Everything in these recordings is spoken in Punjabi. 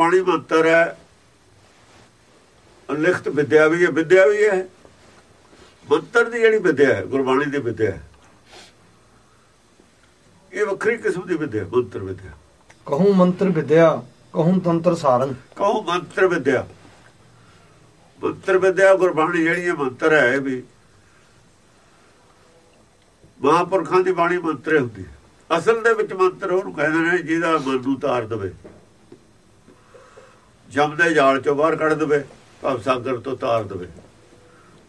ਬਾਣੀ ਮੰਤਰ ਹੈ। ਲਿਖਤ ਵਿਦਿਆ ਵੀ ਹੈ ਵਿਦਿਆ ਵੀ ਹੈ। ਮੰਤਰ ਦੀ ਜਿਹੜੀ ਵਿਦਿਆ ਹੈ ਗੁਰਬਾਣੀ ਦੀ ਵਿਦਿਆ ਹੈ। ਇਹ ਵੱਖਰੀ ਕਿਸਮ ਦੀ ਵਿਦਿਆ ਮੰਤਰ ਵਿਦਿਆ। ਕਹੂੰ ਮੰਤਰ ਵਿਦਿਆ ਕਹੂੰ ਤੰਤਰ ਸਾਰੰਗ। ਕਹੋ ਮੰਤਰ ਵਿਦਿਆ। ਮੰਤਰ ਵਿਦਿਆ ਗੁਰਬਾਣੀ ਜਿਹੜੀ ਹੈ ਮੰਤਰ ਹੈ ਇਹ ਵੀ। ਮਹਾਂਪੁਰਖਾਂ ਦੀ ਬਾਣੀ ਮੰਤਰੇ ਹੁੰਦੀ ਹੈ। ਅਸਲ ਦੇ ਵਿੱਚ ਮੰਤਰ ਉਹਨੂੰ ਕਹਿੰਦੇ ਨੇ ਜਿਹਦਾ ਮਨ ਨੂੰ ਤਾਰ ਦੇਵੇ। ਜਮ ਦੇ ਜਾਲ ਚੋਂ ਬਾਹਰ ਕੱਢ ਦੇਵੇ, ਭਵ ਸਾਗਰ ਤੋਂ ਤਾਰ ਦੇਵੇ।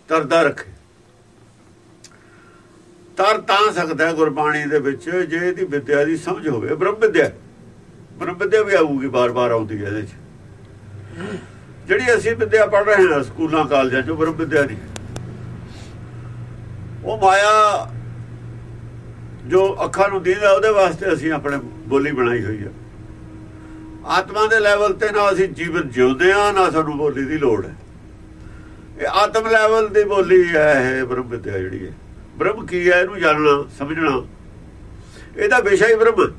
ਤਰਦਾ ਰੱਖੇ। ਤਰ ਤਾਂ ਸਕਦਾ ਗੁਰਬਾਣੀ ਦੇ ਵਿੱਚ, ਜੇ ਇਹਦੀ ਵਿਦਿਆ ਦੀ ਸਮਝ ਹੋਵੇ। ਬ੍ਰਹਮ ਵਿਦਿਆ ਬ੍ਰਹਮ ਵਿਦਿਆ ਵੀ ਆਊਗੀ, ਬਾਰ-ਬਾਰ ਆਉਂਦੀ ਹੈ ਇਹਦੇ 'ਚ। ਜਿਹੜੀ ਅਸੀਂ ਵਿਦਿਆ ਪੜ ਰਹੇ ਹਾਂ, ਸਕੂਲਾਂ, ਕਾਲਜਾਂ 'ਚ ਬ੍ਰਹਮ ਵਿਦਿਆ ਦੀ। ਉਹ ਮਾਇਆ ਜੋ ਅੱਖਾਂ ਨੂੰ ਦੀਦਾ, ਉਹਦੇ ਵਾਸਤੇ ਅਸੀਂ ਆਪਣੇ ਬੋਲੀ ਬਣਾਈ ਹੋਈ ਹੈ। ਆਤਮਾ ਦੇ ਲੈਵਲ ਤੇ ਨਾ ਅਸੀਂ ਜੀਵਨ ਜਿਉਂਦੇ ਆ ਨਾ ਸਾਨੂੰ ਬੋਲੀ ਦੀ ਲੋੜ ਹੈ। ਇਹ ਆਤਮ ਲੈਵਲ ਦੀ ਬੋਲੀ ਹੈ, ਇਹ ਬ੍ਰਹਮ ਵਿਦਿਆ ਜਿਹੜੀ ਹੈ। ਬ੍ਰਹਮ ਕੀ ਹੈ ਇਹਨੂੰ ਜਾਣਨਾ, ਸਮਝਣਾ। ਇਹਦਾ ਵਿਸ਼ਾ ਹੀ ਬ੍ਰਹਮ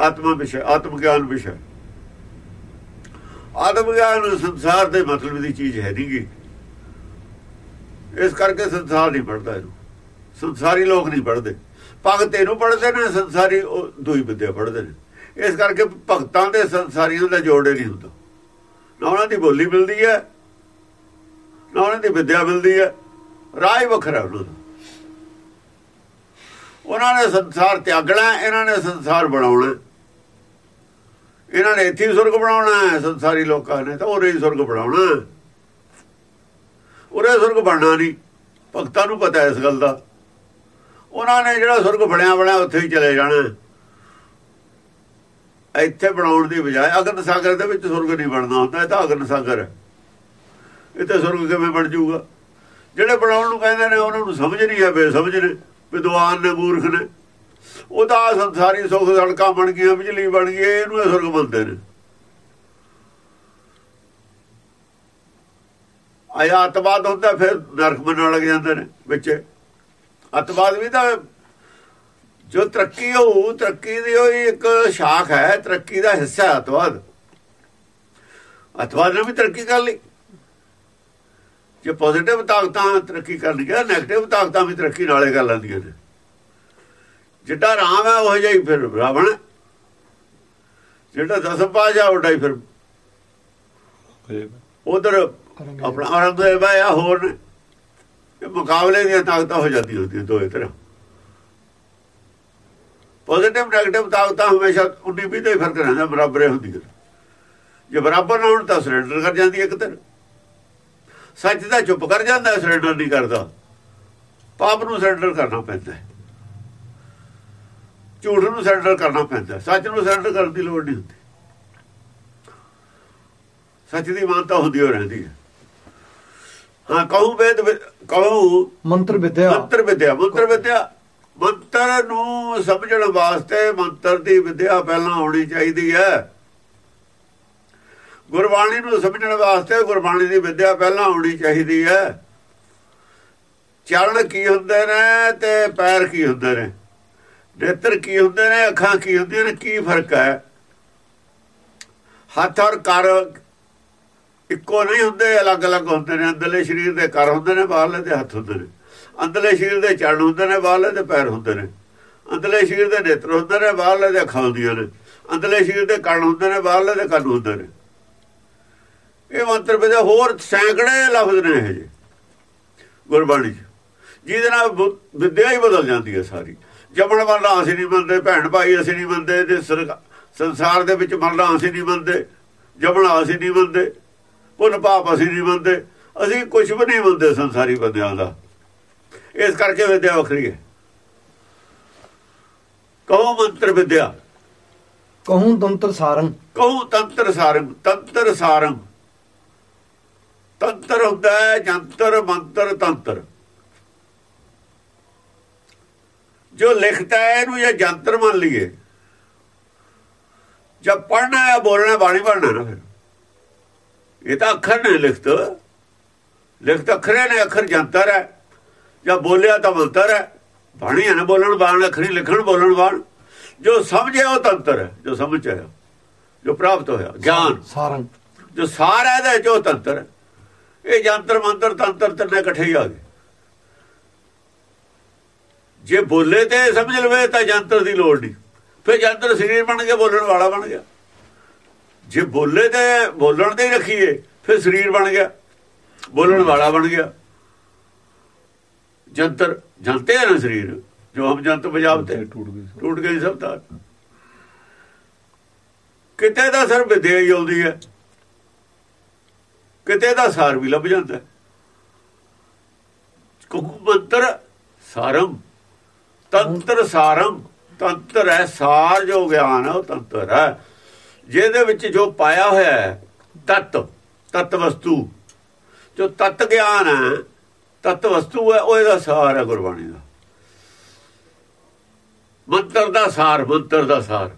ਆਤਮਾ ਵਿਸ਼ਾ, ਆਤਮ ਗਿਆਨ ਵਿਸ਼ਾ। ਆਤਮ ਗਿਆਨ ਸੰਸਾਰ ਦੇ ਮਤਲਬ ਦੀ ਚੀਜ਼ ਹੈ ਨਹੀਂਗੀ ਇਸ ਕਰਕੇ ਸੰਸਾਰ ਨਹੀਂ ਪੜਦਾ ਇਹਨੂੰ। ਸੰਸਾਰੀ ਲੋਕ ਨਹੀਂ ਪੜਦੇ ਭਗਤ ਇਹਨੂੰ ਪੜਦੇ ਨੇ, ਸੰਸਾਰੀ ਉਹ ਦੂਈ ਵਿਦਿਆ ਪੜਦੇ ਨੇ। ਇਸ ਕਰਕੇ ਭਗਤਾਂ ਦੇ ਸੰਸਾਰੀਆਂ ਦਾ ਜੋੜ ਨਹੀਂ ਹੁੰਦਾ। ਨਾ ਉਹਨਾਂ ਦੀ ਬੋਲੀ ਮਿਲਦੀ ਹੈ, ਨਾ ਉਹਨਾਂ ਦੀ ਵਿਦਿਆ ਮਿਲਦੀ ਹੈ, ਰਾਹ ਹੀ ਵੱਖਰਾ ਉਹਨਾਂ ਦਾ। ਉਹਨਾਂ ਨੇ ਸੰਸਾਰ ਤਿਆਗਣਾ, ਇਹਨਾਂ ਨੇ ਸੰਸਾਰ ਬਣਾਉਣਾ। ਇਹਨਾਂ ਨੇ ਇੱਥੇ ਸੁਰਗ ਬਣਾਉਣਾ ਹੈ, ਸੰਸਾਰੀ ਲੋਕਾਂ ਨੇ ਤਾਂ ਉਰੇ ਹੀ ਸੁਰਗ ਬਣਾਉਣਾ। ਉਰੇ ਸੁਰਗ ਬਣਨਾ ਨਹੀਂ, ਭਗਤਾਂ ਨੂੰ ਪਤਾ ਇਸ ਗੱਲ ਦਾ। ਉਹਨਾਂ ਨੇ ਜਿਹੜਾ ਸੁਰਗ ਬਣਿਆ ਬਣਿਆ ਉੱਥੇ ਹੀ ਚਲੇ ਜਾਣਾ। ਇੱਥੇ ਬਣਾਉਣ ਦੀ ਬਜਾਏ ਅਗਨ ਸਾਗਰ ਦੇ ਵਿੱਚ ਸੁਰਗ ਨਹੀਂ ਬਣਨਾ ਹੁੰਦਾ, ਇਹ ਤਾਂ ਅਗਨ ਸਾਗਰ ਹੈ। ਇਹ ਤਾਂ ਸੁਰਗ ਕਿਵੇਂ ਬਣ ਜਾਊਗਾ? ਜਿਹੜੇ ਬਣਾਉਣ ਨੂੰ ਕਹਿੰਦੇ ਨੇ, ਉਹਨਾਂ ਨੂੰ ਸਮਝ ਨਹੀਂ ਆ ਬੇਸਮਝ ਨੇ, ਵਿਦਵਾਨ ਨੇ, ਮੂਰਖ ਨੇ। ਉਹਦਾ ਸੰਸਾਰੀ ਸੁੱਖ ਸੜਕਾਂ ਬਣ ਗਈਆਂ, ਬਿਜਲੀ ਬਣ ਗਈ, ਇਹਨੂੰ ਸੁਰਗ ਮੰਨਦੇ ਨੇ। ਆਇਆ ਅਤਵਾਦ ਹੁੰਦਾ, ਫਿਰ ਨਰਕ ਮੰਨਣ ਲੱਗ ਜਾਂਦੇ ਨੇ ਵਿੱਚ। ਅਤਵਾਦ ਵੀ ਤਾਂ ਜੋ ਤਰੱਕੀ ਹੋਊ ਤਰੱਕੀ ਦੀ ਉਹ ਇੱਕ ਸ਼ਾਖ ਹੈ ਤਰੱਕੀ ਦਾ ਹਿੱਸਾ ਹੈ ਅਤਵਾਦ। ਅਤਵਾਦ ਨੇ ਵੀ ਤਰੱਕੀ ਕਰ ਲਈ। ਜੇ ਪੋਜ਼ਿਟਿਵ ਤਾਕਤਾਂ ਤਰੱਕੀ ਕਰ ਲਈਆਂ 네ਗੇਟਿਵ ਤਾਕਤਾਂ ਵੀ ਤਰੱਕੀ ਨਾਲੇ ਕਰ ਲੈਂਦੀਆਂ ਨੇ। ਜਿੱਡਾ ਰਾਮ ਹੈ ਉਹ ਜਿਹਾ ਹੀ ਫਿਰ ਰਾਵਣ ਜਿਹੜਾ ਦਸ ਪਾਸ਼ਾ ਉਹਦਾ ਹੀ ਫਿਰ ਉਧਰ ਆਪਣਾ ਆਨੰਦ ਆ ਹੋਰ ਮੁਕਾਬਲੇ ਦੀਆਂ ਤਾਕਤਾਂ ਹੋ ਜਾਂਦੀਆਂ ਹੁੰਦੀਆਂ ਦੋਏ ਤਰ੍ਹਾਂ। ਪੋਜ਼ਿਟਿਵ 네ਗੇਟਿਵ ਤਾਕਤਾਂ ਹਮੇਸ਼ਾ 19 20 ਦਾ ਹੀ ਫ਼ਰਕ ਰਹਿੰਦਾ ਬਰਾਬਰੇ ਹੁੰਦੀਆਂ ਜੇ ਬਰਾਬਰ ਨਾ ਹੋਣ ਤਾਂ ਸਰੈਂਡਰ ਕਰ ਜਾਂਦੀ ਇੱਕ ਤਰ੍ਹਾਂ ਸੱਚ ਦਾ ਚੁੱਪ ਕਰ ਜਾਂਦਾ ਸਰੈਂਡਰ ਨਹੀਂ ਕਰਦਾ। ਪਾਪ ਨੂੰ ਸਰੈਂਡਰ ਕਰਨਾ ਪੈਂਦਾ ਹੈ। ਝੂਠ ਨੂੰ ਸਰੈਂਡਰ ਕਰਨਾ ਪੈਂਦਾ ਸੱਚ ਨੂੰ ਸਰੈਂਡਰ ਕਰਨ ਦੀ ਲੋੜ ਨਹੀਂ ਹੁੰਦੀ। ਸੱਚ ਦੀ ਮਾਨਤਾ ਹੁੰਦੀ ਹੋ ਰਹਿੰਦੀ ਹੈ। ਹਾਂ ਕਹੂ ਵੇਦ ਕਹੂ ਮੰਤਰ ਵਿਦਿਆ। ਮੰਤਰ ਵਿਦਿਆ ਮੰਤਰ ਵਿਦਿਆ। ਮੰਤਰ ਨੂੰ ਸਮਝਣ ਵਾਸਤੇ ਮੰਤਰ ਦੀ ਵਿਦਿਆ ਪਹਿਲਾਂ ਹੋਣੀ ਚਾਹੀਦੀ ਹੈ। ਗੁਰਬਾਣੀ ਨੂੰ ਸਮਝਣ ਵਾਸਤੇ ਗੁਰਬਾਣੀ ਦੀ ਵਿਦਿਆ ਪਹਿਲਾਂ ਹੋਣੀ ਚਾਹੀਦੀ ਹੈ। ਚਰਨ ਕੀ ਹੁੰਦੇ ਨੇ ਤੇ ਪੈਰ ਕੀ ਹੁੰਦੇ ਨੇ? ਨੇਤਰ ਕੀ ਹੁੰਦੇ ਨੇ? ਅੱਖਾਂ ਕੀ ਹੁੰਦੀਆਂ ਨੇ? ਕੀ ਫ਼ਰਕ ਹੈ? ਹੱਥ ਔਰ ਕਰ ਇੱਕੋ ਨਹੀਂ ਹੁੰਦੇ, ਅਲੱਗ-ਅਲੱਗ ਹੁੰਦੇ ਨੇ। ਅੰਦਰਲੇ ਸਰੀਰ ਦੇ ਕਰ ਹੁੰਦੇ ਨੇ, ਬਾਹਰਲੇ ਦੇ ਹੱਥ ਹੁੰਦੇ ਨੇ। ਅੰਦਰਲੇ ਸਰੀਰ ਦੇ ਚਰਨ ਹੁੰਦੇ ਨੇ, ਬਾਹਰਲੇ ਦੇ ਪੈਰ ਹੁੰਦੇ ਨੇ। ਅੰਦਰਲੇ ਸਰੀਰ ਦੇ ਨੇਤਰ ਹੁੰਦੇ ਨੇ, ਬਾਹਰਲੇ ਦੇ ਅੱਖਾਂ ਹੁੰਦੀਆਂ ਨੇ। ਅੰਦਰਲੇ ਸਰੀਰ ਦੇ ਕੰਨ ਹੁੰਦੇ ਨੇ, ਬਾਹਰਲੇ ਦੇ ਕੰਨ ਹੁੰਦੇ ਨੇ। ਇਹ ਮੰਤਰ ਵਿੱਚ ਹੋਰ ਸੈਂਕੜੇ ਲਫ਼ਜ਼ ਨੇ ਇਹ ਜੀ, ਗੁਰਬਾਣੀ 'ਚ। ਜਿਹਦੇ ਨਾਲ ਵਿਦਿਆ ਹੀ ਬਦਲ ਜਾਂਦੀ ਹੈ ਸਾਰੀ। ਜਮਣ ਵਾਲਾ ਅਸੀਂ ਨਹੀਂ ਮੰਨਦੇ, ਭੈਣ ਭਾਈ ਅਸੀਂ ਨਹੀਂ ਮੰਨਦੇ ਤੇ ਸੰਸਾਰ ਦੇ ਵਿੱਚ ਮਰਨਾ ਅਸੀਂ ਨਹੀਂ ਮੰਨਦੇ ਜਮਣਾ ਅਸੀਂ ਨਹੀਂ ਮੰਨਦੇ, ਪੁੰਨ ਪਾਪ ਅਸੀਂ ਨਹੀਂ ਮੰਨਦੇ, ਅਸੀਂ ਕੁਝ ਵੀ ਨਹੀਂ ਮੰਨਦੇ ਸੰਸਾਰੀ ਬੰਦਿਆਂ ਦਾ। ਇਸ ਕਰਕੇ ਵਿਦਿਆ ਵੱਖਰੀ ਹੈ। ਕਹੋ ਮੰਤਰ ਵਿਦਿਆ। ਕਹੂੰ ਤੰਤਰ ਸਾਰੰਗ। ਕਹੋ ਤੰਤਰ ਸਾਰੰਗ ਤੰਤਰ ਸਾਰੰਗ। ਤੰਤਰ ਹੁੰਦਾ ਹੈ ਜੰਤਰ ਮੰਤਰ ਤੰਤਰ। ਜੋ ਲਿਖਤਾ ਹੈ ਇਹਨੂੰ ਇਹ ਜੰਤਰ ਮੰਨ ਲਈਏ। ਜਦ ਪੜਨਾ ਹੈ ਬੋਲਣਾ ਬਾਣੀ ਪੜਨਾ ਨਾ ਫਿਰ। ਇਹ ਤਾਂ ਅੱਖਰ ਨੇ ਲਿਖਤ। ਲਿਖਤ ਅੱਖਰੇ ਨੇ ਅੱਖਰ ਜੰਤਰ ਹੈ। ਜਾਂ ਬੋਲਿਆ ਤਾਂ ਮੰਤਰ ਹੈ। ਬਾਣੀ ਹੈ ਨਾ ਬੋਲਣ ਬਾਣ ਅੱਖਰੀ ਲਿਖਣ ਬੋਲਣ ਬਾਣ। ਜੋ ਸਮਝਿਆ ਉਹ ਤੰਤਰ ਹੈ ਜੋ ਸਮਝ ਆਇਆ ਜੋ ਪ੍ਰਾਪਤ ਹੋਇਆ ਗਿਆਨ। ਸਾਰੰਗ। ਜੋ ਸਾਰਾ ਇਹਦਾ ਜੋ ਤੰਤਰ ਇਹ ਜੰਤਰ ਮੰਤਰ ਤੰਤਰ ਤਿੰਨੇ ਇਕੱਠੇ ਹੀ ਆ ਗਏ। ਜੇ ਬੋਲੇ ਤੇ ਸਮਝ ਲਵੇ ਤਾਂ ਜੰਤਰ ਦੀ ਲੋੜ ਨਹੀਂ। ਫਿਰ ਜੰਤਰ ਸਰੀਰ ਬਣ ਕੇ ਬੋਲਣ ਵਾਲਾ ਬਣ ਗਿਆ। ਜੇ ਬੋਲੇ ਤੇ ਬੋਲਣ ਤੇ ਹੀ ਰੱਖੀਏ ਫਿਰ ਸਰੀਰ ਬਣ ਗਿਆ ਬੋਲਣ ਵਾਲਾ ਬਣ ਗਿਆ। ਜੰਤਰ ਜੰਤੇ ਹੈ ਨਾ ਸਰੀਰ ਜੋ ਹਮ ਜੰਤ ਬਜਾਵਤੇ ਟੁੱਟ ਗਈ। ਟੁੱਟ ਗਈ ਸਭ ਤਾਰ ਕਿਤੇ ਦਾ ਸਰ ਵਿਦਿਆ ਹੀ ਆਉਂਦੀ ਹੈ। ਕਿਤੇ ਦਾ ਸਾਰ ਵੀ ਲੱਭ ਜਾਂਦਾ ਹੈ। ਕੁਕੂ ਮੰਤਰ ਸਾਰਮ ਤੰਤਰ ਸਾਰਮ ਤੰਤਰ ਹੈ ਸਾਰ ਜੋ ਗਿਆਨ ਹੈ ਉਹ ਤੰਤਰ ਹੈ। ਜਿਹਦੇ ਵਿੱਚ ਜੋ ਪਾਇਆ ਹੋਇਆ ਹੈ ਤਤ ਤਤ ਵਸਤੂ ਜੋ ਤਤ ਗਿਆਨ ਹੈ ਤਤ ਵਸਤੂ ਹੈ ਉਹ ਇਹਦਾ ਸਾਰ ਹੈ ਗੁਰਬਾਣੀ ਦਾ। ਮੰਤਰ ਦਾ ਸਾਰ ਮੰਤਰ ਦਾ ਸਾਰ।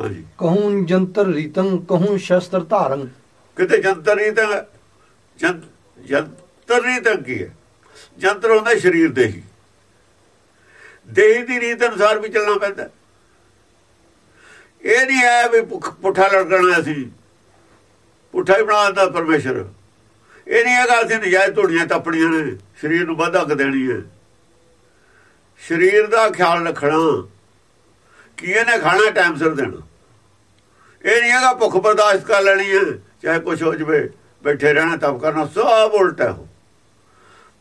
ਹਾਂਜੀ। ਕਹੂੰ ਜੰਤਰ ਰੀਤੰ ਕਹੂੰ ਸ਼ਸਤਰ ਧਾਰੰ। ਕਿਤੇ ਜੰਤਰ ਨਹੀਂ ਤਾਂ ਜੰ- ਜੰਤਰ ਨਹੀਂ ਤਾਂ ਕੀ ਹੈ? ਜੰਤਰ ਹੁੰਦਾ ਸਰੀਰ ਦੇ ਹੀ। ਦੇਹ ਦੀ ਰੀਤ ਅਨੁਸਾਰ ਵੀ ਚੱਲਣਾ ਪੈਂਦਾ। ਇਹ ਨਹੀਂ ਹੈ ਵੀ ਪੁੱਠਾ ਲੜਕਣਾ ਅਸੀਂ। ਪੁੱਠਾ ਹੀ ਬਣਾ ਦਿੰਦਾ ਪਰਮੇਸ਼ਰ। ਇਹ ਨਹੀਂ ਹੈਗਾ ਅਸੀਂ ਨਜਾਇਜ਼ ਧੋੜੀਆਂ ਟੱਪਣੀਆਂ ਨੇ। ਸਰੀਰ ਨੂੰ ਵੱਧ ਹੱਕ ਦੇਣੀ ਹੈ। ਸਰੀਰ ਦਾ ਖਿਆਲ ਰੱਖਣਾ, ਕੀ ਇਹਨੇ ਖਾਣਾ ਟਾਈਮ ਸਿਰ ਦੇਣਾ। ਇਹ ਨਹੀਂ ਹੈਗਾ ਭੁੱਖ ਬਰਦਾਸ਼ਤ ਕਰ ਲੈਣੀ ਹੈ, ਚਾਹੇ ਕੁਝ ਹੋ ਜਵੇ, ਬੈਠੇ ਰਹਿਣਾ ਤਪ ਕਰਨਾ, ਸਭ ਉਲਟਾ ਹੈ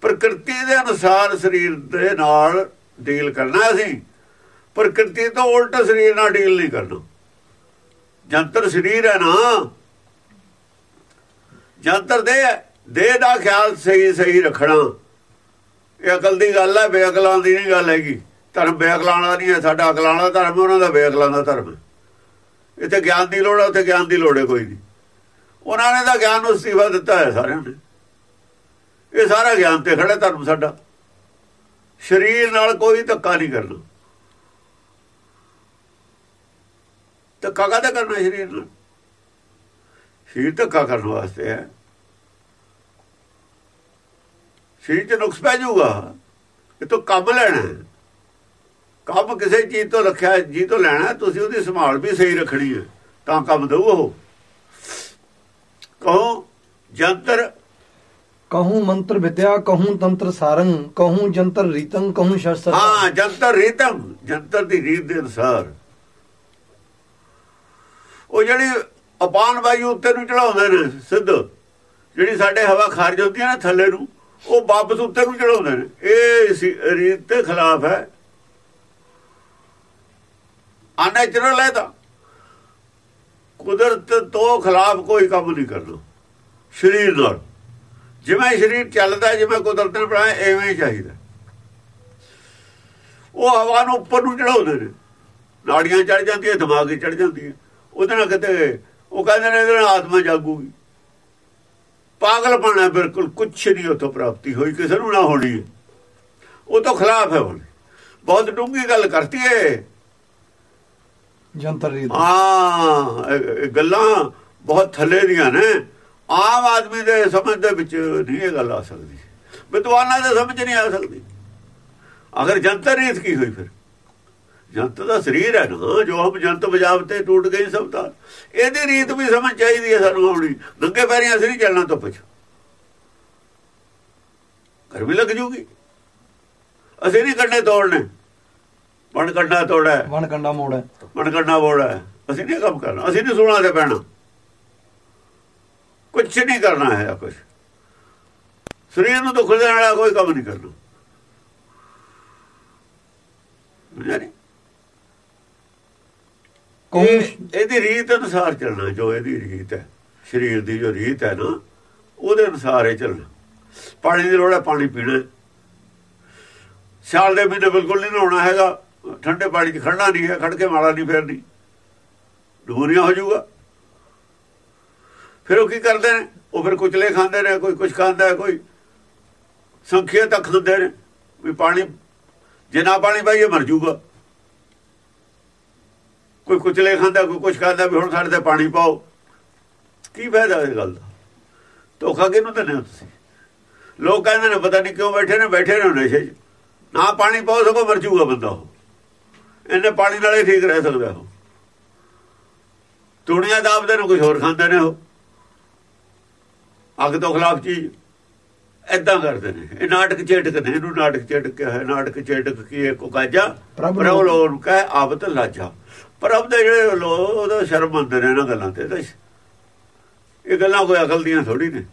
ਪ੍ਰਕਿਰਤੀ ਦੇ ਅਨੁਸਾਰ ਸਰੀਰ ਦੇ ਨਾਲ ਡੀਲ ਕਰਨਾ ਅਸੀਂ। ਪ੍ਰਕਿਰਤੀ ਤੋਂ ਉਲਟ ਸਰੀਰ ਨਾਲ ਡੀਲ ਨਹੀਂ ਕਰਨਾ। ਜੰਤਰ ਸਰੀਰ ਹੈ ਨਾ। ਜੰਤਰ ਦੇ ਹੈ। ਦੇਹ ਦਾ ਖਿਆਲ ਸਹੀ ਸਹੀ ਰੱਖਣਾ। ਇਹ ਅਕਲ ਦੀ ਗੱਲ ਹੈ, ਬੇਅਕਲਾਂ ਦੀ ਨਹੀਂ ਗੱਲ ਹੈਗੀ। ਧਰਮ ਬੇਅਕਲਾਂ ਵਾਲਾ ਨਹੀਂ ਹੈ, ਸਾਡਾ ਅਕਲਾਂ ਵਾਲਾ ਧਰਮ ਉਹਨਾਂ ਦਾ ਬੇਅਕਲਾਂ ਦਾ ਧਰਮ ਹੈ। ਇੱਥੇ ਗਿਆਨ ਦੀ ਲੋੜ ਹੈ, ਉੱਥੇ ਗਿਆਨ ਦੀ ਲੋੜ ਹੈ, ਕੋਈ ਨਹੀਂ। ਉਹਨਾਂ ਨੇ ਤਾਂ ਗਿਆਨ ਨੂੰ ਅਸਤੀਫਾ ਦਿੱਤਾ ਹੈ ਸਾਰਿਆਂ ਨੇ। ਇਹ ਸਾਰਾ ਗਿਆਨ ਤੇ ਖੜਾ ਧਰਮ ਸਾਡਾ। ਸਰੀਰ ਨਾਲ ਕੋਈ ਧੱਕਾ ਨਹੀਂ ਕਰਨਾ। ਧੱਕਾ ਕਾਹਦਾ ਕਰਨਾ ਸਰੀਰ ਨਾਲ? ਸਰੀਰ ਧੱਕਾ ਕਰਨ ਵਾਸਤੇ ਹੈ। ਸਰੀਰ 'ਚ ਨੁਕਸ ਪੈ ਜਾਊਗਾ। ਇਹ ਤੋਂ ਕੰਮ ਲੈਣਾ ਕੰਮ ਕਿਸੇ ਚੀਜ਼ ਤੋਂ ਰੱਖਿਆ ਜੀ ਤੋਂ ਲੈਣਾ ਤੁਸੀਂ ਉਹਦੀ ਸੰਭਾਲ ਵੀ ਸਹੀ ਰੱਖਣੀ ਹੈ। ਤਾਂ ਕੰਮ ਦਊ ਉਹ। ਕਹੋ ਜੰਤਰ ਕਹੂੰ ਮੰਤਰ ਵਿਦਿਆ ਕਹੂੰ ਤੰਤਰ ਸਾਰੰਗ ਕਹੂੰ ਜੰਤਰ ਰੀਤੰ ਕਹੂੰ ਸ਼ਸਤਰ ਹਾਂ ਜੰਤਰ ਰੀਤਮ ਜੰਤਰ ਦੀ ਰੀਤ ਦੇ ਅਨੁਸਾਰ। ਉਹ ਜਿਹੜੀ ਅਪਾਨ ਵਾਯੂ ਉੱਤੇ ਨੂੰ ਚੜਾਉਂਦੇ ਨੇ ਸਿੱਧ ਜਿਹੜੀ ਸਾਡੇ ਹਵਾ ਖਾਰਜ ਹੁੰਦੀ ਹੈ ਨਾ ਥੱਲੇ ਨੂੰ ਉਹ ਵਾਪਸ ਉੱਤੇ ਨੂੰ ਚੜਾਉਂਦੇ ਨੇ। ਇਹ ਸੀ- ਰੀਤ ਦੇ ਖਿਲਾਫ ਹੈ। ਅਨੈਚੁਰਲ ਹੈ ਤਾਂ। ਕੁਦਰਤ ਤੋਂ ਖਿਲਾਫ ਕੋਈ ਕੰਮ ਨਹੀਂ ਕਰਨਾ ਸਰੀਰ ਨਾਲ ਜਿਵੇਂ ਸਰੀਰ ਚੱਲਦਾ, ਜਿਵੇਂ ਕੁਦਰਤ ਨੇ ਬਣਾਇਆ, ਐਵੇਂ ਹੀ ਚਾਹੀਦਾ। ਉਹ ਹਵਾ ਨੂੰ ਉੱਪਰ ਨੂੰ ਚੜਾਉਂਦੇ ਨੇ। ਨਾੜੀਆਂ ਚੜ ਜਾਂਦੀਆਂ, ਦਿਮਾਗ 'ਚ ਚੜ ਜਾਂਦੀਆਂ। ਉਹਦੇ ਨਾਲ ਕਿਤੇ ਉਹ ਕਹਿੰਦੇ ਨੇ, ਇਹਦੇ ਨਾਲ ਆਤਮਾ ਜਾਗੂਗੀ। ਪਾਗਲ ਬਣਾ ਬਿਲਕੁਲ ਕੁਛ ਨਹੀਂ ਉਤੋਂ ਪ੍ਰਾਪਤੀ ਹੋਈ ਕਿਸੇ ਨੂੰ ਨਾ ਹੋਣੀ। ਉਹ ਤੋਂ ਖਿਲਾਫ ਹੈ ਹੁਣ। ਬਹੁਤ ਡੂੰਗੀ ਗੱਲ ਕਰਤੀ ਹੈ ਜੰਤਰ ਰੀਤ। ਹਾਂ ਗੱਲਾਂ ਬਹੁਤ ਥੱਲੇ ਦੀਆਂ ਨੇ। ਆਮ ਆਦਮੀ ਦੇ ਸਮਝ ਦੇ ਵਿੱਚ ਨਹੀਂ ਇਹ ਗੱਲ ਆ ਸਕਦੀ। ਵਿਦਵਾਨਾਂ ਦੇ ਸਮਝ ਨਹੀਂ ਆ ਸਕਦੀ। ਅਗਰ ਜੰਤਰ ਰੀਤ ਕੀ ਹੋਈ ਫਿਰ? ਜੰਤ ਦਾ ਸਰੀਰ ਹੈ ਨਾ ਜੋ ਹਮ ਜੰਤ ਬਜਾਵਤੇ ਟੁੱਟ ਗਈ ਸਭ ਤਾਂ ਇਹਦੀ ਰੀਤ ਵੀ ਸਮਝ ਚਾਹੀਦੀ ਹੈ ਸਾਨੂੰ ਆਉਣੀ ਨੰਗੇ ਪੈਰੀਂ ਅਸੀਂ ਨਹੀਂ ਚੱਲਣਾ ਤੋਂ ਪਿੱਛੇ ਗਰਮੀ ਲੱਗ ਜੂਗੀ। ਅਸੀਂ ਨਹੀਂ ਕੰਡੇ ਤੋੜਨੇ। ਪਣ ਕੰਡਾ ਤੋੜਾ। ਵਣ ਕੰਡਾ ਮੋੜ। ਕਰਨਾ ਬੋੜਾ ਹੈ ਅਸੀਂ ਨਹੀਂ ਕੰਮ ਕਰਨਾ। ਅਸੀਂ ਨਹੀਂ ਸੁਣਾ ਤੇ ਪੈਣਾ। ਕੁਝ ਨਹੀਂ ਕਰਨਾ ਹੈ ਕੁਝ ਸਰੀਰ ਨੂੰ ਦੁੱਖ ਦੇਣ ਵਾਲਾ ਕੋਈ ਕੰਮ ਨਹੀਂ ਕਰਨਾ। ਇਹ- ਇਹਦੀ ਰੀਤ ਅਨੁਸਾਰ ਚੱਲਣਾ ਜੋ ਇਹਦੀ ਰੀਤ ਹੈ ਸਰੀਰ ਦੀ ਜੋ ਰੀਤ ਹੈ ਨਾ ਉਹਦੇ ਅਨੁਸਾਰ ਹੀ ਚੱਲਣਾ। ਪਾਣੀ ਦੀ ਲੋੜ ਹੈ ਪਾਣੀ ਪੀਣਾ। ਸਿਆਲ ਦੇ ਮਹੀਨੇ ਬਿਲਕੁਲ ਨਹੀਂ ਨਹਾਉਣਾ ਹੈਗਾ। ਠੰਡੇ ਪਾਣੀ 'ਚ ਖੜਨਾ ਨਹੀਂ ਹੈ ਖੜ ਕੇ ਮਾਲਾ ਨਹੀਂ ਫੇਰਨੀ। ਡੂਰੀਆਂ ਹੋ ਜਾਊਗਾ। ਫਿਰ ਉਹ ਕੀ ਕਰਦੇ ਨੇ? ਉਹ ਫਿਰ ਕੁਚਲੇ ਖਾਂਦੇ ਨੇ ਕੋਈ ਕੁਝ ਖਾਂਦਾ ਹੈ, ਕੋਈ ਸੰਖਿਆ ਤੱਕ ਖਾਂਦੇ ਨੇ। ਵੀ ਪਾਣੀ ਜੇ ਨਾ ਪਾਣੀ ਪਾਈਏ ਮਰ ਜਾਊਗਾ। ਕੋਈ ਕੁਚਲੇ ਖਾਂਦਾ ਕੋਈ ਕੁਝ ਖਾਂਦਾ ਵੀ ਹੁਣ ਸਾਡੇ ਤੇ ਪਾਣੀ ਪਾਓ। ਕੀ ਫਾਇਦਾ ਇਸ ਗੱਲ ਦਾ? ਧੋਖਾ ਕਿਹਨੂੰ ਦਿੰਦੇ ਹੋ ਤੁਸੀਂ? ਲੋਕ ਕਹਿੰਦੇ ਨੇ ਪਤਾ ਨਹੀਂ ਕਿਉਂ ਬੈਠੇ ਨੇ ਬੈਠੇ ਨੇ ਨਸ਼ੇ 'ਚ ਨਾ ਪਾਣੀ ਪਾਓ ਸਗੋਂ ਮਰ ਜਾਊਗਾ ਬੰਦਾ ਉਹ। ਇਹਨੇ ਪਾਣੀ ਨਾਲ ਹੀ ਠੀਕ ਰਹਿ ਸਕਦਾ ਉਹ। ਦੁਨੀਆ ਦਾਬਦੇ ਨੇ ਕੁਝ ਹੋਰ ਖਾਂਦੇ ਨੇ ਉਹ। ਅੱਗ ਤੋਂ ਖਿਲਾਫ ਚੀਜ਼। ਐਦਾਂ ਕਰਦੇ ਨੇ। ਇਹ ਨਾਟਕ ਚੇਟਕ ਨੇ ਇਹਨੂੰ ਨਾਟਕ ਚੇਟਕ ਕਿਹਾ ਹੈ। ਨਾਟਕ ਚੇਟਕ ਕੀ ਹੈ? ਕੋ ਕਾਜਾ ਪ੍ਰਭੂ ਲੋਨ ਕਹੇ ਆਬਤ ਲਾਜਾ। ਪ੍ਰਭ ਦੇ ਜਿਹੜੇ ਲੋਕ ਉਹਦਾ ਸ਼ਰਮ ਮੰਨਦੇ ਨੇ ਇਹਨਾਂ ਗੱਲਾਂ ਤੇ। ਇਹ ਗੱਲਾਂ ਕੋਈ ਅਕਲ ਦੀਆਂ ਥੋੜੀ ਨੇ।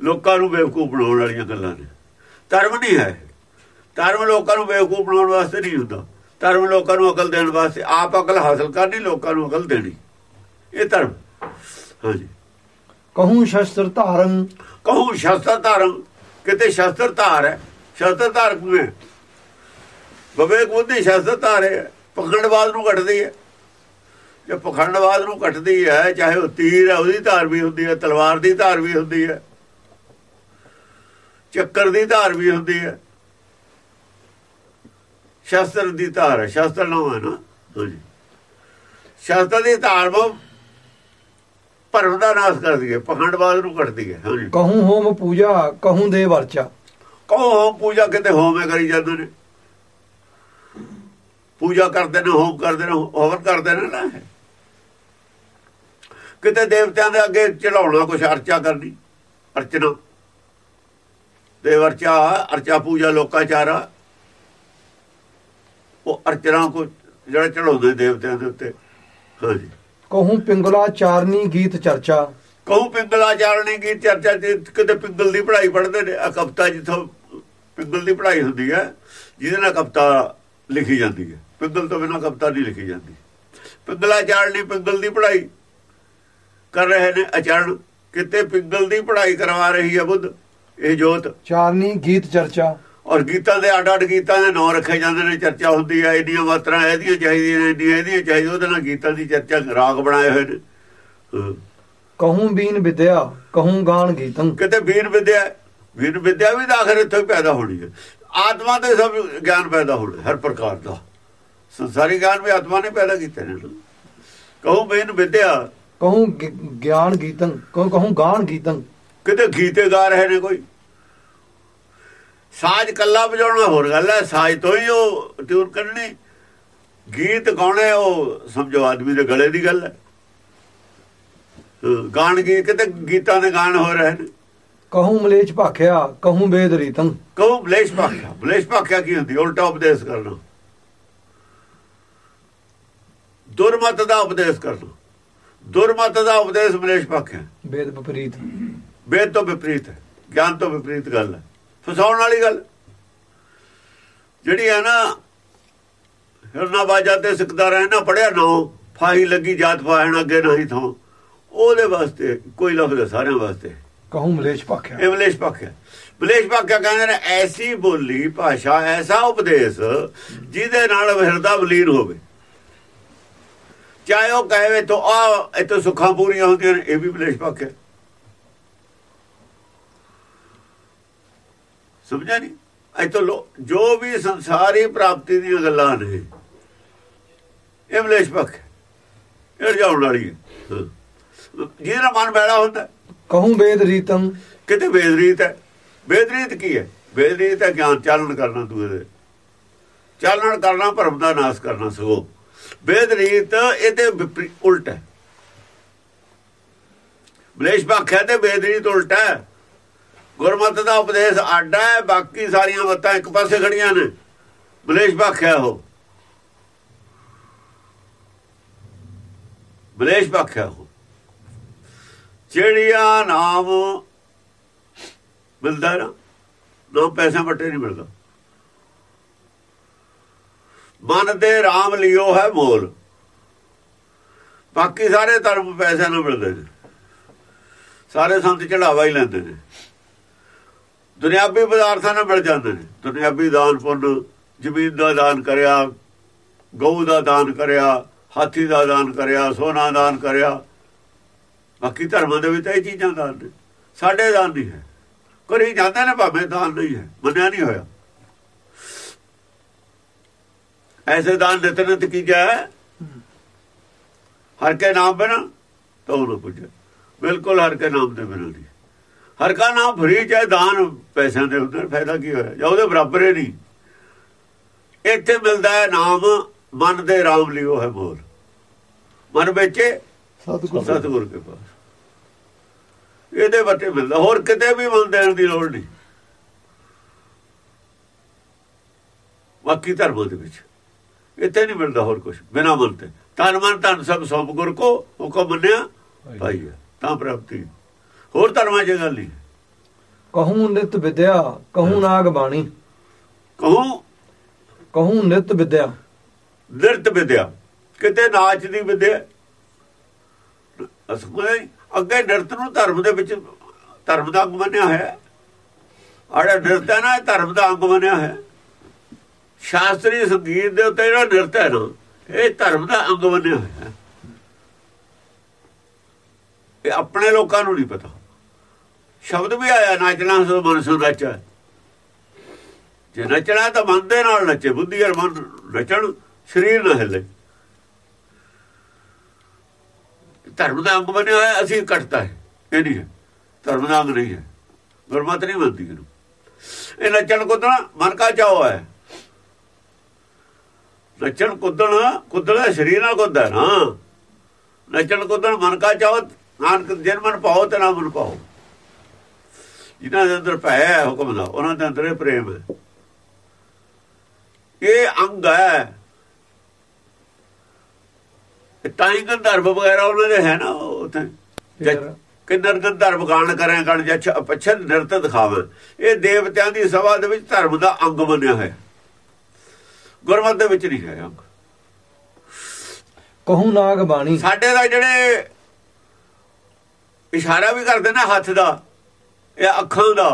ਲੋਕਾਂ ਨੂੰ ਬੇਵਕੂਫ ਬਣਾਉਣ ਵਾਲੀਆਂ ਗੱਲਾਂ ਨੇ। ਧਰਮ ਨਹੀਂ ਹੈ। ਧਰਮ ਲੋਕਾਂ ਨੂੰ ਬੇਵਕੂਫ ਬਣਾਉਣ ਵਾਸਤੇ ਨਹੀਂ ਹੁੰਦਾ। ਧਰਮ ਲੋਕਾਂ ਨੂੰ ਅਕਲ ਦੇਣ ਵਾਸਤੇ। ਆਪ ਅਕਲ ਹਾਸਲ ਕਰਨੀ ਲੋਕਾਂ ਨੂੰ ਅਕਲ ਦੇਣੀ। ਇਹ ਧਰਮ। ਹਾਂਜੀ। ਕਹੂੰ ਸ਼ਸਤਰ ਧਾਰਨ। ਕਹੂੰ ਸ਼ਸਤਰ ਧਾਰਮ ਕਿਤੇ ਸ਼ਸਤਰ ਧਾਰ ਹੈ? ਸ਼ਸਤਰ ਧਾਰ ਕਿਵੇਂ ਬਵੇਕ ਬੁੱਧੀ ਸ਼ਸਤਰ ਧਾਰ ਪਖੰਡਵਾਦ ਨੂੰ ਘਟਦੀ ਹੈ। ਜੇ ਪਖੰਡਵਾਦ ਨੂੰ ਘਟਦੀ ਹੈ ਚਾਹੇ ਉਹ ਤੀਰ ਹੈ ਉਹਦੀ ਧਾਰ ਵੀ ਹੁੰਦੀ ਹੈ ਤਲਵਾਰ ਦੀ ਧਾਰ ਵੀ ਹੁੰਦੀ ਹੈ ਚੱਕਰ ਦੀ ਧਾਰ ਵੀ ਹੁੰਦੀ ਹੈ। ਸ਼ਸਤਰ ਦੀ ਧਾਰ ਹੈ ਸ਼ਸਤਰ ਨਾਮ ਹੈ ਨਾ ਹਾਂਜੀ ਸ਼ਸਤਰ ਦੀ ਧਾਰ ਉਹ ਭਰਮ ਦਾ ਨਾਸ਼ ਕਰਦੀ ਹੈ ਪਖੰਡਵਾਦ ਨੂੰ ਕੱਟਦੀ ਹੈ ਹਾਂਜੀ ਕਹੂੰ ਹੋਮ ਪੂਜਾ ਕਹੂੰ ਦੇ ਵਰਚਾ। ਕਹੋ ਹੋਮ ਪੂਜਾ ਕਿਤੇ ਹੋਮੇ ਕਰੀ ਜਾਂਦੇ ਨੇ। ਪੂਜਾ ਕਰਦੇ ਨੇ ਹੋਮ ਕਰਦੇ ਨੇ ਹਵਨ ਕਰਦੇ ਨੇ ਨਾ। ਕਿਤੇ ਦੇਵਤਿਆਂ ਦੇ ਅੱਗੇ ਚੜਾਉਣਾ ਕੁਛ ਅਰਚਾ ਕਰਨੀ ਅਰਚਨਾ। ਦੇਵਰਚਾ ਅਰਚਾ ਪੂਜਾ ਲੋਕਾਚਾਰਾ ਉਹ ਅਰਚਨਾ ਕੋ ਜਿਹੜਾ ਚੜਾਉਂਦੇ ਦੇਵਤਿਆਂ ਦੇ ਉੱਤੇ। ਹਾਂਜੀ। ਕਹੂੰ ਪਿੰਗਲਾ ਚਾਰਨੀ ਗੀਤ ਚਰਚਾ। ਕਹੂੰ ਪਿੰਗਲਾ ਜਾਣਨੀ ਕੀ ਚਰਚਾ ਕਿਤੇ ਪਿੰਗਲ ਦੀ ਪੜ੍ਹਾਈ ਪੜ੍ਹਦੇ ਨੇ ਆ ਕਵਿਤਾ ਜਿੱਥੋਂ ਪਿੰਗਲ ਦੀ ਪੜ੍ਹਾਈ ਹੁੰਦੀ ਹੈ ਜਿਹਦੇ ਨਾਲ ਕਵਿਤਾ ਲਿਖੀ ਜਾਂਦੀ ਹੈ। ਪਿੰਗਲ ਤੋਂ ਬਿਨਾਂ ਕਵਿਤਾ ਨਹੀਂ ਲਿਖੀ ਜਾਂਦੀ। ਪਿੰਗਲਾ ਜਾਣਨੀ ਪਿੰਗਲ ਦੀ ਪੜ੍ਹਾਈ ਕਰ ਰਹੇ ਨੇ ਅਚਰਨ ਕਿਤੇ ਪਿੰਗਲ ਦੀ ਪੜ੍ਹਾਈ ਕਰਵਾ ਰਹੀ ਹੈ ਬੁੱਧ ਇਹ ਜੋਤ। ਚਾਰਨੀ ਗੀਤ ਚਰਚਾ। ਔਰ ਗੀਤਾਂ ਦੇ ਅੱਡ ਅੱਡ ਗੀਤਾਂ ਦੇ ਨਾਂ ਰੱਖੇ ਜਾਂਦੇ ਨੇ ਚਰਚਾ ਹੁੰਦੀ ਹੈ ਇੰਨੀਆਂ ਮਾਤਰਾ ਇਹਦੀਆਂ ਚਾਹੀਦੀਆਂ ਨੇ ਇੰਨੀਆਂ ਇਹਦੀਆਂ ਚਾਹੀਦੀਆਂ ਉਹਦੇ ਨਾਲ ਗੀਤਾਂ ਦੀ ਚਰਚਾ ਰਾਗ ਬਣਾਏ ਹੋਏ ਨੇ। ਕਹੂੰ ਬੀਨ ਵਿਦਿਆ ਕਹੂੰ ਗਾਣ ਗੀਤੰ। ਕਿਤੇ ਵੀਰ ਵਿਦਿਆ। ਵੀਰ ਵਿਦਿਆ ਵੀ ਤਾਂ ਆਖਰ ਇੱਥੋਂ ਹੀ ਪੈਦਾ ਹੋਣੀ ਹੈ ਆਤਮਾ ਤੇ ਸਭ ਗਿਆਨ ਪੈਦਾ ਹੋਣਾ ਹਰ ਪ੍ਰਕਾਰ ਦਾ। ਸੰਸਾਰੀ ਗਿਆਨ ਵੀ ਆਤਮਾ ਨੇ ਪੈਦਾ ਕੀਤੇ ਨੇ। ਕਹੂੰ ਬੇਨ ਵਿਦਿਆ ਕਹੂੰ ਗਿਆਨ ਗੀਤੰ ਕਹੂੰ ਕਹੂੰ ਗਾਣ ਗੀਤੰ। ਕਿਤੇ ਗੀਤੇ ਗਾ ਰਹੇ ਨੇ ਕੋਈ। ਸਾਜ਼ ਕੱਲਾ ਵਜਾਉਣਾ ਹੋਰ ਗੱਲ ਹੈ ਸਾਜ਼ ਤੋਂ ਹੀ ਉਹ ਟਿਊਨ ਕਰਨੀ। ਗੀਤ ਗਾਉਣੇ ਉਹ ਸਮਝੋ ਆਦਮੀ ਦੇ ਗਲੇ ਦੀ ਗੱਲ ਹੈ। ਗਾਣ ਗੀਤ ਕਿਤੇ ਗੀਤਾਂ ਦੇ ਗਾਣ ਹੋ ਰਹੇ ਨੇ ਕਹੂੰ ਮਲੇਚ ਭਾਖਿਆ ਕਹੂੰ ਵੇਦ ਰੀਤੰ। ਕਹੋ ਬਲੇਸ਼ ਭਾਖਿਆ ਬਲੇਸ਼ ਭਾਖਿਆ ਕੀ ਹੁੰਦੀ? ਉਲਟਾ ਉਪਦੇਸ਼ ਕਰਨਾ। ਦੁਰਮਤ ਦਾ ਉਪਦੇਸ਼ ਕਰਨਾ। ਦੁਰਮਤ ਦਾ ਉਪਦੇਸ਼ ਬਲੇਸ਼ ਭਾਖਿਆ ਵੇਦ ਵਿਪਰੀਤ। ਵੇਦ ਤੋਂ ਵਿਪਰੀਤ ਹੈ। ਗਿਆਨ ਤੋਂ ਵਿਪਰੀਤ ਗੱਲ ਹੈ। ਫਸਾਉਣ ਵਾਲੀ ਗੱਲ। ਜਿਹੜੀ ਹੈ ਨਾ ਹਿਰਨਾ ਬਾਜਾ ਤੇ ਸਿੱਖਦਾ ਰਹਿਣਾ ਪੜਿਆ ਨਾ ਫਾਹੀ ਲੱਗੀ ਜਾਤ ਫਾਹਣ ਅੱਗੇ ਨਹੀਂ ਥਾਂ। ਉਹਦੇ ਵਾਸਤੇ ਕੋਈ ਲਫ਼ਜ਼ ਹੈ ਸਾਰਿਆਂ ਵਾਸਤੇ। ਕਹੂੰ ਮਲੇਚ ਭਾਖਿਆ ਇਹ ਬਲੇਸ਼ ਪੱਖ ਹੈ। ਬਲੇਸ਼ ਪੱਖ ਕਹਿੰਦੇ ਨੇ? ਐਸੀ ਬੋਲੀ ਭਾਸ਼ਾ ਐਸਾ ਉਪਦੇਸ਼ ਜਿਹਦੇ ਨਾਲ ਹਿਰਦਾ ਬਲੀਨ ਹੋਵੇ। ਚਾਹੇ ਉਹ ਕਹੇ ਤੋ ਆ ਇਤੋਂ ਸੁੱਖਾਂ ਪੂਰੀਆਂ ਹੁੰਦੀਆਂ ਨੇ ਇਹ ਵੀ ਬਲੇਸ਼ ਪੱਖ ਹੈ। ਸਮਝਿਆ ਨਹੀਂ ਇਤੋਂ ਜੋ ਵੀ ਸੰਸਾਰੀ ਪ੍ਰਾਪਤੀ ਦੀਆਂ ਗੱਲਾਂ ਨੇ ਇਹ ਬਲੇਸ਼ ਪੱਖ ਇਹ ਜਾਉਣ ਵਾਲੀ ਹੈ। ਨਾਲ ਮਨ ਬੈੜਾ ਹੁੰਦਾ। ਕਹੂੰ ਵੇਦ ਰੀਤੰ ਕਿਤੇ ਵੇਦਰੀਤ ਹੈ? ਵੇਦਰੀਤ ਕੀ ਹੈ? ਵੇਦਰੀਤ ਹੈ ਗਿਆਨ ਚਾਲਣ ਕਰਨਾ ਤੂੰ ਇਹਦੇ ਚਾਲਣ ਕਰਨਾ ਭਰਮ ਦਾ ਨਾਸ਼ ਕਰਨਾ ਸਗੋ। ਵੇਦਰੀਤ ਇਹਦੇ ਵਿਪਰੀ- ਉਲਟ ਹੈ। ਬਲੇਸ਼ ਬਾਖਿਆ ਤੇ ਵੇਦਰੀਤ ਉਲਟ ਹੈ। ਗੁਰਮਤਿ ਦਾ ਉਪਦੇਸ਼ ਆਡਾ ਹੈ, ਬਾਕੀ ਸਾਰੀਆਂ ਮੱਤਾਂ ਇੱਕ ਪਾਸੇ ਖੜੀਆਂ ਨੇ। ਬਲੇਸ਼ ਬਾਖਿਆ ਹੋ। ਬਲੇਸ਼ ਬਾਖਿਆ ਹੋ। ਜਿਹੜੀਆਂ ਨਾਮ ਮਿਲਦਾ ਨਾ ਨਾਮ ਪੈਸੇ ਵੱਟੇ ਨਹੀਂ ਮਿਲਦਾ। ਮਨ ਦੇ RAM ਲਿਓ ਹੈ ਮੋਲ। ਬਾਕੀ ਸਾਰੇ ਧਰਮ ਪੈਸੇ ਨਾਲ ਮਿਲਦੇ ਨੇ। ਸਾਰੇ ਸੰਤ ਚੜਾਵਾ ਹੀ ਲੈਂਦੇ ਨੇ। ਦੁਨਿਆਵੀ ਪਦਾਰਥਾਂ ਨਾਲ ਮਿਲ ਜਾਂਦੇ ਨੇ। ਦੁਨਿਆਵੀ ਦਾਨ ਪੁੰਨ, ਜ਼ਮੀਨ ਦਾ ਦਾਨ ਕਰਿਆ, ਗਊ ਦਾ ਦਾਨ ਕਰਿਆ, ਹਾਥੀ ਦਾ ਦਾਨ ਕਰਿਆ, ਸੋਨਾ ਦਾਨ ਕਰਿਆ। ਬਾਕੀ ਧਰਮਾਂ ਦੇ ਵਿੱਚ ਇਹ ਚੀਜ਼ਾਂ ਦਾਨ ਨੇ। ਸਾਡੇ ਦਾਨ ਨਹੀਂ ਹੈ। ਕਰੀ ਜਾਂਦੇ ਨੇ ਭਾਵੇਂ ਦਾਨ ਨਹੀਂ ਹੈ। ਮੰਨਿਆ ਨਹੀਂ ਹੋਇਆ। ਐਸੇ ਦਾਨ ਦਿੱਤੇ ਨੇ ਤੇ ਕੀ ਜਾ ਹਰ ਕੇ ਨਾਮ ਬਿਨਾ ਤਾਂ ਉਹ ਨਾ ਪੁੱਜੇ ਬਿਲਕੁਲ ਹਰ ਕੇ ਨਾਮ ਦੇ ਬਿਨਾ ਨਹੀਂ ਹਰ ਕਾ ਨਾਮ ਫਰੀ ਚਾਹੇ ਦਾਨ ਪੈਸਿਆਂ ਦੇ ਨੇ, ਫਾਇਦਾ ਕੀ ਹੋਇਆ? ਜਾਂ ਉਹਦੇ ਬਰਾਬਰ ਹੀ ਨਹੀਂ। ਇੱਥੇ ਮਿਲਦਾ ਹੈ ਨਾਮ ਮਨ ਦੇ ਰਾਮ ਲਿਓ ਹੈ ਮੋਲ ਮਨ ਵਿੱਚ ਸਤਿਗੁਰ ਸਤਿਗੁਰ ਕੇ ਪਾਸ। ਇਹਦੇ ਬੱਟੇ ਮਿਲਦਾ। ਹੋਰ ਕਿਤੇ ਵੀ ਮਨ ਦੇਣ ਦੀ ਲੋੜ ਨਹੀਂ। ਬਾਕੀ ਧਰਮਾਂ ਦੇ ਵਿੱਚ। ਇੱਥੇ ਨਹੀਂ ਮਿਲਦਾ ਹੋਰ ਕੁਝ ਬਿਨਾ ਮਨ ਤੇ। ਤਨ ਮਨ ਤਨ ਸਭ ਸਭ ਗੁਰ ਕੋ ਹੁਕਮ ਮੰਨਿਆ ਭਾਈ ਤਾਂ ਪ੍ਰਾਪਤੀ। ਹੋਰ ਧਰਮਾਂ 'ਚ ਗੱਲ ਨਹੀਂ। ਕਹੂੰ ਨਿਤ ਵਿਦਿਆ ਕਹੂੰ ਨਾਗ ਬਾਣੀ। ਕਹੂੰ ਕਹੂੰ ਨਿਤ ਵਿਦਿਆ। ਨਿਰਤ ਵਿਦਿਆ। ਕਿਤੇ ਨਾਚ ਦੀ ਵਿਦਿਆ। ਅਸਮੇ ਅੱਗੇ ਨਿਰਤ ਨੂੰ ਧਰਮ ਦੇ ਵਿੱਚ ਧਰਮ ਦਾ ਅੰਗ ਮੰਨਿਆ ਹੈ। ਆੜਾ ਨਿਰਤ ਹੈ ਨਾ ਧਰਮ ਦਾ ਅੰਗ ਮੰਨਿਆ ਹੈ। ਸ਼ਾਸਤਰੀ ਸੰਗੀਤ ਦੇ ਉੱਤੇ ਜਿਹੜਾ ਨਿਰਤ ਹੈ ਨਾ, ਇਹ ਧਰਮ ਦਾ ਅੰਗ ਮੰਨਿਆ ਹੋਇਆ ਇਹ ਆਪਣੇ ਲੋਕਾਂ ਨੂੰ ਨਹੀਂ ਪਤਾ। ਸ਼ਬਦ ਵੀ ਆਇਆ, ਨੱਚਣਾ ਸੋ ਮਨ ਸੋ ਨੱਚਾ। ਜੇ ਨੱਚਣਾ ਤਾਂ ਮਨ ਦੇ ਨਾਲ ਨੱਚੇ, ਬੁੱਧੀ ਔਰ ਮਨ ਨੱਚਣ, ਸਰੀਰ ਨਾ ਹਿੱਲੇ। ਧਰਮ ਦਾ ਅੰਗ ਬਣਿਆ ਹੋਇਆ, ਅਸੀਂ ਕੱਟਤਾ ਹੈ। ਇਹ ਨਹੀਂ ਹੈ। ਧਰਮ ਦਾ ਅੰਗ ਨਹੀਂ ਹੈ। ਗੁਰਮਤ ਨਹੀਂ ਮੰਨਦੀ ਇਹਨੂੰ। ਇਹ ਨੱਚਣ ਕੁੱਦਣਾ, ਮਨ ਕਾ ਚਾਹੋ ਹੈ। ਨੱਚਣ ਕੁੱਦਣ ਕੁੱਦਣਾ ਸਰੀਰ ਨਾਲ ਕੁੱਦਦਾ ਨਾ ਨੱਚਣ ਕੁੱਦਣ ਮਨ ਕਾ ਚਾਹੋ ਨਾਨਕ ਜਨ ਮਨ ਪਾਓ ਤੇ ਨਾ ਮਨ ਪਾਓ। ਜਿਨ੍ਹਾਂ ਦੇ ਅੰਦਰ ਭੈ ਹੈ ਹੁਕਮ ਦਾ ਉਹਨਾਂ ਦੇ ਅੰਦਰ ਪ੍ਰੇਮ ਹੈ। ਇਹ ਅੰਗ ਹੈ। ਹੀ ਗੰਧਰਵ ਵਗੈਰਾ ਉਹਨਾਂ ਦੇ ਹੈ ਨਾ ਉਥੇ ਕਿੰਨਰ ਗੰਧਰਵ ਗਾਣ ਕਰੇ ਗਣ ਜਛ ਪਛਨ ਨਿਰਤ ਦਿਖਾਵੇ। ਇਹ ਦੇਵਤਿਆਂ ਦੀ ਸਭਾ ਦੇ ਵਿੱਚ ਧਰਮ ਦਾ ਅੰਗ ਬਣਿਆ ਹੈ ਗੁਰਮਤ ਦੇ ਵਿੱਚ ਨਹੀਂ ਹੈ ਅੰਗ। ਕਹੂੰ ਨਾਗ ਬਾਣੀ। ਸਾਡੇ ਦਾ ਜਿਹੜੇ ਇਸ਼ਾਰਾ ਵੀ ਕਰਦੇ ਨੇ ਹੱਥ ਦਾ ਇਹ ਅੱਖਾਂ ਦਾ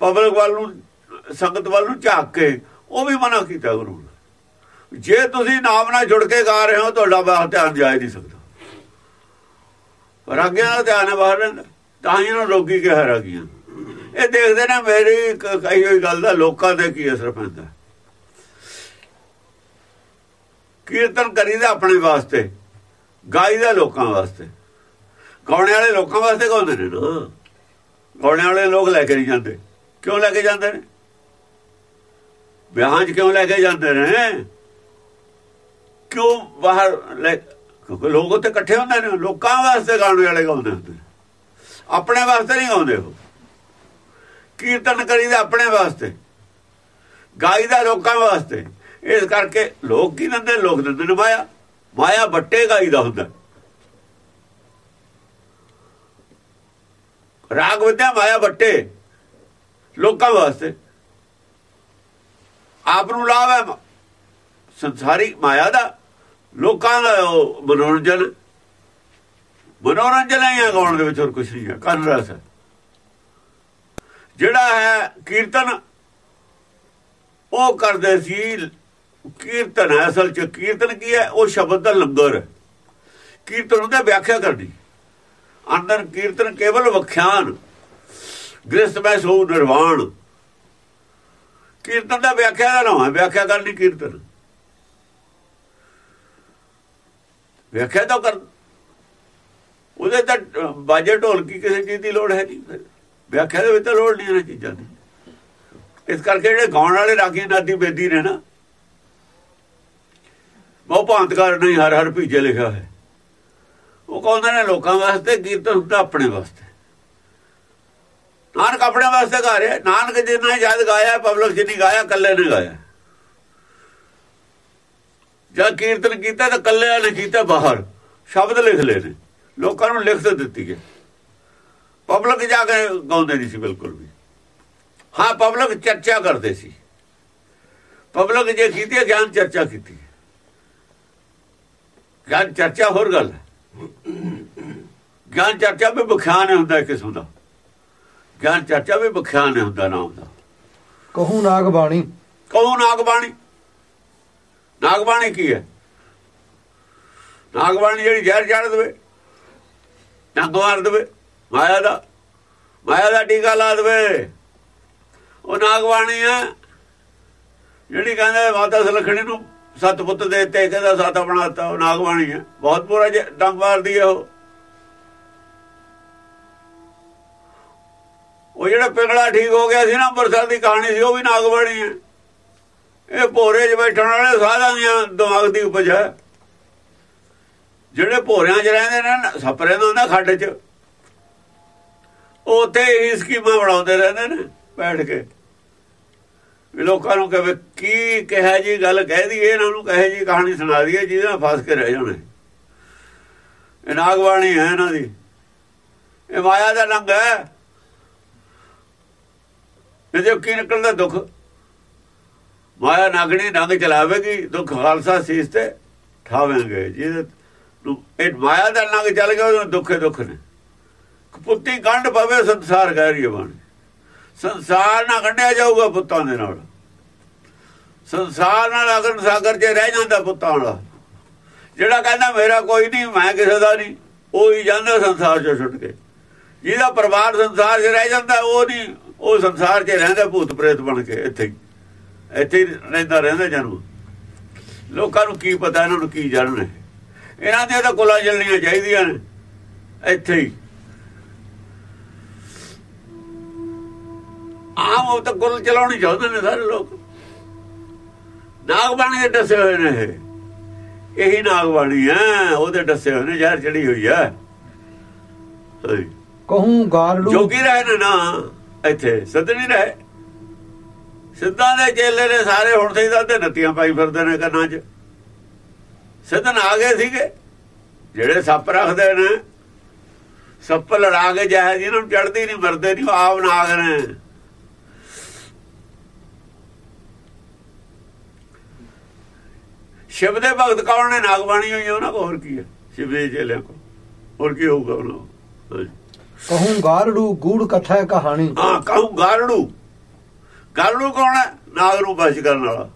ਪਬਲਿਕ ਵੱਲ ਨੂੰ ਸੰਗਤ ਵੱਲ ਨੂੰ ਝਾਕ ਕੇ ਉਹ ਵੀ ਮਨਾ ਕੀਤਾ ਗੁਰੂ ਨੇ। ਜੇ ਤੁਸੀਂ ਨਾਮ ਨਾਲ ਜੁੜ ਕੇ ਗਾ ਰਹੇ ਹੋ ਤੁਹਾਡਾ ਬਾਹਰ ਧਿਆਨ ਜਾ ਹੀ ਨਹੀਂ ਸਕਦਾ। ਰਾਗਿਆਂ ਦਾ ਧਿਆਨ ਬਾਹਰ ਰਹਿੰਦਾ ਤਾਂ ਹੀ ਇਹਨਾਂ ਲੋਕੀ ਕਿਹਾ ਰਾਗੀਆਂ ਇਹ ਦੇਖਦੇ ਨੇ ਮੇਰੀ ਕਹੀ ਹੋਈ ਗੱਲ ਦਾ ਲੋਕਾਂ ਤੇ ਕੀ ਅਸਰ ਪੈਂਦਾ। ਕੀਰਤਨ ਕਰੀਦਾ ਆਪਣੇ ਵਾਸਤੇ ਗਾਈਦਾ ਲੋਕਾਂ ਵਾਸਤੇ। ਗਾਉਣੇ ਵਾਲੇ ਲੋਕਾਂ ਵਾਸਤੇ ਗਾਉਂਦੇ ਨੇ ਨਾ। ਗਾਉਣੇ ਵਾਲੇ ਲੋਕ ਲੈ ਕੇ ਨਹੀਂ ਜਾਂਦੇ। ਕਿਉਂ ਲੈ ਕੇ ਜਾਂਦੇ ਨੇ? ਵਿਆਹਾਂ 'ਚ ਕਿਉਂ ਲੈ ਕੇ ਜਾਂਦੇ ਨੇ? ਕਿਉਂ ਬਾਹਰ ਲੈ, ਕਿਉਂਕਿ ਲੋਕ ਉੱਥੇ ਇਕੱਠੇ ਹੁੰਦੇ ਨੇ। ਲੋਕਾਂ ਵਾਸਤੇ ਗਾਉਣ ਵਾਲੇ ਗਾਉਂਦੇ ਹੁੰਦੇ ਆਪਣੇ ਵਾਸਤੇ ਨਹੀਂ ਗਾਉਂਦੇ ਉਹ। ਕੀਰਤਨ ਕਰੀਦਾ ਆਪਣੇ ਵਾਸਤੇ। ਗਾਈਦਾ ਲੋਕਾਂ ਵਾਸਤੇ। ਇਸ ਕਰਕੇ ਲੋਕ ਕੀ ਦਿੰਦੇ ਲੋਕ ਦਿੰਦੇ ਨੇ ਮਾਇਆ। ਮਾਇਆ ਵੱਟੇ ਗਾਈ ਦਾ ਹੁੰਦਾ। ਰਾਗ ਵਿਦਿਆ ਮਾਇਆ ਵੱਟੇ। ਲੋਕਾਂ ਵਾਸਤੇ। ਆਪ ਨੂੰ ਲਾਭ ਹੈ। ਸੰਸਾਰੀ ਮਾਇਆ ਦਾ। ਲੋਕਾਂ ਦਾ ਉਹ ਮਨੋਰੰਜਨ। ਮਨੋਰੰਜਨ ਹੈ ਗਾਉਣ ਦੇ ਵਿੱਚ ਹੋਰ ਕੁਝ ਨਹੀਂ ਹੈ। ਕੰਨ ਰਸ ਹੈ। ਜਿਹੜਾ ਹੈ ਕੀਰਤਨ, ਉਹ ਕਰਦੇ ਸੀ ਕੀਰਤਨ ਹੈ, ਅਸਲ ਚ ਕੀਰਤਨ ਕੀ ਹੈ? ਉਹ ਸ਼ਬਦ ਦਾ ਲੰਗਰ ਹੈ। ਕੀਰਤਨ ਉਹਦਾ ਵਿਆਖਿਆ ਕਰਨੀ। ਅੰਦਰ ਕੀਰਤਨ ਕੇਵਲ ਵਿਖਿਆਨ ਗ੍ਰਸਤ ਮੈਂ ਸੋ ਨਿਰਵਾਣ। ਕੀਰਤਨ ਦਾ ਵਿਆਖਿਆ ਦਾ ਨਾਮ ਹੈ ਵਿਆਖਿਆ ਕਰਨੀ ਕੀਰਤਨ। ਵਿਆਖਿਆ ਤਾਂ ਕਰ। ਉਹਦੇ ਤਾਂ ਬਾਜੇ ਢੋਲ ਕੀ ਕਿਸੇ ਚੀਜ਼ ਦੀ ਲੋੜ ਹੈ ਨਹੀਂ ਵਿਆਖਿਆ ਦੇ ਵਿੱਚ ਤਾਂ ਲੋੜ ਨਹੀਂ ਇਹਨਾਂ ਚੀਜ਼ਾਂ ਦੀ। ਇਸ ਕਰਕੇ ਜਿਹੜੇ ਗਾਉਣ ਵਾਲੇ ਰਾਗੀ ਨਾਦੀ, ਬੇਦੀ ਨੇ ਨਾ ਬਹੁ ਭਾਂਤਕਾਰ ਨਹੀਂ, ਹਰ ਹਰ ਭੀਜੇ ਲਿਖਿਆ ਹੈ ਉਹ ਕਹਿੰਦੇ ਨੇ ਲੋਕਾਂ ਵਾਸਤੇ ਕੀਰਤਨ ਹੁੰਦਾ ਆਪਣੇ ਵਾਸਤੇ। ਨਾਨਕ ਆਪਣੇ ਵਾਸਤੇ ਗਾ ਰਿਹਾ। ਨਾਨਕ ਜਿੰਨਾ ਜਦ ਗਾਇਆ, ਪਬਲਿਕ ਜਿੰਨੀ ਗਾਇਆ ਕੱਲੇ ਨੇ ਗਾਇਆ। ਜਦ ਕੀਰਤਨ ਕੀਤਾ ਤਾਂ ਕੱਲਿਆਂ ਨੇ ਕੀਤਾ ਬਾਹਰ। ਸ਼ਬਦ ਲਿਖ ਲਏ ਨੇ। ਲੋਕਾਂ ਨੂੰ ਲਿਖਤ ਦਿੱਤੀ ਹੈ। ਪਬਲਿਕ ਜਾ ਕੇ ਗਾਉਂਦੇ ਨਹੀਂ ਸੀ ਬਿਲਕੁਲ ਵੀ। ਹਾਂ, ਪਬਲਿਕ ਚਰਚਾ ਕਰਦੇ ਸੀ। ਪਬਲਿਕ ਜੇ ਕੀਤੀ ਗਿਆਨ ਚਰਚਾ ਕੀਤੀ। ਗਿਆਨ ਚਰਚਾ ਹੋਰ ਗੱਲ ਗਿਆਨ ਚਰਚਾ ਵੀ ਬਖਿਆਨ ਹੁੰਦਾ ਕਿਸਮ ਦਾ। ਗਿਆਨ ਚਰਚਾ ਵੀ ਬਖਿਆਨ ਹੁੰਦਾ ਨਾਮ ਦਾ। ਕਹੂੰ ਨਾਗ ਬਾਣੀ ਕਹੂੰ ਨਾਗਬਾਣੀ। ਨਾਗਬਾਣੀ ਕੀ ਹੈ? ਨਾਗਬਾਣੀ ਜਿਹੜੀ ਜ਼ਹਿਰ ਚੜ ਦੇਵੇ ਨੰਗ ਮਾਰ ਦੇਵੇ ਮਾਇਆ ਦਾ ਮਾਇਆ ਦਾ ਟੀਕਾ ਲਾ ਦੇਵੇ। ਉਹ ਨਾਗਬਾਣੀ ਹੈ। ਜਿਹੜੀ ਕਹਿੰਦੇ ਮਾਤਾ ਸੁਲਖਣੀ ਨੂੰ ਸੱਤ ਪੁੱਤ ਦੇ ਦਿੱਤੇ ਕਹਿੰਦਾ ਸੱਤ ਬਣਾਤਾ ਉਹ ਨਾਗਬਾਣੀ ਹੈ। ਬਹੁਤ ਪੂਰਾ ਡੰਗ ਮਾਰਦੀ ਹੈ ਉਹ। ਉਹ ਜਿਹੜਾ ਪਿੰਗਲਾ ਠੀਕ ਹੋ ਗਿਆ ਸੀ ਨਾ, ਅੰਮ੍ਰਿਤਸਰ ਦੀ ਕਹਾਣੀ ਸੀ, ਉਹ ਵੀ ਨਾਗਵਾਣੀ ਹੈ। ਇਹ ਭੋਰੇ 'ਚ ਬੈਠਣ ਵਾਲੇ ਸਾਧਾਂ ਦੀਆਂ ਦਿਮਾਗ ਦੀ ਉਪਜ ਹੈ। ਜਿਹੜੇ ਭੋਰਿਆਂ 'ਚ ਰਹਿੰਦੇ ਨੇ ਸਪਰੇ ਦਾ ਹੁੰਦਾ ਖੱਡ 'ਚ। ਉੱਥੇ ਹੀ ਸਕੀਮਾਂ ਬਣਾਉਂਦੇ ਰਹਿੰਦੇ ਨੇ, ਬੈਠ ਕੇ। ਲੋਕਾਂ ਨੂੰ ਕਹੇ ਕੀ ਕਿਹਾ ਜੀ ਗੱਲ ਕਹਿ ਦਈਏ, ਇਹਨਾਂ ਨੂੰ ਕਹੇ ਜੀ ਕਹਾਣੀ ਸੁਣਾ ਦਈਏ, ਜਿਹਦਾ ਫਸ ਕੇ ਰਹਿ ਜਾਣੇ। ਇਹ ਨਾਗਵਾਣੀ ਹੈ ਇਹਨਾਂ ਦੀ। ਇਹ ਮਾਇਆ ਦਾ ਰੰਗ ਹੈ। ਇਹਦੇ ਕੀ ਨਿਕਲਦਾ ਦੁੱਖ? ਮਾਇਆ ਨਾਗਣੀ ਨੰਗ ਚਲਾਵੇਗੀ, ਦੁੱਖ ਖਾਲਸਾ ਸੀਸ ਤੇ ਠਾਵਾਂਗੇ। ਜਿਹਦੇ ਇਹ ਮਾਇਆ ਦਾ ਨੰਗ ਚੱਲ ਗਿਆ ਉਹ ਦੁੱਖੇ ਦੁੱਖ ਨੇ। ਕਪੁੱਤੀ ਗੰਢ ਪਵੇ ਸੰਸਾਰ ਗਹਿਰੀ ਬਾਣੀ। ਸੰਸਾਰ ਨਾਲ ਕੱਢਿਆ ਜਾਊਗਾ ਪੁੱਤਾਂ ਦੇ ਨਾਲ। ਸੰਸਾਰ ਨਾਲ ਅਗਨ ਸਾਗਰ 'ਚ ਰਹਿ ਜਾਂਦਾ ਪੁੱਤਾਂ ਨਾਲ ਜਿਹੜਾ ਕਹਿੰਦਾ ਮੇਰਾ ਕੋਈ ਨਹੀਂ, ਮੈਂ ਕਿਸੇ ਦਾ ਨਹੀਂ, ਉਹ ਹੀ ਜਾਂਦਾ ਸੰਸਾਰ 'ਚੋਂ ਛੁੱਟ ਕੇ। ਜਿਹਦਾ ਪਰਿਵਾਰ ਸੰਸਾਰ 'ਚ ਰਹਿ ਜਾਂਦਾ, ਉਹ ਨਹੀਂ, ਉਹ ਸੰਸਾਰ 'ਚ ਰਹਿੰਦਾ ਭੂਤ ਪ੍ਰੇਤ ਬਣ ਕੇ ਇੱਥੇ ਹੀ। ਇੱਥੇ ਹੀ ਰਹਿੰਦਾ ਰਹਿੰਦਾ ਜਨਮ। ਲੋਕਾਂ ਨੂੰ ਕੀ ਪਤਾ ਇਹਨਾਂ ਨੂੰ ਕੀ ਜਾਣਨ ਇਹਨਾਂ ਦੀਆਂ ਤਾਂ ਕੁਲਾਂ ਜਲਣੀਆਂ ਚਾਹੀਦੀਆਂ ਨੇ। ਇੱਥੇ ਹੀ। ਆਮ ਉਹ ਤਾਂ ਕੁਲ ਚਲਾਉਣੀ ਚਾਹੁੰਦੇ ਨੇ ਸਾਰੇ ਲੋਕ। ਨਾਗਬਾਣੀ ਦੇ ਦੱਸੇ ਹੋਏ ਨੇ ਇਹ। ਇਹੀ ਨਾਗਬਾਣੀ ਹੈ ਉਹਦੇ ਦੱਸੇ ਹੋਏ ਨੇ ਜ਼ਹਿਰ ਚੜੀ ਹੋਈ ਹੈ। ਕਹੂੰ ਗਾਰੜੂ ਜੋਗੀ ਰਹੇ ਨੇ ਨਾ ਇੱਥੇ ਸੱਦਣੀ ਰਹੇ। ਸਿੱਧਾਂ ਦੇ ਚੇਲੇ ਨੇ ਸਾਰੇ ਹੁਣ ਸਹੀਦਾ ਤੇ ਨੱਤੀਆਂ ਪਾਈ ਫਿਰਦੇ ਨੇ ਕੰਨਾਂ 'ਚ। ਸਿੱਧਨ ਆ ਗਏ ਸੀਗੇ ਜਿਹੜੇ ਸੱਪ ਰੱਖਦੇ ਨੇ। ਸੱਪ ਲੜਾ ਕੇ ਜਾਇ ਜਿਹਨਾਂ ਨੂੰ ਚੜਦੀ ਨਹੀਂ ਮਰਦੇ ਨਹੀਂ ਆਪ ਨਾਗ ਨੇ। ਸ਼ਿਵ ਦੇ ਭਗਤ ਕੌਣ ਨੇ? ਨਾਗਬਾਣੀ ਹੋਈ ਉਹਨਾਂ ਕੋਲ? ਹੋਰ ਕੀ ਹੈ ਸ਼ਿਵ ਦੇ ਚੇਲਿਆਂ ਕੋਲ। ਹੋਰ ਕੀ ਹੋਊਗਾ ਉਹਨਾਂ। ਕਹੂੰ ਗਾਰੜੂ ਗੂੜ ਕਥਾ ਹੈ ਕਹਾਣੀ। ਹਾਂ ਕਹੂੰ ਗਾਰੜੂ। ਗਾਰੜੂ ਕੌਣ ਹੈ? ਨਾਗ ਨੂੰ ਬਚ ਕਰਨ ਵਾਲਾ।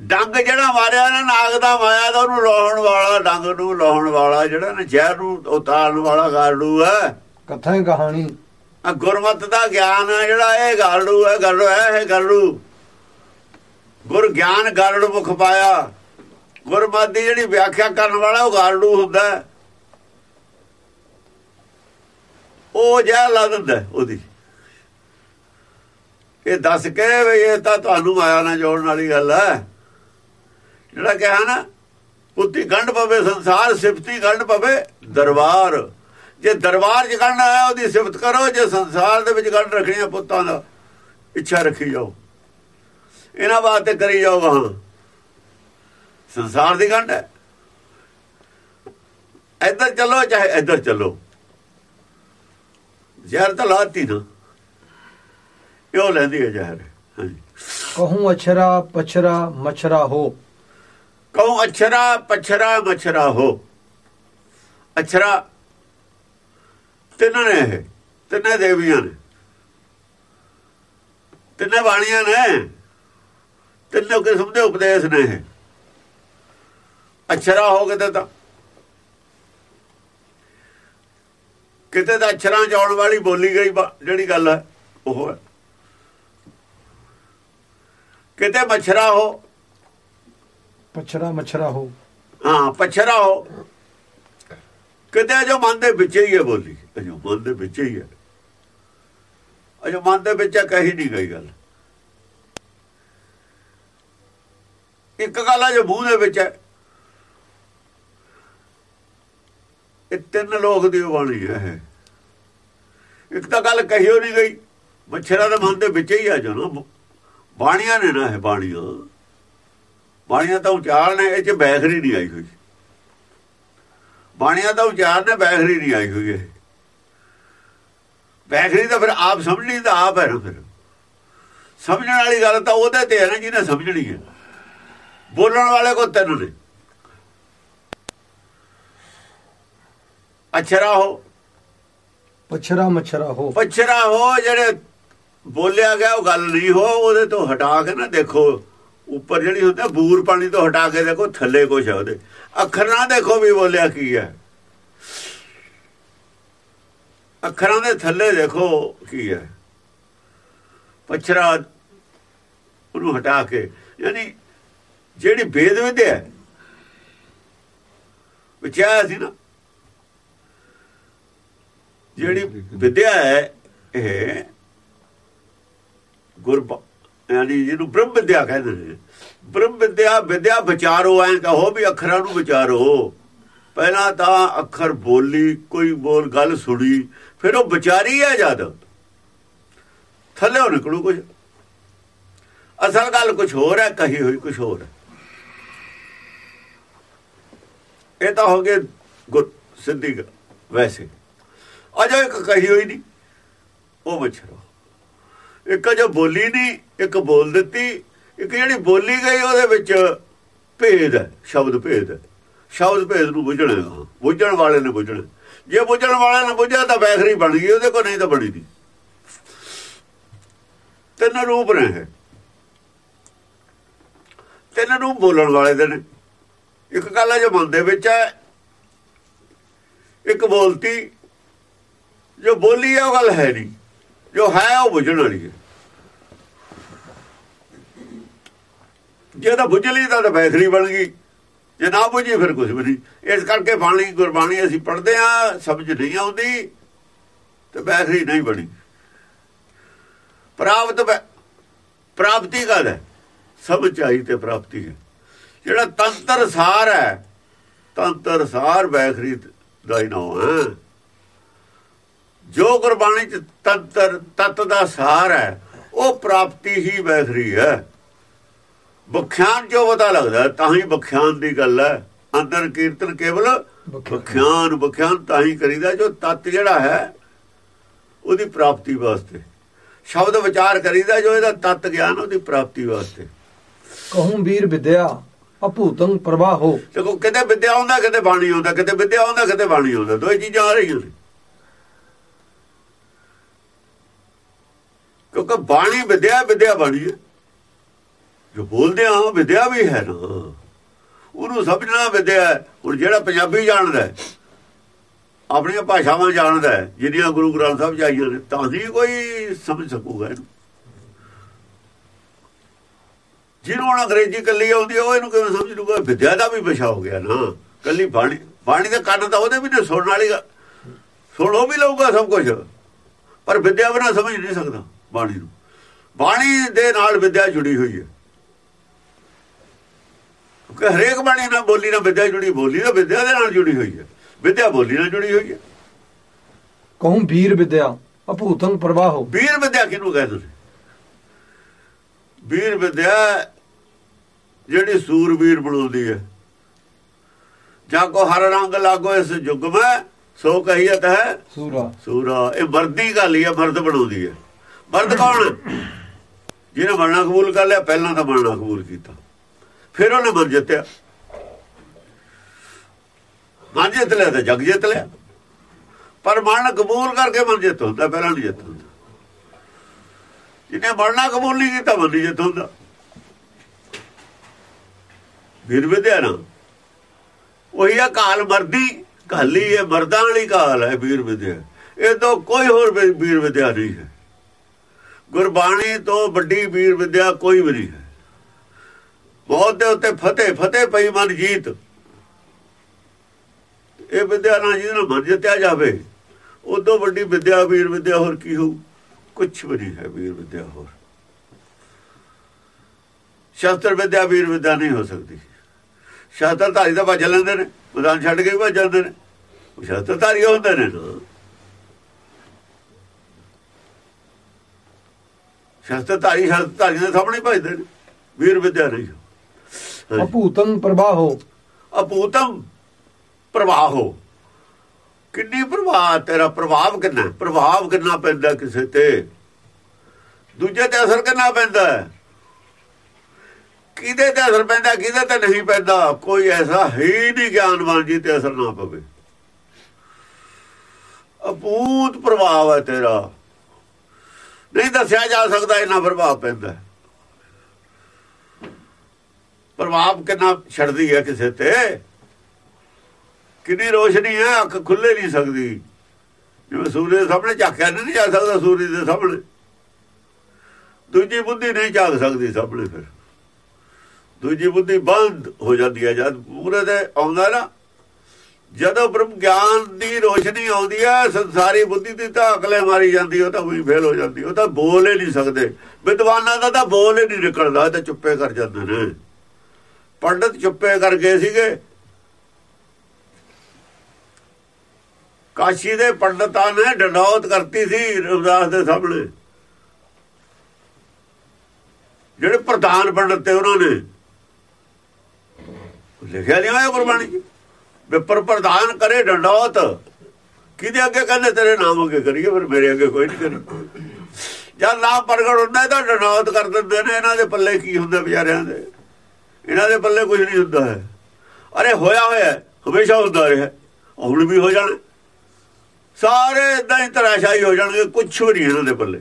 ਡੰਗ ਜਿਹੜਾ ਮਾਰਿਆ ਨਾ ਨਾਗ ਦਾ ਮਾਇਆ ਦਾ ਉਹਨੂੰ ਲਾਉਣ ਵਾਲਾ ਡੰਗ ਨੂੰ ਲਾਉਣ ਵਾਲਾ ਜਿਹੜਾ ਨਾ ਜ਼ਹਿਰ ਨੂੰ ਉਤਾਰਨ ਵਾਲਾ ਗਾਰੜੂ ਹੈ। ਕਥਾ ਹੈ ਕਹਾਣੀ। ਆ ਗੁਰਮਤ ਦਾ ਗਿਆਨ ਹੈ ਜਿਹੜਾ ਇਹ ਗਾਰੜੂ ਹੈ ਗਾਰੜੂ ਹੈ ਇਹ ਗਾਰੜੂ। ਗੁਰ ਗਿਆਨ ਗਾਰੜ ਮੁਖ ਪਾਇਆ। ਗੁਰਮਤ ਦੀ ਜਿਹੜੀ ਵਿਆਖਿਆ ਕਰਨ ਵਾਲਾ ਉਹ ਗਾਰੜੂ ਹੁੰਦਾ ਉਹ ਜਹ ਲਾ ਦਿੰਦਾ ਉਹਦੀ। ਇਹ ਦੱਸ ਕੇ ਵੀ ਇਹ ਤਾਂ ਤੁਹਾਨੂੰ ਮਾਇਆ ਨਾਲ ਜੋੜਨ ਵਾਲੀ ਗੱਲ ਹੈ। ਜਿਹੜਾ ਕਿਹਾ ਨਾ ਪੁੱਤੀ ਗੰਢ ਪਵੇ, ਸੰਸਾਰ ਸਿਫਤੀ ਗੰਢ ਪਵੇ, ਦਰਬਾਰ। ਜੇ ਦਰਬਾਰ 'ਚ ਗੰਢ ਆਇਆ, ਉਹਦੀ ਸਿਫਤ ਕਰੋ। ਜੇ ਸੰਸਾਰ ਦੇ ਵਿੱਚ ਗੰਢ ਰੱਖਣੀ ਹੈ ਪੁੱਤਾਂ ਦਾ, ਇੱਛਾ ਰੱਖੀ ਜਾਓ। ਇਹਨਾਂ ਵਾਸਤੇ ਕਰੀ ਜਾਓ ਵਾਂ ਸੰਸਾਰ ਦੀ ਗੰਢ ਹੈ। ਇੱਧਰ ਚੱਲੋ ਚਾਹੇ ਇੱਧਰ ਚੱਲੋ। ਜ਼ਹਿਰ ਤਾਂ ਲਾਤੀ ਨਾ। ਇਹ ਲੈਂਦੀ ਹੈ ਜ਼ਹਿਰ। ਕਹੂੰ ਅਛਰਾ ਪਛਰਾ ਮਛਰਾ ਹੋ। ਕਹੂੰ ਅਛਰਾ ਪਛਰਾ ਮਛਰਾ ਹੋ। ਅਛਰਾ। ਤਿੰਨ ਨੇ ਇਹ। ਤਿੰਨੇ ਦੇਵੀਆਂ ਨੇ। ਤਿੰਨੇ ਬਾਣੀਆਂ ਨੇ। ਤਿੰਨੇ ਕਿਸਮ ਦੇ ਉਪਦੇਸ਼ ਨੇ ਇਹ? ਅਛਰਾ ਹੋ ਕਿਤੇ ਤਾਂ ਕਿਤੇ ਤਾਂ ਅਛਰਾਂ ਆਉਣ ਵਾਲੀ ਬੋਲੀ ਗਈ ਜਿਹੜੀ ਗੱਲ ਹੈ ਉਹ ਹੈ। ਕਿਤੇ ਮਛਰਾ ਹੋ। ਪਛਰਾ ਮਛਰਾ ਹੋ। ਹਾਂ ਪਛਰਾ ਹੋ। ਕਿਤੇ ਜੋ ਮਨ ਦੇ ਵਿੱਚ ਹੀ ਹੈ ਬੋਲੀ। ਜੋ ਮਨ ਦੇ ਵਿੱਚ ਹੀ ਹੈ। ਅਜੋ ਮਨ ਦੇ ਵਿੱਚ ਕਹੀ ਨਹੀਂ ਗਈ ਗੱਲ। ਇੱਕ ਗੱਲ ਹੈ ਜੋ ਮੂੰਹ ਦੇ ਵਿੱਚ ਹੈ। ਇਹ ਤਿੰਨ ਲੋਕ ਦੀ ਬਾਣੀ ਹੈ ਇੱਕ ਤਾਂ ਗੱਲ ਕਹੀਓ ਨਹੀਂ ਗਈ, ਮੱਛਰਾਂ ਦੇ ਮਨ ਦੇ ਵਿੱਚ ਹੀ ਆ ਜੋ ਨਾ ਬਾਣੀਆਂ ਨੇ ਨਾ ਇਹ ਬਾਣੀਆਂ। ਬਾਣੀਆਂ ਤਾਂ ਉਚਾਰ ਨੇ, ਇਹ ਚ ਬੈਖਰੀ ਨਹੀਂ ਆਈ ਹੋਈ। ਬਾਣੀਆਂ ਦਾ ਉਚਾਰ ਨੇ ਬੈਖਰੀ ਨਹੀਂ ਆਈ ਹੋਈ ਇਹ। ਬੈਖਰੀ ਤਾਂ ਫਿਰ ਆਪ ਸਮਝਣੀ, ਤਾਂ ਆਪ ਹੈ ਨਾ ਫਿਰ। ਸਮਝਣ ਵਾਲੀ ਗੱਲ ਤਾਂ ਉਹਦੇ ਤੇ ਹੈ ਨਾ, ਜਿਹਨੇ ਸਮਝਣੀ ਹੈ। ਬੋਲਣ ਵਾਲੇ ਕੋ ਤਿੰਨ ਨੇ ਅਛਰਾ ਹੋ। ਪਛਰਾ ਮਛਰਾ ਹੋ। ਪਛਰਾ ਹੋ ਜਿਹੜੇ ਬੋਲਿਆ ਗਿਆ ਉਹ ਗੱਲ ਨਹੀਂ ਹੋ ਉਹਦੇ ਤੋਂ ਹਟਾ ਕੇ ਨਾ ਦੇਖੋ। ਉੱਪਰ ਜਿਹੜੀ ਹੁੰਦਾ ਬੂਰ ਪਾਣੀ ਤੋਂ ਹਟਾ ਕੇ ਦੇਖੋ ਥੱਲੇ ਕੁਛ ਹੈ ਉਹਦੇ। ਅੱਖਰ ਨਾ ਦੇਖੋ ਵੀ ਬੋਲਿਆ ਕੀ ਹੈ ਅੱਖਰਾਂ ਦੇ ਥੱਲੇ ਦੇਖੋ ਕੀ ਹੈ ਪਛਰਾ ਉਹਨੂੰ ਹਟਾ ਕੇ ਯਾਨੀ ਜਿਹੜੀ ਵੇਦ ਵਿਦਿਆ ਹੈ। ਵਿਚਾਰ ਸੀ ਨਾ। ਜਿਹੜੀ ਵਿਦਿਆ ਹੈ, ਇਹ ਗੁਰ ਯਾਨੀ ਜਿਹਨੂੰ ਬ੍ਰਹਮ ਵਿਦਿਆ ਕਹਿੰਦੇ ਨੇ। ਬ੍ਰਹਮ ਵਿਦਿਆ ਵਿਦਿਆ ਵਿਚਾਰੋ, ਐਂ ਕਹੋ ਵੀ ਅੱਖਰਾਂ ਨੂੰ ਵਿਚਾਰੋ। ਪਹਿਲਾਂ ਤਾਂ ਅੱਖਰ ਬੋਲੀ, ਕੋਈ ਬੋਲ ਗੱਲ ਸੁਣੀ, ਫਿਰ ਉਹ ਵਿਚਾਰੀ ਹੈ ਜਦ। ਥੱਲੇ ਨਿਕਲੂ ਕੁਝ ਅਸਲ ਗੱਲ ਕੁਝ ਹੋਰ ਹੈ, ਕਹੀ ਹੋਈ ਕੁਝ ਹੋਰ ਹੈ। ਇਹ ਤਾਂ ਹੋ ਗਏ ਸਿੱਧੀ ਵੈਸੇ। ਅਜੇ ਇੱਕ ਕਹੀ ਹੋਈ ਨਹੀਂ, ਉਹ ਵਿਚਾਰੋ ਇੱਕ ਜੋ ਬੋਲੀ ਨਹੀਂ, ਇੱਕ ਬੋਲ ਦਿੱਤੀ, ਇੱਕ ਜਿਹੜੀ ਬੋਲੀ ਗਈ ਉਹਦੇ ਵਿੱਚ ਭੇਦ ਹੈ, ਸ਼ਬਦ ਭੇਦ ਹੈ। ਸ਼ਬਦ ਭੇਦ ਨੂੰ ਬੁੱਝਣਾ ਬੁੱਝਣ ਵਾਲੇ ਨੇ ਬੁੱਝਣਾ। ਜੇ ਬੁੱਝਣ ਵਾਲੇ ਨੇ ਬੁੱਝਿਆ ਤਾਂ ਬੈਖਰੀ ਬਣ ਗਈ, ਉਹਦੇ ਕੋਲ ਨਹੀਂ ਤਾਂ ਬਣੀ ਨਹੀਂ। ਤਿੰਨ ਰੂਪ ਨੇ ਤਿੰਨ ਰੂਪ ਬੋਲਣ ਵਾਲੇ ਦੇ ਨੇ। ਇੱਕ ਗੱਲ ਹੈ ਜੋ ਮਨ ਦੇ ਵਿੱਚ ਹੈ। ਇੱਕ ਬੋਲਤੀ, ਜੋ ਬੋਲੀ ਹੈ ਉਹ ਗੱਲ ਹੈ ਨਹੀਂ। ਜੋ ਹੈ, ਉਹ ਬੁੱਝਣ ਵਾਲੀ ਹੈ। ਜੇ ਤਾਂ ਬੁੱਝ ਲਈ ਤਾਂ ਬੈਠਰੀ ਬਣ ਗਈ। ਜੇ ਨਾ ਬੁੱਝੀ, ਫਿਰ ਕੁਝ ਵੀ ਨਹੀਂ। ਇਸ ਕਰਕੇ ਬਾਣੀ ਗੁਰਬਾਣੀ ਅਸੀਂ ਪੜ੍ਹਦੇ ਆ ਸਮਝ ਨਹੀਂ ਆਉਂਦੀ ਤੇ ਬੈਠਰੀ ਨਹੀਂ ਬਣੀ। ਪ੍ਰਾਪਤ ਪ੍ਰਾਪਤੀ ਗੱਲ ਹੈ? ਸਮਝ ਆਈ ਤੇ ਪ੍ਰਾਪਤੀ ਹੈ। ਜਿਹੜਾ ਤੰਤਰ ਸਾਰ ਹੈ ਤੰਤਰ ਸਾਰ ਬੈਖਰੀ ਦਾ ਹੀ ਨਾਮ ਹੈ। ਜੋ ਗੁਰਬਾਣੀ ਚ ਤੰਤਰ ਤਤ ਦਾ ਸਾਰ ਹੈ ਉਹ ਪ੍ਰਾਪਤੀ ਹੀ ਬੈਖਰੀ ਹੈ। ਬਖਿਆਨ ਜੋ ਪਤਾ ਲੱਗਦਾ ਤਾਂ ਹੀ ਬਖਿਆਨ ਦੀ ਗੱਲ ਹੈ। ਅੰਦਰ ਕੀਰਤਨ ਕੇਵਲ ਬਖਿਆਨ ਬਖਿਆਨ ਤਾਂ ਹੀ ਕਰੀਦਾ ਜੋ ਤਤ ਜਿਹੜਾ ਹੈ ਉਹਦੀ ਪ੍ਰਾਪਤੀ ਵਾਸਤੇ। ਸ਼ਬਦ ਵਿਚਾਰ ਕਰੀਦਾ ਜੋ ਇਹਦਾ ਤਤ ਗਿਆਨ ਉਹਦੀ ਪ੍ਰਾਪਤੀ ਵਾਸਤੇ। ਕਹੂੰ ਵੀਰ ਵਿਦਿਆ ਅਭੂਤੰ ਪ੍ਰਵਾਹੋ। ਦੇਖੋ, ਕਿਤੇ ਵਿਦਿਆ ਆਉਂਦਾ, ਕਿਤੇ ਬਾਣੀ ਆਉਂਦਾ, ਕਿਤੇ ਵਿਦਿਆ ਆਉਂਦਾ, ਕਿਤੇ ਬਾਣੀ ਆਉਂਦਾ ਦੋਏ ਚੀਜ਼ਾਂ ਆ ਰਹੀਆਂ ਨੇ। ਕਿਉਂਕਿ ਬਾਣੀ ਵਿਦਿਆ ਵਿਦਿਆ ਬਾਣੀ ਹੈ। ਜੋ ਬੋਲਦੇ ਆ ਵਿਦਿਆ ਵੀ ਹੈ ਨਾ। ਉਹਨੂੰ ਸਮਝਣਾ ਵਿਦਿਆ ਹੁਣ ਜਿਹੜਾ ਪੰਜਾਬੀ ਜਾਣਦਾ ਆਪਣੀਆਂ ਭਾਸ਼ਾਵਾਂ ਜਾਣਦਾ ਜਿਹੜੀਆਂ ਗੁਰੂ ਗ੍ਰੰਥ ਸਾਹਿਬ ਜਾਈਆਂ ਨੇ, ਤਾਂ ਹੀ ਕੋਈ ਸਮਝ ਸਕੂਗਾ ਇਹਨੂੰ। ਜਿਹਨੂੰ ਅੰਗਰੇਜ਼ੀ ਕੱਲੀ ਆਉਂਦੀ ਉਹ ਇਹਨੂੰ ਕਿਵੇਂ ਸਮਝ ਲੂਗਾ ਵਿਦਿਆ ਦਾ ਵੀ ਵਿਸ਼ਾ ਹੋ ਗਿਆ ਨਾ। ਕੱਲੀ ਬਾਣੀ ਬਾਣੀ ਦੇ ਕੰਨ ਤਾਂ ਉਹਦੇ ਵੀ ਨੇ ਸੁਣਨ ਵਾਲੀ ਸੁਣੋ ਵੀ ਲਊਗਾ ਸਭ ਕੁਝ ਪਰ ਵਿਦਿਆ ਬਣਾ ਸਮਝ ਨਹੀਂ ਸਕਦਾ ਬਾਣੀ ਨੂੰ। ਬਾਣੀ ਦੇ ਨਾਲ ਵਿਦਿਆ ਜੁੜੀ ਹੋਈ ਹੈ। ਕਿ ਹਰੇਕ ਬਾਣੀ ਨਾਲ ਬੋਲੀ ਨਾਲ ਵਿਦਿਆ ਜੁੜੀ ਬੋਲੀ ਨਾਲ ਵਿਦਿਆ ਦੇ ਨਾਲ ਜੁੜੀ ਹੋਈ ਹੈ। ਵਿਦਿਆ ਬੋਲੀ ਨਾਲ ਜੁੜੀ ਹੋਈ ਹੈ। ਕਹੂੰ ਵੀਰ ਵਿਦਿਆ ਅਭੂਤੰ ਪ੍ਰਵਾਹੋ। ਵੀਰ ਵਿਦਿਆ ਕਿਹਨੂੰ ਕਹਿੰਦੇ ਨੇ ਵੀਰ ਵਿਦਿਆ ਜਿਹੜੀ ਸੂਰਬੀਰ ਬਣਾਉਂਦੀ ਹੈ। ਜਾਂ ਕੋ ਹਰ ਰੰਗ ਲਾਗੋ ਇਸ ਯੁੱਗ ਮੈਂ ਸੋ ਕਹੀਤ ਹੈ ਸੂਰਾ। ਸੂਰਾ। ਇਹ ਵਰਦੀ ਗੱਲ ਹੀ ਹੈ ਮਰਦ ਬਣਾਉਂਦੀ ਹੈ। ਮਰਦ ਕੌਣ? ਜਿਹਨੇ ਮਰਨਾ ਕਬੂਲ ਕਰ ਲਿਆ ਪਹਿਲਾਂ ਤਾਂ ਮਰਨਾ ਕਬੂਲ ਕੀਤਾ। ਫਿਰ ਉਹਨੇ ਮਰ ਜਿੱਤਿਆ। ਮਰ ਜਿੱਤ ਲਿਆ ਤਾਂ ਜਗ ਜਿੱਤ ਲਿਆ। ਪਰ ਮਰਨ ਕਬੂਲ ਕਰਕੇ ਮਰ ਜਿੱਤ ਹੁੰਦਾ ਪਹਿਲਾਂ ਨਹੀਂ ਜਿੱਤ ਹੁੰਦਾ। ਜਿਹਨੇ ਮਰਨਾ ਕਬੂਲ ਨਹੀਂ ਕੀਤਾ ਮਰ ਨਹੀਂ ਜਿੱਤ ਹੁੰਦਾ ਵੀਰ ਵਿਦਿਆ ਨਾ। ਉਹੀ ਆ ਕਾਲ ਮਰਦੀ ਕਾਲੀ ਇਹ ਮਰਦਾਂ ਵਾਲੀ ਕਾਲ ਹੈ, ਵੀਰ ਵਿਦਿਆ ਇਹ ਤੋਂ ਕੋਈ ਹੋਰ ਵੀਰ ਵਿਦਿਆ ਨਹੀਂ ਹੈ। ਗੁਰਬਾਣੀ ਤੋਂ ਵੱਡੀ ਵੀਰ ਵਿਦਿਆ ਕੋਈ ਵੀ ਨਹੀਂ ਹੈ। ਬਹੁਤ ਦੇ ਉੱਤੇ ਫਤਿਹ ਫਤਿਹ ਪਈ ਮਨ ਜੀਤ। ਇਹ ਵਿਦਿਆ ਨਾਲ ਜਿਹਨੂੰ ਮਨ ਜਿੱਤਿਆ ਜਾਵੇ, ਉਦੋਂ ਵੱਡੀ ਵਿਦਿਆ ਵੀਰ ਵਿਦਿਆ ਹੋਰ ਕੀ ਹੋਊ? ਕੁਝ ਵੀ ਨਹੀਂ ਹੈ ਵੀਰ ਵਿਦਿਆ ਹੋਰ। ਸ਼ਾਸਤਰ ਵਿਦਿਆ ਵੀਰ ਵਿਦਿਆ ਨਹੀਂ ਹੋ ਸਕਦੀ। ਸ਼ਾਸਤਰ ਧਾਰੀ ਦਾ ਭੱਜ ਲੈਂਦੇ ਨੇ ਮੈਦਾਨ ਛੱਡ ਕੇ ਭੱਜ ਜਾਂਦੇ ਨੇ। ਉਹ ਸ਼ਾਸਤਰ ਧਾਰੀ ਹੁੰਦੇ ਨੇ। ਸ਼ਾਸਤਰ ਧਾਰੀ ਸ਼ਾਸਤਰ ਧਾਰੀ ਦੇ ਸਾਹਮਣੇ ਭੱਜਦੇ ਨੇ। ਵੀਰ ਵਿਦਿਆ ਨਹੀਂ। ਅਪੂਤਮ ਪ੍ਰਵਾਹੋ ਅਪੂਤਮ ਪ੍ਰਵਾਹੋ ਕਿੰਨੀ ਪ੍ਰਭਾਵ ਤੇਰਾ ਪ੍ਰਭਾਵ ਕਿੰਨਾ? ਪ੍ਰਭਾਵ ਕਿੰਨਾ ਪੈਂਦਾ ਕਿਸੇ ਤੇ? ਦੂਜੇ ਤੇ ਅਸਰ ਕਿੰਨਾ ਪੈਂਦਾ? ਕਿਹਦੇ ਤੇ ਅਸਰ ਪੈਂਦਾ, ਕਿਹਦੇ ਤੇ ਨਹੀਂ ਪੈਂਦਾ? ਕੋਈ ਐਸਾ ਹੀ ਨਹੀਂ ਗਿਆਨਵਾਨ ਜੀ ਤੇ ਅਸਰ ਨਾ ਪਵੇ। ਅਪੂਤ ਪ੍ਰਭਾਵ ਹੈ ਤੇਰਾ। ਨਹੀਂ ਦੱਸਿਆ ਜਾ ਸਕਦਾ ਇਹਨਾਂ ਪ੍ਰਭਾਵ ਪੈਂਦਾ। ਪ੍ਰਭਾਵ ਕਿੰਨਾ ਛੱਡਦੀ ਹੈ ਕਿਸੇ ਤੇ? ਕਿੰਨੀ ਰੋਸ਼ਨੀ ਹੈ? ਅੱਖ ਖੁੱਲੇ ਨਹੀਂ ਸਕਦੀ। ਜਿਵੇਂ ਸੂਰਜ ਦੇ ਸਾਹਮਣੇ ਝਾਕਿਆ ਨਹੀਂ ਜਾ ਸਕਦਾ ਸੂਰਜ ਦੇ ਸਾਹਮਣੇ। ਦੂਜੀ ਬੁੱਧੀ ਨਹੀਂ ਝਾਕ ਸਕਦੀ ਸਾਹਮਣੇ ਫਿਰ। ਦੂਜੀ ਬੁੱਧੀ ਬੰਦ ਹੋ ਜਾਂਦੀ ਹੈ। ਜਦ ਪੂਰੇ ਤੇ ਆਉਂਦਾ ਨਾ, ਜਦੋਂ ਬ੍ਰਹਮ ਗਿਆਨ ਦੀ ਰੋਸ਼ਨੀ ਆਉਂਦੀ ਹੈ, ਸੰਸਾਰੀ ਬੁੱਧੀ ਦੀ ਤਾਂ ਅਕਲੇ ਮਾਰੀ ਜਾਂਦੀ, ਉਹ ਤਾਂ ਵੀ ਫੇਲ ਹੋ ਜਾਂਦੀ, ਉਹ ਤਾਂ ਬੋਲ ਹੀ ਨਹੀਂ ਸਕਦੇ। ਵਿਦਵਾਨਾਂ ਦਾ ਤਾਂ ਬੋਲ ਹੀ ਨਹੀਂ ਨਿਕਲਦਾ ਤੇ ਚੁੱਪੇ ਕਰ ਜਾਂਦੇ ਨੇ। ਪੰਡਤ ਚੁੱਪੇ ਕਰ ਗਏ ਸੀਗੇ। ਕਾਸ਼ੀ ਦੇ ਪੰਡਤਾਂ ਨੇ ਡੰਡੌਤ ਕਰਤੀ ਸੀ ਰਵਿਦਾਸ ਦੇ ਸਾਹਮਣੇ। ਜਿਹੜੇ ਪ੍ਰਧਾਨ ਪੰਡਤ ਤੇ ਉਹਨਾਂ ਨੇ। ਲਿਖਿਆ ਨਹੀਂ ਹੋਇਆ ਗੁਰਬਾਣੀ ਚ। ਵਿਪਰ ਪ੍ਰਧਾਨ ਕਰੇ ਡੰਡੌਤ। ਕਿਹਦੇ ਅੱਗੇ ਕਹਿੰਦੇ ਤੇਰੇ ਨਾਮ ਅੱਗੇ ਕਰੀਏ, ਫਿਰ ਮੇਰੇ ਅੱਗੇ ਕੋਈ ਨਹੀਂ ਕਰੀ। ਜਦ ਨਾ ਪ੍ਰਗਟ ਹੁੰਦਾ ਤਾਂ ਡੰਡੌਤ ਕਰ ਦਿੰਦੇ ਨੇ, ਇਹਨਾਂ ਦੇ ਪੱਲੇ ਕੀ ਹੁੰਦਾ ਵਿਚਾਰਿਆਂ ਦੇ। ਇਹਨਾਂ ਦੇ ਪੱਲੇ ਕੁਝ ਨਹੀਂ ਹੁੰਦਾ ਹੈ। ਅਰੇ ਹੋਇਆ ਹੋਇਆ ਹਮੇਸ਼ਾ ਹੁੰਦਾ ਰਿਹਾ ਹੁਣ ਵੀ ਹੋ ਜਾਣਾ। ਸਾਰੇ ਇਦਾਂ ਹੀ ਤਰਾਸ਼ਾਈ ਹੋ ਜਾਣਗੇ ਕੁਝ ਵੀ ਨਹੀਂ ਇਹਨਾਂ ਦੇ ਪੱਲੇ।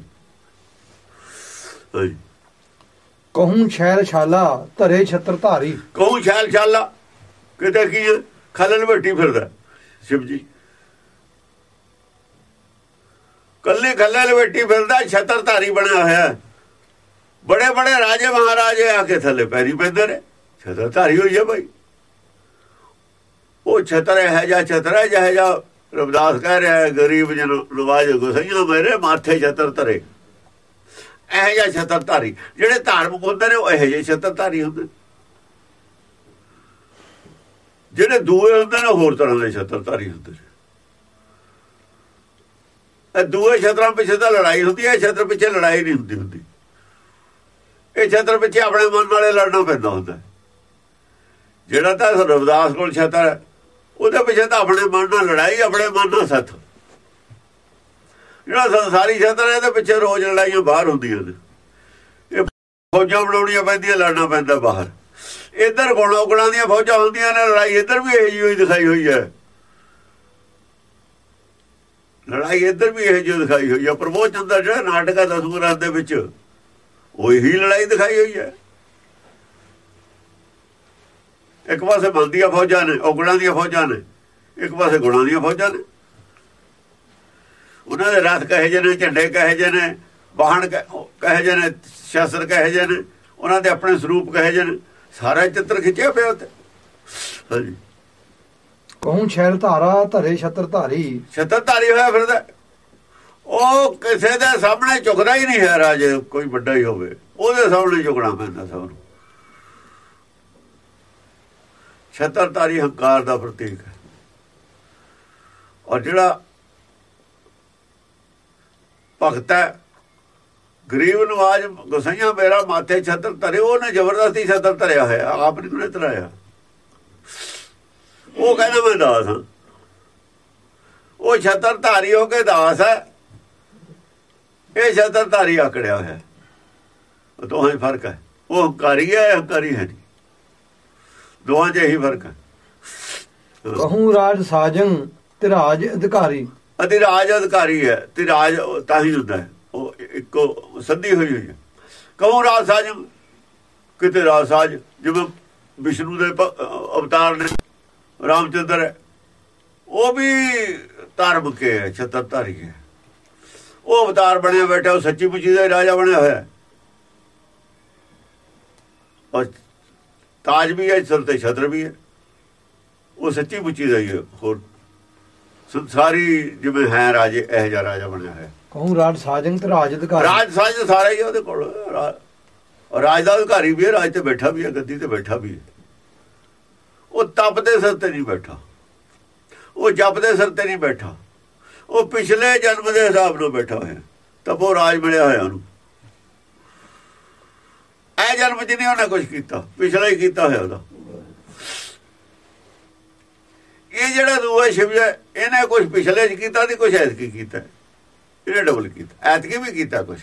ਹਾਂਜੀ ਕਹੂੰ ਸ਼ੈਲ ਛਾਲਾ ਧਰੇ ਛਤਰ ਧਾਰੀ ਕਹੂੰ ਛਾਲ ਛਾਲਾ ਕਿਤੇ ਕੀ ਹੈ? ਖਲਲ ਵੱਟੀ ਫਿਰਦਾ ਸ਼ਿਵ ਜੀ। ਕੱਲੇ ਖਲਲ ਵੱਟੀ ਫਿਰਦਾ ਛਤਰ ਧਾਰੀ ਬਣਿਆ ਹੋਇਆ। ਬੜੇ ਬੜੇ ਰਾਜੇ ਮਹਾਰਾਜੇ ਆ ਕੇ ਥੱਲੇ ਪੈਰੀ ਪੈਂਦੇ ਨੇ। ਛਤਰ ਧਾਰੀ ਹੋਈ ਹੈ ਭਾਈ ਉਹ ਛਤਰ ਹੈ ਜਾਂ ਛਤਰ ਹੈ ਜਾਂ ਰਬਦਾਸ ਕਹਿ ਰਿਹਾ ਹੈ, ਗਰੀਬ ਜਨ ਨਵਾਜ ਗੁਸਈਆਂ ਮੇਰੇ ਮਾਥੇ ਛਤਰ ਧਰੇ। ਇਹ ਜਿਹਾ ਛਤਰ ਧਾਰੀ ਜਿਹੜੇ ਧਾਰਮਿਕ ਹੁੰਦੇ ਨੇ, ਉਹ ਇਹੋ ਜਿਹੇ ਛਤਰ ਧਾਰੀ ਹੁੰਦੇ। ਜਿਹੜੇ ਦੂਏ ਹੁੰਦੇ ਨੇ ਹੋਰ ਤਰ੍ਹਾਂ ਦੇ ਛਤਰ ਧਾਰੀ ਹੁੰਦੇ ਨੇ। ਇਹ ਦੂਏ ਛਤਰਾਂ ਪਿੱਛੇ ਤਾਂ ਲੜਾਈ ਹੁੰਦੀ ਹੈ ਛਤਰ ਪਿੱਛੇ ਲੜਾਈ ਨਹੀਂ ਹੁੰਦੀ ਹੁੰਦੀ। ਇਹ ਛਤਰ ਪਿੱਛੇ ਆਪਣੇ ਮਨ ਨਾਲੇ ਲੜਨਾ ਪੈਂਦਾ ਹੁੰਦਾ ਜਿਹੜਾ ਤਾਂ ਰਵਿਦਾਸ ਕੋਲ ਛਤਰ ਹੈ ਉਹਦੇ ਪਿੱਛੇ ਤਾਂ ਆਪਣੇ ਮਨ ਨਾਲ ਲੜਾਈ, ਆਪਣੇ ਮਨ ਨਾਲ ਸੱਥ। ਜਿਹੜਾ ਸੰਸਾਰੀ ਛਤਰ ਇਹਦੇ ਪਿੱਛੇ ਰੋਜ਼ ਲੜਾਈਆਂ ਬਾਹਰ ਹੁੰਦੀਆਂ ਨੇ। ਇਹ ਫੌਜਾਂ ਬਣਾਉਣੀਆਂ ਪੈਂਦੀਆਂ, ਲੜਨਾ ਪੈਂਦਾ ਬਾਹਰ। ਇੱਧਰ ਗੁਣਾ ਗੁਣਾ ਦੀਆਂ ਫੌਜਾਂ ਹੁੰਦੀਆਂ ਨੇ, ਲੜਾਈ ਇੱਧਰ ਵੀ ਇਹੋ ਜਿਹੀ ਦਿਖਾਈ ਹੋਈ ਹੈ। ਲੜਾਈ ਇੱਧਰ ਵੀ ਇਹੋ ਜਿਹੀ ਦਿਖਾਈ ਹੋਈ ਹੈ। ਪ੍ਰਮੋਦ ਚੰਦਰ ਜਿਹੜਾ ਨਾਟਕਾ ਦਸੂਰਾਂ ਦੇ ਵਿੱਚ, ਉਹੀ ਲੜਾਈ ਦਿਖਾਈ ਹੋਈ ਹੈ। ਇੱਕ ਪਾਸੇ ਬੰਦੀਆਂ ਫੌਜਾਂ ਨੇ ਔਗਣਾਂ ਦੀਆਂ ਫੌਜਾਂ ਨੇ ਇੱਕ ਪਾਸੇ ਗੁਣਾਂ ਦੀਆਂ ਫੌਜਾਂ ਨੇ। ਉਹਨਾਂ ਦੇ ਰਥ ਕਹੇ ਜੇ ਨੇ ਝੰਡੇ ਕਹੇ ਜੇ ਨੇ ਵਾਹਣ ਕਹੇ ਜੇ ਨੇ ਸ਼ਸਤਰ ਕਹੇ ਜੇ ਨੇ ਉਹਨਾਂ ਦੇ ਆਪਣੇ ਸਰੂਪ ਕਹੇ ਜੇ ਨੇ ਸਾਰਾ ਚਿੱਤਰ ਖਿੱਚਿਆ ਪਿਆ ਉੱਤੇ ਹਾਂਜੀ। ਕਹੂੰ ਸ਼ੈਲ ਧਾਰਾ ਧਰੇ ਛਤਰ ਧਾਰੀ। ਛਤਰ ਧਾਰੀ ਹੋਇਆ ਫਿਰਦਾ। ਉਹ ਕਿਸੇ ਦੇ ਸਾਹਮਣੇ ਝੁਕਦਾ ਹੀ ਨਹੀਂ ਹੈ ਰਾਜੇ ਕੋਈ ਵੱਡਾ ਹੀ ਹੋਵੇ। ਉਹਦੇ ਸਾਹਮਣੇ ਝੁਕਣਾ ਪੈਂਦਾ ਸਭ ਨੂੰ। ਛਤਰ ਧਾਰੀ ਹੰਕਾਰ ਦਾ ਪ੍ਰਤੀਕ ਹੈ। ਔਰ ਜਿਹੜਾ ਭਗਤ ਹੈ, ਗਰੀਬ ਨਵਾਜ ਗੁਸਈਆਂ ਮੇਰਾ ਮਾਥੇ ਛਤਰ ਧਰੇ, ਉਹਨੇ ਜ਼ਬਰਦਸਤੀ ਛਤਰ ਧਰਿਆ ਹੋਇਆ, ਆਪ ਨਹੀਂ ਉਹਨੇ ਧਰਾਇਆ। ਉਹ ਕਹਿੰਦਾ ਮੈਂ ਦਾਸ ਹਾਂ। ਉਹ ਛਤਰ ਧਾਰੀ ਹੋ ਕੇ ਦਾਸ ਹੈ। ਇਹ ਛਤਰ ਧਾਰੀ ਆਕੜਿਆ ਹੋਇਆ ਉਹ ਦੋਹਾਂ 'ਚ ਫ਼ਰਕ ਹੈ। ਉਹ ਹੰਕਾਰੀ ਹੈ ਹੰਕਾਰੀ ਹੈ ਨਹੀਂ। ਦੋਹਾਂ 'ਚ ਇਹੀ ਫ਼ਰਕ ਹੈ। ਕਹੂੰ ਰਾਜ ਸਾਜੰ ਤੇ ਰਾਜ ਅਧਿਕਾਰੀ। ਅਤੇ ਰਾਜ ਅਧਿਕਾਰੀ ਹੈ ਤੇ ਰਾਜ ਤਾਂ ਹੀ ਹੁੰਦਾ ਹੈ। ਉਹ ਇੱਕੋ ਸੰਧੀ ਹੋਈ ਹੋਈ ਹੈ। ਕਹੂੰ ਰਾਜ ਸਾਜ ਕਿਤੇ ਰਾਜ ਸਾਜ ਜਿਵੇਂ ਵਿਸ਼ਨੂੰ ਦੇ ਅਵਤਾਰ ਨੇ ਰਾਮਚੰਦਰ ਹੈ। ਉਹ ਵੀ ਧਾਰਮਿਕ ਹੈ ਛਤਰ ਧਾਰੀ ਹੈ। ਉਹ ਅਵਤਾਰ ਬਣਿਆ ਬੈਠਾ ਉਹ ਸੱਚੀ ਪੁੱਚੀ ਦਾ ਰਾਜਾ ਬਣਿਆ ਹੋਇਆ ਔਰ ਤਾਜ ਵੀ ਹੈ ਸਿਰ ਤੇ ਛਤਰ ਵੀ ਹੈ। ਉਹ ਸੱਚੀ ਪੁੱਚੀ ਦਾ ਹੀ ਹੋਰ। ਸੰਸਾਰੀ ਜਿਵੇਂ ਹੈ ਰਾਜੇ ਇਹ ਜਿਹਾ ਰਾਜਾ ਬਣਿਆ ਹੈ ਕਹੂੰ ਰਾਜ ਸਾਜੰ ਤੇ ਰਾਜ ਅਧਿਕਾਰੀ। ਰਾਜ ਸਾਜ ਸਾਰੇ ਹੀ ਉਹਦੇ ਕੋਲ। ਰਾਜ ਦਾ ਅਧਿਕਾਰੀ ਵੀ ਹੈ ਰਾਜ ਤੇ ਬੈਠਾ ਵੀ ਹੈ ਗੱਦੀ ਤੇ ਬੈਠਾ ਵੀ ਹੈ। ਉਹ ਤਪ ਦੇ ਸਿਰ ਤੇ ਨਹੀਂ ਬੈਠਾ। ਉਹ ਜਪ ਦੇ ਸਿਰ ਤੇ ਨਹੀਂ ਬੈਠਾ। ਉਹ ਪਿਛਲੇ ਜਨਮ ਦੇ ਹਿਸਾਬ ਨਾਲ ਬੈਠਾ ਹੋਇਆ। ਤਪੋ ਰਾਜ ਮਿਲਿਆ ਹੋਇਆ ਉਹਨੂੰ। ਇਹ ਜਨਮ ਚ ਨਹੀਂ ਉਹਨੇ ਕੁਝ ਕੀਤਾ, ਪਿਛਲਾ ਹੀ ਕੀਤਾ ਹੋਇਆ ਉਹਦਾ। ਇਹ ਜਿਹੜਾ ਦੂਆ ਸ਼ਿਵ ਇਹਨੇ ਕੁਝ ਪਿਛਲੇ ਚ ਕੀਤਾ ਤੇ ਕੁਝ ਐਤਕੀ ਕੀਤਾ। ਇਹਨੇ ਡਬਲ ਕੀਤਾ, ਐਤਕੀ ਵੀ ਕੀਤਾ ਕੁਝ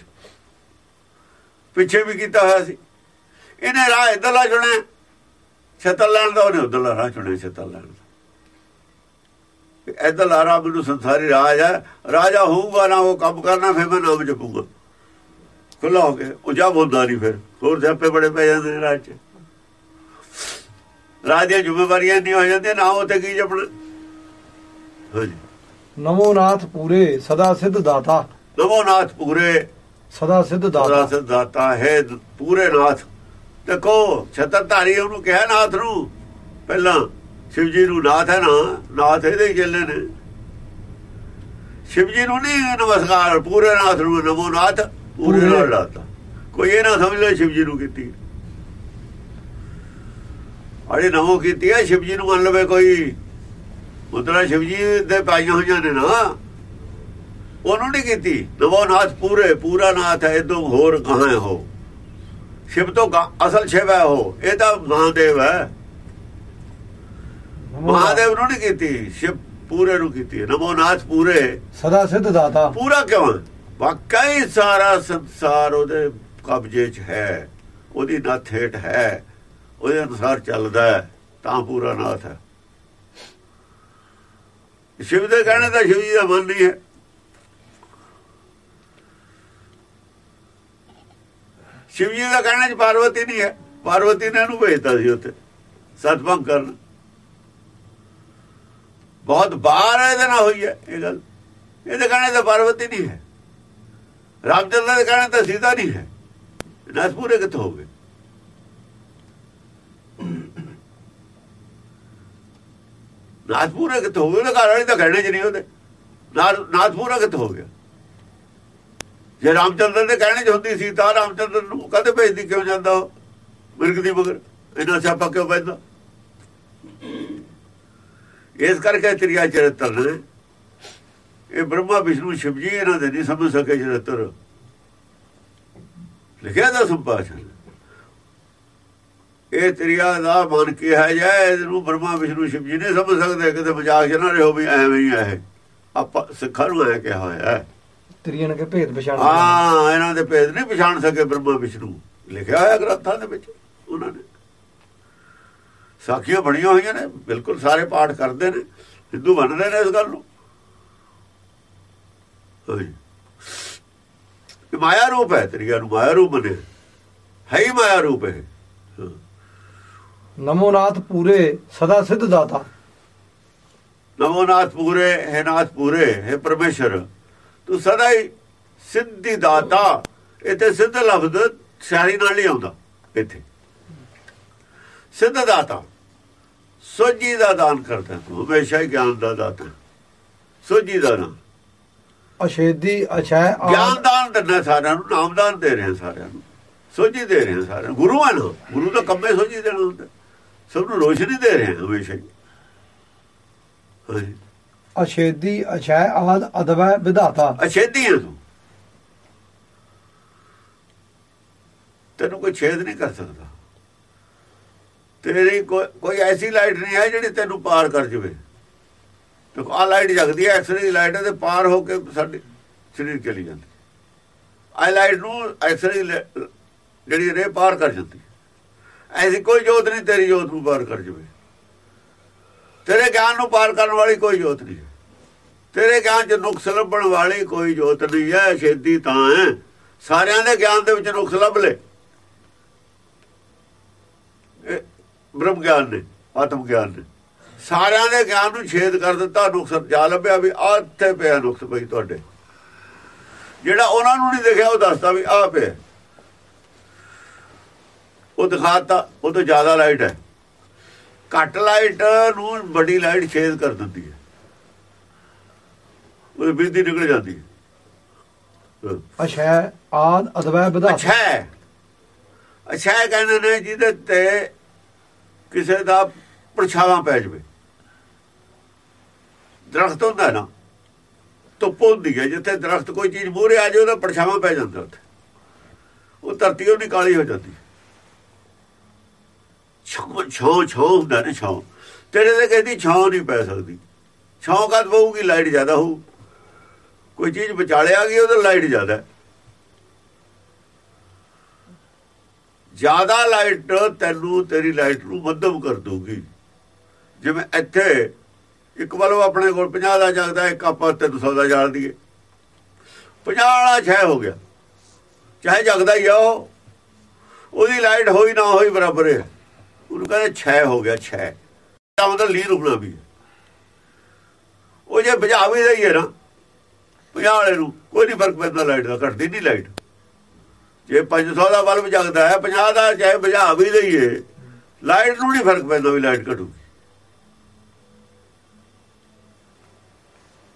ਪਿੱਛੇ ਵੀ ਕੀਤਾ ਹੋਇਆ ਸੀ। ਇਹਨੇ ਰਾਹ ਇਧਰਲਾ ਚੁਣਿਆ। ਛਤਰ ਲੈਣ ਦਾ, ਉਹਨੇ ਉਧਰਲਾ ਰਾਹ ਚੁਣਿਆ ਛਤਰ ਲੈਣ ਦਾ। ਇਧਰ ਰਾਹ ਮੈਨੂੰ ਸੰਸਾਰੀ ਰਾਜ ਹੈ। ਰਾਜਾ ਹੋਊਗਾ ਨਾ ਉਹ ਕੰਮ ਕਰਨਾ, ਫਿਰ ਮੈਂ ਨਾਮ ਜਪੂਗਾ। ਖੁੱਲਾ ਹੋ ਗਿਆ ਉਹ ਜਾ ਬੋਲਦਾ ਨਹੀਂ ਫਿਰ। ਹੋਰ ਸਿਆਪੇ ਬੜੇ ਪੈ ਜਾਂਦੇ ਨੇ ਰਾਜ 'ਚ। ਰਾਜ ਦੀਆਂ ਜ਼ਿੰਮੇਵਾਰੀਆਂ ਨਹੀਂ ਹੋ ਜਾਂਦੀਆਂ ਨਾ ਉਹ ਤੇ ਕੀ ਜਪਣਾ। ਹਾਂਜੀ। ਨਮੋ ਨਾਥ ਪੂਰੇ ਸਦਾ ਸਿੱਧ ਦਾਤਾ। ਨਮੋ ਨਾਥ ਪੂਰੇ ਸਦਾ ਸਿੱਧ ਸਦਾ ਦਾਤਾ ਸਿੱਧ ਦਾਤਾ ਹੈ ਪੂਰੇ ਨਾਥ। ਦੇਖੋ ਛਤਰਧਾਰੀ ਉਹਨੂੰ ਕਿਹਾ ਨਾਥ ਨੂੰ। ਪਹਿਲਾਂ ਸ਼ਿਵ ਜੀ ਨੂੰ ਨਾਥ ਹੈ ਨਾ ਨਾਥ ਇਹਦੇ ਚੱਲੇ ਨੇ। ਸ਼ਿਵ ਜੀ ਨੂੰ ਨਹੀਂ ਨਮਸਕਾਰ ਪੂਰੇ ਨਾਥ ਨੂੰ ਨਮੋ ਨਾਥ। ਪੂਰੇ ਨਾਲ ਲਾਤਾ। ਕੋਈ ਇਹ ਨਾ ਸਮਝ ਲੈ ਸ਼ਿਵ ਜੀ ਨੂੰ ਕੀਤੀ। ਅਰੇ ਨਮੋ ਕੀਤੀ ਹੈ ਸ਼ਿਵ ਜੀ ਨੂੰ ਮੰਨ ਲਵੇ ਕੋਈ। ਮੁਦਰਾ ਸ਼ਿਵ ਜੀ ਦੇ ਪਾਈਆਂ ਹੋਈਆਂ ਨੇ ਨਾ। ਉਹਨੂੰ ਨਹੀਂ ਕੀਤੀ। ਨਵੋ ਨਾਥ ਪੂਰੇ ਪੂਰਾ ਨਾਥ ਹੈ ਇਦੋਂ ਹੋਰ ਕਹਾਂ ਹੋ ਸ਼ਿਵ ਤੋਂ ਅਸਲ ਸ਼ਿਵ ਹੈ ਉਹ। ਇਹ ਤਾਂ ਮਹਾਦੇਵ ਹੈ। ਮਹਾਦੇਵ ਨੂੰ ਨਹੀਂ ਕੀਤੀ। ਸ਼ਿਵ ਪੂਰੇ ਨੂੰ ਕੀਤੀ ਨਮੋ ਨਾਥ ਪੂਰੇ। ਸਦਾ ਸਿੱਧ ਦਾਤਾ। ਪੂਰਾ ਕਿਉਂ ਵਾਕਈ ਸਾਰਾ ਸੰਸਾਰ ਉਹਦੇ ਕਬਜ਼ੇ 'ਚ ਹੈ। ਉਹਦੀ ਨੱਥ ਹੇਠ ਹੈ। ਉਹਦੇ ਅਨੁਸਾਰ ਚੱਲਦਾ ਹੈ। ਤਾਂ ਪੂਰਾ ਨਾਥ ਹੈ। ਸ਼ਿਵ ਦੇ ਕਹਿਣੇ ਤਾਂ ਸ਼ਿਵ ਜੀ ਦਾ ਮਨ ਨਹੀਂ ਹੈ। ਸ਼ਿਵ ਜੀ ਦਾ ਕਹਿਣਾ ਚ ਪਾਰਵਤੀ ਨਹੀਂ ਹੈ। ਪਾਰਵਤੀ ਨੇ ਇਹਨੂੰ ਭੇਜਤਾ ਸੀ ਉੱਥੇ। ਸਤਭੰਗ ਕਰਨ। ਬਹੁਤ ਬਾਹਰ ਇਹਦੇ ਨਾਲ ਹੋਈ ਹੈ ਇਹ ਗੱਲ। ਇਹਦੇ ਕਹਿਣੇ ਤਾਂ ਪਾਰਵਤੀ ਨਹੀਂ ਹੈ। ਰਾਮਚੰਦਰ ਦੇ ਕਹਿਣੇ ਤਾਂ ਸੀਤਾ ਨਹੀਂ ਹੈ। ਨਾਥਪੂਰੇ ਕਿੱਥੋਂ ਹੋ ਗਏ? ਨਾਥ ਨਾਥਪੂਰੇ ਕਿੱਥੋਂ ਹੋ ਗਏ? ਉਹਦੇ ਘਰ ਵਾਲੀ ਤਾਂ ਕਹਿਣੇ ਚ ਨਹੀਂ ਹੁੰਦੇ। ਨਾਥ ਪੂਰਾ ਕਿੱਥੋਂ ਹੋ ਗਿਆ? ਜੇ ਰਾਮਚੰਦਰ ਦੇ ਕਹਿਣੇ ਚ ਹੁੰਦੀ ਸੀ ਤਾਂ ਰਾਮਚੰਦਰ ਨੂੰ ਕਦੇ ਭੇਜਦੀ ਕਿਉਂ ਜਾਂਦਾ ਉਹ? ਮਿਰਗ ਦੀ ਮਗਰ। ਇਹਨਾਂ ਸਿਆਪਾ ਕਿਉਂ ਪੈਂਦਾ ਇਸ ਕਰਕੇ ਤ੍ਰਿਆ ਚਰਿੱਤਰ ਨੇ ਇਹ ਬ੍ਰਹਮਾ ਵਿਸ਼ਨੂੰ ਸ਼ਿਵ ਜੀ ਇਹਨਾਂ ਦੇ ਨਹੀਂ ਸਮਝ ਸਕੇ ਚਰਿੱਤਰ ਲਿਖਿਆ ਦਾ ਸੰਪਾਸ਼ਨ ਇਹ ਤ੍ਰਿਆ ਦਾ ਮਨ ਕੇ ਹੈ ਜਾਂ ਇਹਨੂੰ ਬ੍ਰਹਮਾ ਵਿਸ਼ਨੂੰ ਸ਼ਿਵ ਜੀ ਨਹੀਂ ਸਮਝ ਸਕਦੇ ਕਿਤੇ ਮਜ਼ਾਕ ਜਨਾ ਰਹੋ ਵੀ ਐਵੇਂ ਹੀ ਹੈ। ਆਪਾਂ ਸਿੱਖਾਂ ਨੂੰ ਐ ਕਿਹਾ ਹੋਇਆ ਹੈ। ਤ੍ਰਿਯਨ ਕੇ ਭੇਦ ਪਛਾਣ ਹਾਂ ਇਹਨਾਂ ਦੇ ਭੇਦ ਨਹੀਂ ਪਛਾਣ ਸਕੇ ਬ੍ਰਹਮਾ ਵਿਸ਼ਨੂੰ। ਲਿਖਿਆ ਹੋਇਆ ਗ੍ਰੰਥਾਂ ਦੇ ਵਿੱਚ ਉਹਨਾਂ ਨੇ। ਸਾਖੀਆਂ ਬਣੀਆਂ ਹੋਈਆਂ ਨੇ ਬਿਲਕੁਲ ਸਾਰੇ ਪਾਠ ਕਰਦੇ ਨੇ। ਹਿੰਦੂ ਮੰਨਦੇ ਨੇ ਇਸ ਗੱਲ ਨੂੰ। ਇਹ ਮਾਇਆ ਰੂਪ ਹੈ ਤੇਰੀਆ ਨੂੰ ਮਾਇਆ ਰੂਪ ਬਣੇ ਹੈ ਹੀ ਮਾਇਆ ਰੂਪ ਹੈ। ਨਮੋ ਨਾਥ ਪੂਰੇ ਸਦਾ ਸਿੱਧ ਦਾਤਾ। ਨਮੋ ਨਾਥ ਪੂਰੇ ਹੈ ਨਾਥ ਪੂਰੇ ਹੈ ਪਰਮੇਸ਼ਰ। ਤੂੰ ਸਦਾ ਹੀ ਸਿੱਧੀ ਦਾਤਾ। ਇੱਥੇ ਸਿੱਧ ਲਫ਼ਜ਼ ਸ਼ਾਰੀ ਨਾਲ ਨਹੀਂ ਆਉਂਦਾ ਇੱਥੇ। ਸਿੱਧ ਦਾਤਾ। ਸੋਝੀ ਦਾ ਦਾਨ ਕਰਦਾ ਤੂੰ ਹਮੇਸ਼ਾ ਹੀ ਗਿਆਨ ਦਾ ਦਾਤਾ। ਸੋਝੀ ਦਾ ਦਾਨ ਅਸ਼ੇਦੀ ਅਛੈ ਗਿਆਨ ਦਾਨ ਦਿੰਦਾ ਸਾਰਿਆਂ ਨੂੰ ਨਾਮਦਾਨ ਦੇ ਰਹੇ ਸਾਰਿਆਂ ਨੂੰ। ਸੋਝੀ ਦੇ ਰਹੇ ਸਾਰਿਆਂ ਨੂੰ। ਗੁਰੂ ਹਨ ਗੁਰੂ ਦਾ ਕੰਮੇ ਸੋਝੀ ਦੇਣਾ ਹੁੰਦਾ ਸਭ ਨੂੰ ਰੋਸ਼ਨੀ ਦੇ ਰਹੇ ਹਮੇਸ਼ਾ ਹੀ। ਅਛੇਦੀ ਅਛੈ ਆਦ ਅਦਵੈ ਵਿਧਾਤਾ। ਅਛੇਦੀ ਹੈ ਤੂੰ। ਤੈਨੂੰ ਕੋਈ ਛੇਦ ਨਹੀਂ ਕਰ ਸਕਦਾ। ਤੇਰੀ ਕੋਈ ਐਸੀ ਲਾਈਟ ਨਹੀਂ ਹੈ ਜਿਹੜੀ ਤੈਨੂੰ ਪਾਰ ਕਰ ਜਵੇ। ਦੇਖੋ ਆ ਲਾਈਟ ਜਗਦੀ ਹੈ ਐਕਸਰੇ ਦੀ ਲਾਈਟ ਹੈ ਤੇ ਪਾਰ ਹੋ ਕੇ ਸਾਡੇ ਸਰੀਰ ਚਲੀ ਜਾਂਦੀ ਆ ਲਾਈਟ ਨੂੰ ਐਕਸਰੇ ਜਿਹੜੀ ਰੇ ਪਾਰ ਕਰ ਜਾਂਦੀ ਐਸੀ ਕੋਈ ਜੋਤ ਨਹੀਂ, ਤੇਰੀ ਜੋਤ ਨੂੰ ਪਾਰ ਕਰ ਜਵੇ। ਤੇਰੇ ਗਿਆਨ ਨੂੰ ਪਾਰ ਕਰਨ ਵਾਲੀ ਕੋਈ ਜੋਤ ਨਹੀਂ ਤੇਰੇ ਗਿਆਨ 'ਚ ਨੁਕਸ ਲੱਭਣ ਵਾਲੀ ਕੋਈ ਜੋਤ ਨਹੀਂ ਹੈ ਛੇਦੀ ਤਾਂ ਹੈ। ਸਾਰਿਆਂ ਦੇ ਗਿਆਨ ਦੇ ਵਿੱਚ ਨੁਕਸ ਲੱਭ ਲੈ। ਬ੍ਰਹਮ ਗਿਆਨ ਨੇ, ਆਤਮ ਗਿਆਨ ਨੇ। ਸਾਰਿਆਂ ਦੇ ਗਿਆਨ ਨੂੰ ਛੇਦ ਕਰ ਦਿੱਤਾ ਨੁਕਸ ਜਾ ਲੱਭਿਆ ਵੀ ਆਹ ਇੱਥੇ ਪਿਆ ਨੁਕਸ ਬਈ ਤੁਹਾਡੇ। ਜਿਹੜਾ ਉਹਨਾਂ ਨੂੰ ਨਹੀਂ ਦਿਖਿਆ ਉਹ ਦੱਸਦਾ ਵੀ ਆਹ ਪਿਆ। ਉਹ ਦਿਖਾਤਾ ਉਹ ਤੋਂ ਜ਼ਿਆਦਾ ਲਾਈਟ ਹੈ। ਘੱਟ ਲਾਈਟ ਨੂੰ ਵੱਡੀ ਲਾਈਟ ਛੇਦ ਕਰ ਦਿੰਦੀ ਹੈ। ਉਹ ਬਿਜਲੀ ਨਿਕਲ ਜਾਂਦੀ ਹੈ। ਅਛੈ ਆਦ ਅਦਵੈ ਵਿਧਾਤਾ ਅੱਛਾ ਅੱਛਾ ਕਹਿੰਦੇ ਨੇ ਜਿਹਦੇ ਤੇ ਕਿਸੇ ਦਾ ਪਰਛਾਵਾਂ ਪੈ ਜਵੇ। ਦਰਖਤ ਹੁੰਦਾ ਨਾ, ਧੁੱਪ ਹੁੰਦੀ ਹੈ, ਜਿੱਥੇ ਦਰਖਤ ਕੋਈ ਚੀਜ਼ ਮੂਹਰੇ ਆ ਜਾਏ, ਉਹਦਾ ਪਰਛਾਵਾਂ ਪੈ ਜਾਂਦਾ ਉੱਥੇ। ਉਹ ਧਰਤੀ ਉਹ ਕਾਲੀ ਹੋ ਜਾਂਦੀ। ਛਾਂ ਛਾਂ ਹੁੰਦਾ ਨੇ ਛਾਂ। ਤੇਰੇ ਤੇ ਕਹਿੰਦੀ ਛਾਂ ਨਹੀਂ ਪੈ ਸਕਦੀ। ਛਾਂ ਕਦ ਪਊਗੀ? ਲਾਈਟ ਜ਼ਿਆਦਾ ਹੋਊ। ਕੋਈ ਚੀਜ਼ ਵਿਚਾਲੇ ਗਈ, ਉਹਦਾ ਲਾਈਟ ਜ਼ਿਆਦਾ ਜ਼ਿਆਦਾ ਲਾਈਟ ਤੈਨੂੰ ਤੇਰੀ ਲਾਈਟ ਨੂੰ ਮੱਧਮ ਕਰ ਦੂਗੀ ਜਿਵੇਂ ਇੱਥੇ ਇੱਕ ਵੱਲੋਂ ਆਪਣੇ ਕੋਲ 50 ਦਾ ਜਗਦਾ, ਇੱਕ ਆਪਾਂ 300 ਦਾ ਜਾਲ ਦਈਏ। 50 ਵਾਲਾ ਛੇ ਹੋ ਗਿਆ। ਚਾਹੇ ਜਗਦਾ ਹੀ ਆ ਉਹ। ਉਹਦੀ ਲਾਈਟ ਹੋਈ ਨਾ ਹੋਈ ਬਰਾਬਰ ਹੈ। ਉਹਨੂੰ ਕਹਿੰਦੇ ਛੇ ਹੋ ਗਿਆ ਛੇ ਤਾਂ ਮਤਲਬ ਲੀ ਰੁਕਣਾ ਵੀ ਉਹ ਜੇ ਬੁਝਾ ਵੀ ਰਹੀ ਹੈ ਨਾ 50 ਵਾਲੇ ਨੂੰ ਕੋਈ ਨਹੀਂ ਫ਼ਰਕ ਪੈਂਦਾ ਲਾਈਟ ਦਾ, ਘਟਦੀ ਨਹੀਂ ਲਾਈਟ। ਜੇ 500 ਦਾ ਬਲਬ ਜਗਦਾ ਹੈ 50 ਦਾ ਚਾਹੇ ਬੁਝਾ ਵੀ ਲਈਏ ਲਾਈਟ ਨੂੰ ਨਹੀਂ ਫ਼ਰਕ ਪੈਂਦਾ ਵੀ ਲਾਈਟ ਘਟੂਗੀ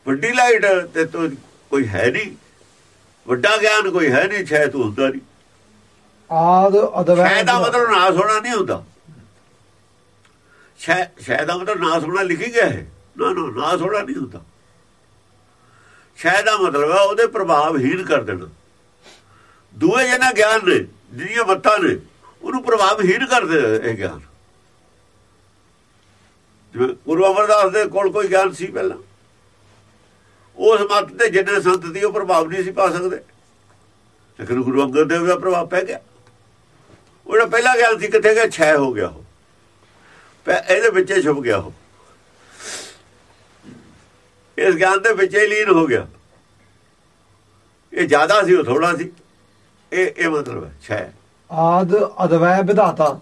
ਵੱਡੀ ਲਾਈਟ ਤੇ ਤੋ ਕੋਈ ਹੈ ਨਹੀਂ। ਵੱਡਾ ਗਿਆਨ ਕੋਈ ਹੈ ਨਹੀਂ ਛੇ ਤੂੰ ਹੁੰਦਾ ਨਹੀਂ। ਆਦ ਅਦਵੈ ਸ਼ੈ ਦਾ ਮਤਲਬ ਨਾਸ ਹੋਣਾ ਨਹੀਂ ਹੁੰਦਾ। ਸ਼ੈ ਸ਼ੈ ਦਾ ਮਤਲਬ ਨਾਸ ਹੋਣਾ ਲਿਖੀ ਗਿਆ ਹੈ। ਨਾ ਨਾ ਨਾਸ ਹੋਣਾ ਨਹੀਂ ਹੁੰਦਾ। ਸ਼ੈ ਦਾ ਮਤਲਬ ਹੈ ਉਹਦੇ ਪ੍ਰਭਾਵਹੀਨ ਕਰ ਦੇਣਾ। ਦੂਏ ਜਨਾ ਗਿਆਨ ਨੇ ਜਿਹੜੀਆਂ ਮੱਤਾਂ ਨੇ ਉਹਨੂੰ ਪ੍ਰਭਾਵਹੀਨ ਕਰ ਦੇ ਇਹ ਗਿਆਨ। ਜਿਵੇਂ ਗੁਰੂ ਅਮਰਦਾਸ ਦੇ ਕੋਲ ਕੋਈ ਗਿਆਨ ਸੀ ਪਹਿਲਾਂ? ਉਸ ਮੱਤ ਤੇ ਜਿੰਨੇ ਸੰਤ ਦੀ ਉਹ ਪ੍ਰਭਾਵ ਨਹੀਂ ਸੀ ਪਾ ਸਕਦੇ। ਲੇਕਿਨ ਗੁਰੂ ਅੰਗਦ ਦੇਵ ਦਾ ਪ੍ਰਭਾਵ ਪੈ ਗਿਆ। ਉਹਦਾ ਪਹਿਲਾ ਗਿਆਨ ਸੀ ਕਿੱਥੇ ਗਿਆ? ਛੈ ਹੋ ਗਿਆ ਉਹ। ਇਹਦੇ ਵਿੱਚ ਛੁਪ ਗਿਆ ਉਹ। ਇਸ ਗਿਆਨ ਦੇ ਵਿੱਚ ਹੀ ਲੀਨ ਹੋ ਗਿਆ। ਇਹ ਜ਼ਿਆਦਾ ਸੀ ਉਹ ਥੋੜਾ ਸੀ। ਇਹ ਇਹ ਮਤਲਬ ਹੈ ਛੈ। ਆਦ ਅਦਵੈ ਵਿਧਾਤਾ।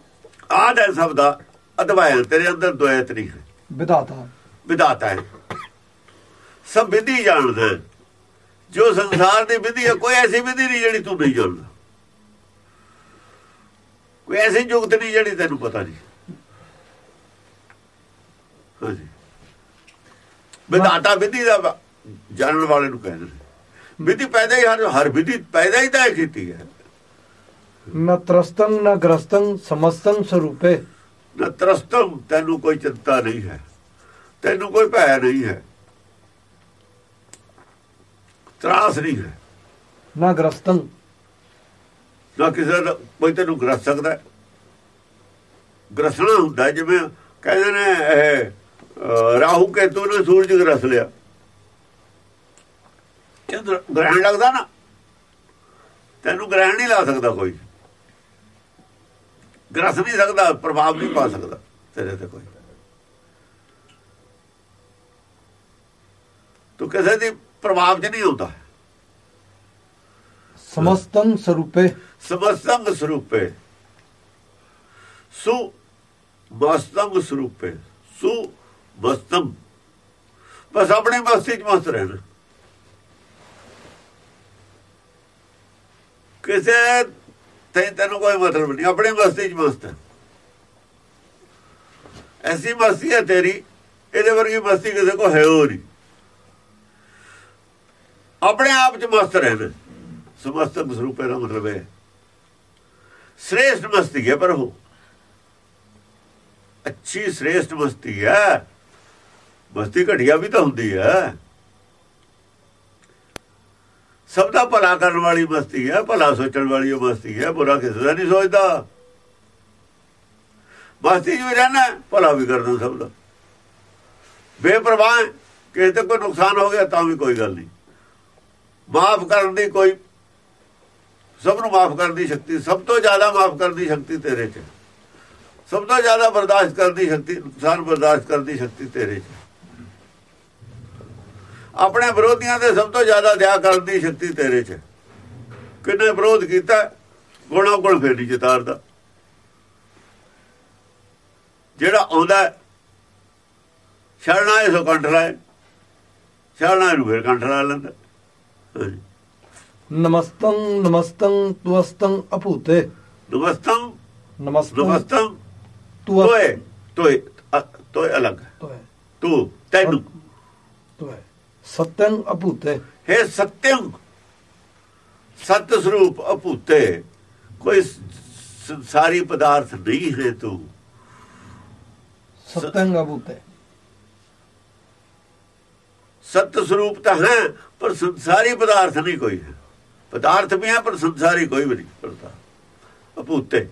ਆਦ ਹੈ ਸਭ ਦਾ। ਅਦਵਾਇ ਤੇਰੇ ਅੰਦਰ ਦੁਇਤ ਨਹੀਂ ਹੈ। ਵਿਧਾਤਾ। ਵਿਦਾਤਾ ਹੈ। ਸਭ ਵਿਧੀ ਜਾਣਦਾ। ਜੋ ਸੰਸਾਰ ਦੀ ਵਿਧੀ ਹੈ ਕੋਈ ਐਸੀ ਵਿਧੀ ਨਹੀਂ ਜਿਹੜੀ ਤੂੰ ਨਹੀਂ ਜਾਣਦਾ। ਕੋਈ ਐਸੀ ਜੁਗਤ ਨਹੀਂ ਜਿਹੜੀ ਤੈਨੂੰ ਪਤਾ ਨਹੀਂ। ਹਾਂਜੀ। ਵਿਦਾਤਾ ਵਿਧੀ ਦਾ ਜਾਣਨ ਵਾਲੇ ਨੂੰ ਕਹਿੰਦੇ ਨੇ। ਵਿਧੀ ਪੈਦਾ ਹੀ ਹਰ ਹਰ ਵਿਧੀ ਪੈਦਾ ਹੀ ਤਾਂ ਕੀਤੀ ਹੈ। ਨ ਤਰਸਤੰ ਨ ਗ੍ਰਸਤੰ ਸਮਸਤੰ ਸਰੂਪੇ। ਨਾ ਤਰਸਤਮ ਤੈਨੂੰ ਕੋਈ ਚਿੰਤਾ ਨਹੀਂ ਹੈ। ਤੈਨੂੰ ਕੋਈ ਭੈ ਨਹੀਂ ਹੈ। ਤਰਾਸ ਨਹੀਂ ਹੈ। ਨ ਗ੍ਰਸਤੰ ਨਾ ਕਿਸੇ ਦਾ ਕੋਈ ਤੈਨੂੰ ਗਰਸ ਸਕਦਾ। ਗਰਸਣਾ ਹੁੰਦਾ ਜਿਵੇਂ ਕਹਿੰਦੇ ਨੇ ਇਹ ਰਾਹੂ ਕੇਤੂ ਨੇ ਸੂਰਜ ਗਰਸ ਲਿਆ। ਚੰਦਰ ਗ੍ਰਹਿਣ ਲੱਗਦਾ ਨਾ? ਤੈਨੂੰ ਗ੍ਰਹਿਣ ਨਹੀਂ ਲਾ ਸਕਦਾ ਕੋਈ। ਗਰਸ ਨਹੀਂ ਸਕਦਾ ਪ੍ਰਭਾਵ ਨਹੀਂ ਪਾ ਸਕਦਾ ਤੇਰੇ ਤੇ ਕੋਈ। ਤੂੰ ਕਿਸੇ ਦੀ ਪ੍ਰਭਾਵ 'ਚ ਨਹੀਂ ਆਉਂਦਾ ਸਮਸਤੰ ਸਰੂਪੇ। ਸਮਸਤੰਗ ਸਰੂਪੇ। ਸੁ ਮਸਤੰਗ ਸਰੂਪੇ। ਸੁ ਮਸਤੰ ਬਸ ਆਪਣੇ ਮਸਤੀ ਚ ਮਸਤ ਰਹਿਣਾ। ਕਿਸੇ ਤੇ ਤੈਨੂੰ ਕੋਈ ਮਤਲਬ ਨਹੀਂ ਆਪਣੇ ਮਸਤੀ ਚ ਮਸਤ ਐਸੀ ਮਸਤੀ ਹੈ ਤੇਰੀ ਇਹਦੇ ਵਰਗੀ ਮਸਤੀ ਕਿਸੇ ਕੋ ਹੈ ਹੋ ਨਹੀਂ। ਆਪਣੇ ਆਪ 'ਚ ਮਸਤ ਰਹਿਣਾ ਸਮਸਤ ਸਰੂਪੇ ਦਾ ਮਤਲਬ ਹੈ ਸ੍ਰੇਸ਼ਟ ਮਸਤੀ ਹੈ ਪਰ ਉਹ ਅੱਛੀ ਸ੍ਰੇਸ਼ਟ ਮਸਤੀ ਹੈ। ਮਸਤੀ ਘਟਿਆ ਵੀ ਤਾਂ ਹੁੰਦੀ ਹੈ। ਸਭ ਦਾ ਭਲਾ ਕਰਨ ਵਾਲੀ ਮਸਤੀ ਹੈ, ਭਲਾ ਸੋਚਣ ਵਾਲੀ ਮਸਤੀ ਹੈ, ਬੁਰਾ ਕਿਸੇ ਦਾ ਨਹੀਂ ਸੋਚਦਾ। ਮਸਤੀ ਜੀ ਰਹਿਣਾ ਭਲਾ ਵੀ ਕਰਦਾ ਸਭ ਦਾ। ਬੇਪਰਵਾਹ ਕਿਸੇ ਤੇ ਕੋਈ ਨੁਕਸਾਨ ਹੋ ਗਿਆ ਤਾਂ ਵੀ ਕੋਈ ਗੱਲ ਨਹੀਂ। ਮਾਫ ਕਰਨ ਦੀ ਕੋਈ, ਸਭ ਨੂੰ ਮਾਫ ਕਰਨ ਦੀ ਸ਼ਕਤੀ, ਸਭ ਤੋਂ ਜ਼ਿਆਦਾ ਮਾਫ ਕਰਨ ਦੀ ਸ਼ਕਤੀ ਤੇਰੇ 'ਚ। ਸਭ ਤੋਂ ਜ਼ਿਆਦਾ ਬਰਦਾਸ਼ਤ ਕਰਨ ਦੀ ਸ਼ਕਤੀ ਨੁਕਸਾਨ ਬਰਦਾਸ਼ਤ ਕਰਨ ਦੀ ਸ਼ਕਤੀ ਤੇਰੇ 'ਚ। ਆਪਣੇ ਵਿਰੋਧੀਆਂ ਦੇ ਸਭ ਤੋਂ ਜ਼ਿਆਦਾ ਦਇਆ ਕਰਨ ਦੀ ਸ਼ਕਤੀ ਤੇਰੇ 'ਚ। ਕਿੰਨੇ ਵਿਰੋਧ ਕੀਤਾ, ਗੁਣਾ ਗੁਣ ਫੇਰ ਨਹੀਂ ਜਿਤਾਰਦਾ। ਜਿਹੜਾ ਆਉਂਦਾ ਸ਼ਰਣਾ ਇਹ ਸੋ ਕੰਟਰਾ ਹੈ ਸ਼ਰਣਾ ਨੂੰ ਫੇਰ ਕੰਟਰਾ ਲੈਂਦਾ। ਨਮਸਤੰ ਨਮਸਤੰ ਤੁਅਸਤੰ ਅਭੂਤੇ। ਨਮਸਤੰ ਨਮਸਤੰ ਨਮਸਤੰ ਤੋਏ ਤੋਏ ਤੋਏ ਅਲੱਗ। ਤੋਏ। ਤੂੰ ਤੈਨੂੰ। ਤੋਏ। ਸਤੰ ਅਭੂਤੇ। ਹੈ ਸਤਿਅੰ ਸਤ ਸਰੂਪ ਅਭੂਤੇ। ਕੋਈ ਸ- ਸੰਸਾਰੀ ਪਦਾਰਥ ਨਹੀਂ ਹੈ ਤੂੰ। ਸਤੰ ਅਭੂਤੇ। ਸਤ ਸਰੂਪ ਤਾਂ ਹੈ ਪਰ ਸੰਸਾਰੀ ਪਦਾਰਥ ਨਹੀਂ ਕੋਈ ਹੈ। ਪਦਾਰਥ ਵੀ ਹੈ ਪਰ ਸੰਸਾਰੀ ਕੋਈ ਵੀ ਨਹੀਂ ਪਰਦਾ ਅਭੂਤੇ।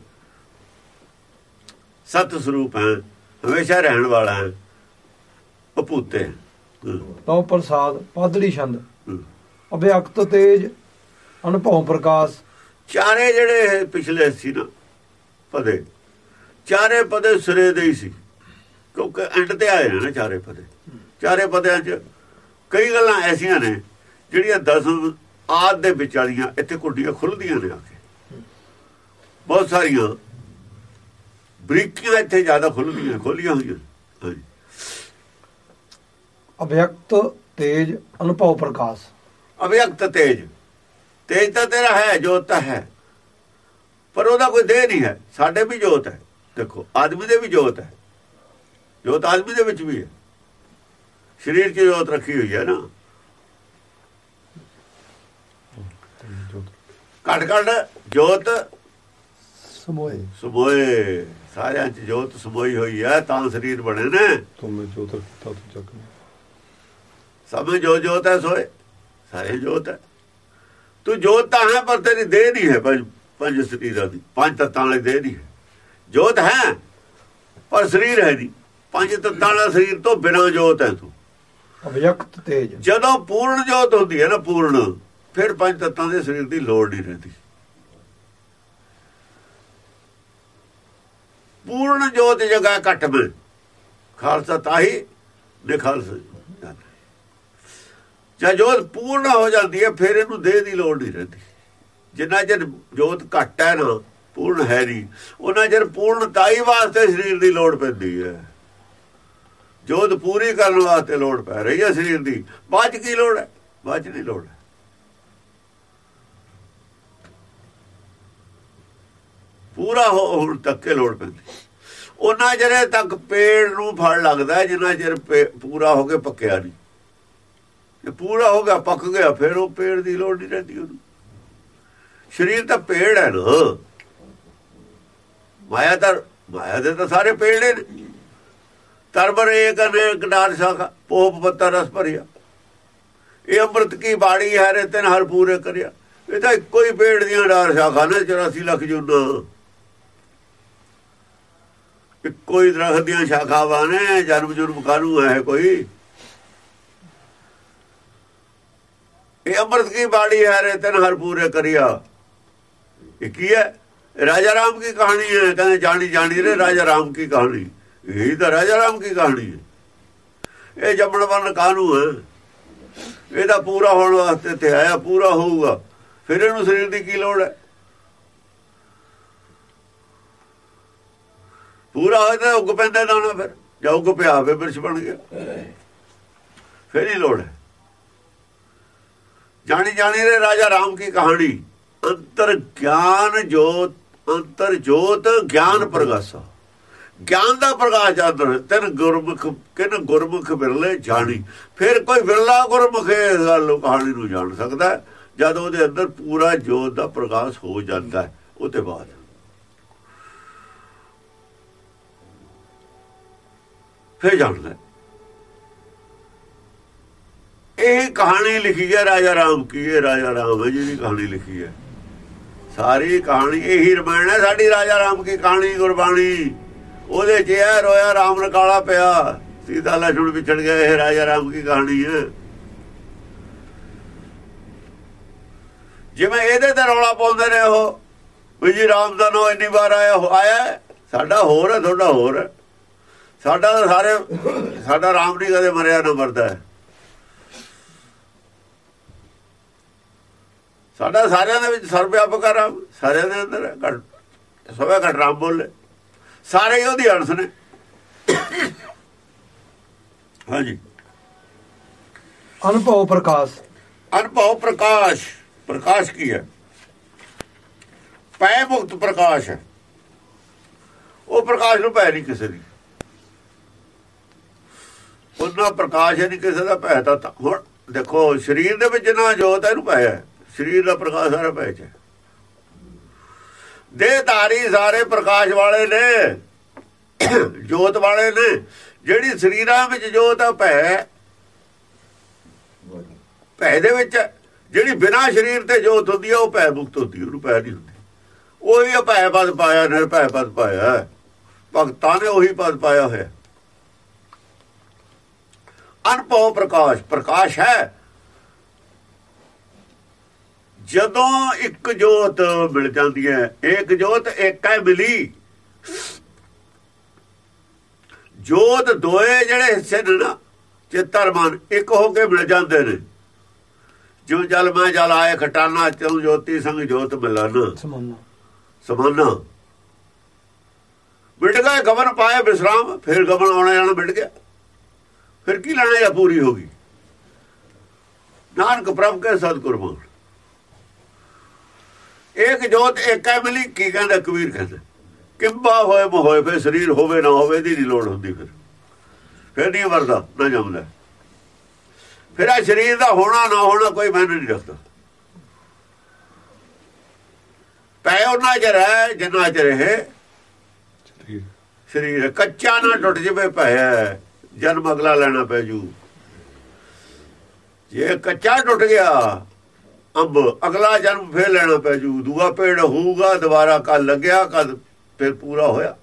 ਸਤ ਸਰੂਪ ਹੈ ਹਮੇਸ਼ਾ ਰਹਿਣ ਵਾਲਾ ਹੈ। ਹਮ, ਤਉ ਪ੍ਰਸਾਦ ਪਾਦੜੀ ਛੰਦ। ਅਭਿਅਕਤ ਤੇਜ ਅਨੁਭਵ ਪ੍ਰਕਾਸ਼। ਚਾਰੇ ਜਿਹੜੇ ਪਿਛਲੇ ਸੀ ਨਾ ਪਦੇ। ਚਾਰੇ ਪਦੇ ਸਿਰੇ ਦੇ ਹੀ ਸੀ। ਕਿਉਂਕਿ ਐਂਡ ਤੇ ਆਏ ਨਾ ਚਾਰੇ ਪਦੇ। ਚਾਰੇ ਪਦਿਆਂ 'ਚ ਕਈ ਗੱਲਾਂ ਐਸੀਆਂ ਨੇ ਜਿਹੜੀਆਂ ਦਸਮ ਆਦ ਦੇ ਵਿਚਾਲੀਆਂ ਇੱਥੇ ਕੁੰਡੀਆਂ ਖੁੱਲਦੀਆਂ ਨੇ ਆ ਕੇ। ਬਹੁਤ ਸਾਰੀਆਂ ਬਰੀਕੀਆਂ ਇੱਥੇ ਜ਼ਿਆਦਾ ਖੁੱਲਦੀਆਂ ਖੋਲੀਆਂ ਹੋਈਆਂ। ਹਾਂਜੀ। ਅਭਿਅਕਤ ਤੇਜ ਅਨੁਭਵ ਪ੍ਰਕਾਸ਼। ਅਭਿਅਕਤ ਤੇਜ। ਤੇਜ ਤਾਂ ਤੇਰਾ ਹੈ ਜੋਤ ਹੈ। ਪਰ ਉਹਦਾ ਕੋਈ ਦੇਹ ਨਹੀਂ ਹੈ। ਸਾਡੇ ਵੀ ਜੋਤ ਹੈ। ਦੇਖੋ ਆਦਮੀ ਦੇ ਵੀ ਜੋਤ ਹੈ। ਜੋਤ ਆਦਮੀ ਦੇ ਵਿੱਚ ਵੀ ਹੈ। ਸਰੀਰ 'ਚ ਜੋਤ ਰੱਖੀ ਹੋਈ ਹੈ ਨਾ। ਘਟ ਘਟ ਜੋਤ ਸਮੋਏ। ਸਮੋਏ। ਸਾਰਿਆਂ 'ਚ ਜੋਤ ਸਮੋਈ ਹੋਈ ਹੈ ਤਾਂ ਸਰੀਰ ਬਣੇ ਨੇ। ਤੁਮੇ ਜੋ ਤੱਕ ਤਤ ਚੱਕ ਸਭ ਜੋ ਜੋਤ ਹੈ ਸੋਏ ਸਾਰੇ ਜੋਤ ਹੈ। ਤੂੰ ਜੋਤ ਤਾਂ ਹੈ ਪਰ ਤੇਰੀ ਦੇਹ ਨਹੀਂ ਹੈ ਪੰਜ ਪੰਜ ਸਰੀਰਾਂ ਦੀ। ਪੰਜ ਤੱਤਾਂ ਵਾਲੀ ਦੇਹ ਨਹੀਂ ਹੈ। ਜੋਤ ਹੈ ਪਰ ਸਰੀਰ ਹੈ ਨਹੀਂ। ਪੰਜ ਤੱਤਾਂ ਵਾਲਾ ਸਰੀਰ ਤੋਂ ਬਿਨਾਂ ਜੋਤ ਹੈ ਤੂੰ। ਅਭਿਯਕਤ ਤੇਜ। ਜਦੋਂ ਪੂਰਨ ਜੋਤ ਹੁੰਦੀ ਹੈ ਨਾ, ਪੂਰਨ, ਫਿਰ ਪੰਜ ਤੱਤਾਂ ਦੇ ਸਰੀਰ ਦੀ ਲੋੜ ਨਹੀਂ ਰਹਿੰਦੀ। ਪੂਰਨ ਜੋਤ ਜਗ੍ਹਾ ਘਟ ਮੈਂ ਖਾਲਸਾ ਤਾਹੀ ਨੇ ਖਾਲਸਾ ਜੇ ਜੋਤ ਪੂਰਨ ਹੋ ਜਾਂਦੀ ਹੈ, ਫਿਰ ਇਹਨੂੰ ਦੇਹ ਦੀ ਲੋੜ ਨਹੀਂ ਰਹਿੰਦੀ। ਜਿੰਨਾ ਚਿਰ ਜੋਤ ਘਟ ਹੈ ਨਾ, ਪੂਰਨ ਹੈ ਨਹੀਂ, ਉਹਨਾਂ ਚਿਰ ਪੂਰਨਤਾਈ ਵਾਸਤੇ ਸਰੀਰ ਦੀ ਲੋੜ ਪੈਂਦੀ ਹੈ। ਜੋਤ ਪੂਰੀ ਕਰਨ ਵਾਸਤੇ ਲੋੜ ਪੈ ਰਹੀ ਹੈ ਸਰੀਰ ਦੀ। ਬਾਅਦ 'ਚ ਕੀ ਲੋੜ ਹੈ? ਬਾਅਦ 'ਚ ਨਹੀਂ ਲੋੜ। ਹੈ ਪੂਰਾ ਹੋ- ਹੋਣ ਤੱਕ ਕੇ ਲੋੜ ਪੈਂਦੀ। ਉਹਨਾਂ ਜਿਹੜੇ ਤੱਕ ਪੇੜ ਨੂੰ ਫੜ ਲੱਗਦਾ ਜਿੰਨਾ ਚਿਰ ਪੇ- ਪੂਰਾ ਹੋ ਕੇ ਪੱਕਿਆ ਨਹੀਂ। ਜੇ ਪੂਰਾ ਹੋ ਗਿਆ, ਪੱਕ ਗਿਆ, ਫਿਰ ਉਹ ਪੇੜ ਦੀ ਲੋੜ ਨਹੀਂ ਰਹਿੰਦੀ ਉਹਨੂੰ। ਸਰੀਰ ਤਾਂ ਪੇੜ ਹੈ ਨਾ। ਮਾਇਆ ਤਾਂ ਮਾਇਆ ਦੇ ਤਾਂ ਸਾਰੇ ਪੇੜ ਨੇ। ਤਰਬਰ ਏਕ ਅਨੇਕ ਡਾਰ ਸ਼ਾਖਾ, ਪੋਪ ਪੱਤਾ ਰਸ ਭਰਿਆ। ਇਹ ਅੰਮ੍ਰਿਤ ਕੀ ਬਾੜੀ ਹੈ ਰੇ ਤਿਨ ਹਰ ਪੂਰੇ ਕਰਿਆ। ਇਹ ਤਾਂ ਇੱਕੋ ਹੀ ਪੇੜ ਦੀਆਂ ਡਾਰ ਸ਼ਾਖਾ ਨੇ 84 ਲੱਖ ਜੁਨਾ। ਇੱਕੋ ਹੀ ਦਰਖਤ ਦੀਆਂ ਸ਼ਾਖਾਵਾਂ ਨੇ, ਜਨਮ ਜੁਰਮ ਕਾਨੂੰ ਹੈ ਕੋਈ? ਇਹ ਅੰਮ੍ਰਿਤ ਕੀ ਬਾੜੀ ਹੈ ਰੇ ਤਿਨ ਹਰ ਪੂਰੇ ਕਰਿਆ। ਇਹ ਕੀ ਹੈ? ਰਾਜਾ ਰਾਮ ਕੀ ਕਹਾਣੀ ਹੈ? ਕਹਿੰਦੇ ਜਾਣੀ ਜਾਣੀ ਰੇ ਰਾਜਾ ਰਾਮ ਕੀ ਕਹਾਣੀ? ਇਹ ਤਾਂ ਰਾਜਾ ਰਾਮ ਕੀ ਕਹਾਣੀ ਹੈ? ਇਹ ਜੰਮਣ ਵਰਨ ਕਾਹਨੂੰ ਹੈ? ਇਹਦਾ ਪੂਰਾ ਹੋਣ ਵਾਸਤੇ ਤੇ ਆਇਆ, ਪੂਰਾ ਹੋਊਗਾ। ਫਿਰ ਇਹਨੂੰ ਸਰੀਰ ਦੀ ਕੀ ਲੋੜ ਹੈ? ਪੂਰਾ ਹੋਇਆ ਤਾਂ ਉੱਗ ਪੈਂਦਾ ਦਾਣਾ ਫਿਰ। ਜਾਂ ਉੱਗ ਪਿਆ ਹੋਵੇ ਬਿਰਛ ਬਣ ਗਿਆ। ਫਿਰ ਹੀ ਲੋੜ ਹੈ। ਜਾਣੀ ਜਾਣੀ ਰੇ ਰਾਜਾ ਰਾਮ ਕੀ ਕਹਾਣੀ? ਅੰਤਰ ਗਿਆਨ ਜੋਤ, ਅੰਤਰ ਜੋਤ ਗਿਆਨ ਪ੍ਰਗਾਸਾ। ਗਿਆਨ ਦਾ ਪ੍ਰਕਾਸ਼ ਅੰਦਰ ਤਨ ਗੁਰਮੁਖ ਕਿਨ ਗੁਰਮੁਖ ਵਿਰਲੇ ਜਾਣੀ। ਫਿਰ ਕੋਈ ਵਿਰਲਾ ਗੁਰਮੁਖ ਇਸ ਗੱਲ ਕਹਾਣੀ ਨੂੰ ਜਾਣ ਸਕਦਾ ਜਦ ਉਹਦੇ ਅੰਦਰ ਪੂਰਾ ਜੋਤ ਦਾ ਪ੍ਰਕਾਸ਼ ਹੋ ਜਾਂਦਾ ਹੈ ਉਹਦੇ ਬਾਅਦ। ਫਿਰ ਜਾਣਦਾ ਹੈ। ਇਹ ਕਹਾਣੀ ਲਿਖੀ ਹੈ ਰਾਜਾ ਰਾਮ ਕੀ ਹੈ? ਰਾਜਾ ਰਾਮ ਹੈ ਜਿਹਦੀ ਕਹਾਣੀ ਲਿਖੀ ਹੈ। ਸਾਰੀ ਕਹਾਣੀ ਇਹੀ ਰਮਾਇਣ ਹੈ ਸਾਡੀ ਰਾਜਾ ਰਾਮ ਕੀ ਕਹਾਣੀ, ਗੁਰਬਾਣੀ। ਉਹਦੇ ਚ ਇਹ ਰੋਇਆ, ਰਾਮ ਰਕਾਲਾ ਪਿਆ। ਸੀਤਾ ਲਛਣ ਵਿਛੜ ਗਿਆ, ਇਹ ਰਾਜਾ ਰਾਮ ਕੀ ਕਹਾਣੀ ਹੈ ਜਿਵੇਂ ਇਹਦੇ ਤੇ ਰੌਲਾ ਪਾਉਂਦੇ ਨੇ ਉਹ, ਵੀ ਜੀ ਰਾਮ ਦਾ ਨੋ ਇੰਨੀ ਵਾਰ ਆਇਆ ਆਇਆ ਸਾਡਾ ਹੋਰ ਹੈ, ਤੁਹਾਡਾ ਹੋਰ ਹੈ। ਸਾਡਾ ਤਾਂ ਸਾਰੇ, ਸਾਡਾ ਰਾਮ ਨਹੀਂ ਕਦੇ ਮਰਿਆ, ਨਾ ਮਰਦਾ ਸਾਡਾ ਸਾਰਿਆਂ ਦੇ ਵਿੱਚ ਸਰਵਿਆਪਕ ਰਾਮ, ਸਾਰਿਆਂ ਦੇ ਅੰਦਰ ਘਟ, ਸਭਾ ਘਟ ਰਾਮ ਬੋਲੇ। ਸਾਰੇ ਹੀ ਉਹਦੀ ਅਰਥ ਨੇ। ਹਾਂਜੀ। ਅਨੁਭਵ ਪ੍ਰਕਾਸ਼। ਅਨੁਭਵ ਪ੍ਰਕਾਸ਼। ਪ੍ਰਕਾਸ਼ ਕੀ ਹੈ? ਪੈ ਮੁਕਤ ਪ੍ਰਕਾਸ਼ ਹੈ। ਉਹ ਪ੍ਰਕਾਸ਼ ਨੂੰ ਪੈ ਨਹੀਂ ਕਿਸੇ ਦੀ। ਉਹਨਾਂ ਪ੍ਰਕਾਸ਼ ਹੈ ਨਹੀਂ ਕਿਸੇ ਦਾ ਪੈ ਤਾਂ ਤਾਂ- ਹੁਣ ਦੇਖੋ ਸਰੀਰ ਦੇ ਵਿੱਚ ਨਾ ਜੋਤ ਹੈ ਇਹਨੂੰ ਪੈ ਹੈ। ਸਰੀਰ ਦਾ ਪ੍ਰਕਾਸ਼ ਸਾਰਾ ਪੈ ਚ ਹੈ। ਦੇਹਧਾਰੀ ਸਾਰੇ ਪ੍ਰਕਾਸ਼ ਵਾਲੇ ਨੇ, ਜੋਤ ਵਾਲੇ ਨੇ, ਜਿਹੜੀ ਸਰੀਰਾਂ ਵਿੱਚ ਜੋਤ ਆ, ਭੈ ਭੈ ਦੇ ਵਿੱਚ, ਜਿਹੜੀ ਬਿਨਾ ਸਰੀਰ ਤੇ ਜੋਤ ਹੁੰਦੀ ਹੈ ਉਹ ਭੈ ਮੁਕਤ ਹੁੰਦੀ ਉਹਨੂੰ ਭੈ ਨਹੀਂ ਹੁੰਦੀ। ਉਹੀ ਆ, ਭੈ ਪਦ ਪਾਇਆ ਨਿਰਭੈ ਪਦ ਪਾਇਆ ਭਗਤਾਂ ਨੇ ਉਹੀ ਪਦ ਪਾਇਆ ਹੋਇਆ। ਅਨਭਵ ਪ੍ਰਕਾਸ਼ ਪ੍ਰਕਾਸ਼ ਹੈ। ਜਦੋਂ ਇੱਕ ਜੋਤ ਮਿਲ ਜਾਂਦੀ ਹੈ ਇੱਕ ਜੋਤ ਇੱਕ ਹੈ ਮਿਲੀ। ਜੋਤ ਦੋਏ ਜਿਹੜੇ ਹਿੱਸੇ ਨੇ ਨਾ ਚਿੱਤਰ ਮਨ ਇੱਕ ਹੋ ਕੇ ਮਿਲ ਜਾਂਦੇ ਨੇ। ਜਿਉ ਜਲ ਮੈਂ ਜਲ ਆਏ ਖਟਾਨਾ ਚਉ ਜੋਤੀ ਸੰਗ ਜੋਤ ਮਿਲਨ ਸਮਾਨਾ। ਸਮਾਨਾ। ਮਿਟ ਗਏ ਗਮਨ ਪਾਏ ਵਿਸਰਾਮ ਫਿਰ ਗਮਨ ਆਉਣਾ ਜਾਣਾ ਮਿਟ ਗਿਆ। ਫਿਰ ਕੀ ਲੈਣਾ ਜਾਂ ਪੂਰੀ ਹੋ ਗਈ? ਨਾਨਕ ਪ੍ਰਭ ਕੇ ਸਤਿਗੁਰਮਾਨ ਇੱਕ ਜੋਤ ਇੱਕ ਹੈ ਮਿਲੀ ਕੀ ਕਹਿੰਦਾ ਕਬੀਰ ਕਹਿੰਦਾ? ਕਿੰਬਾ ਹੋਏ ਮੋਏ ਫਿਰ ਸਰੀਰ ਹੋਵੇ ਨਾ ਹੋਵੇ ਦੀ ਨਹੀਂ ਲੋੜ ਹੁੰਦੀ ਫਿਰ। ਫਿਰ ਨਹੀਂ ਵਰਦਾ ਨਾ ਜੰਮਦਾ। ਫਿਰ ਆ ਸਰੀਰ ਦਾ ਹੋਣਾ ਨਾ ਹੋਣਾ ਕੋਈ ਮਾਇਨੇ ਨਹੀਂ ਰੱਖਦਾ। ਪੈ ਉਹਨਾਂ ਚਿਰ ਹੈ ਜਿੰਨਾ ਚਿਰ ਇਹ ਸਰੀਰ ਕੱਚਾ ਨਾ ਟੁੱਟ ਜਵੇ ਭੈ ਜਨਮ ਅਗਲਾ ਲੈਣਾ ਪੈ ਜੂ। ਜੇ ਕੱਚਾ ਟੁੱਟ ਗਿਆ ਅੰਬ, ਅਗਲਾ ਜਨਮ ਫੇਰ ਲੈਣਾ ਪੈ ਜੂ, ਦੂਆ ਪੇੜ ਹੋਊਗਾ, ਦੁਬਾਰਾ ਕੱਲ ਲੱਗਿਆ ਕਦ ਫਿਰ ਪੂਰਾ ਹੋਇਆ।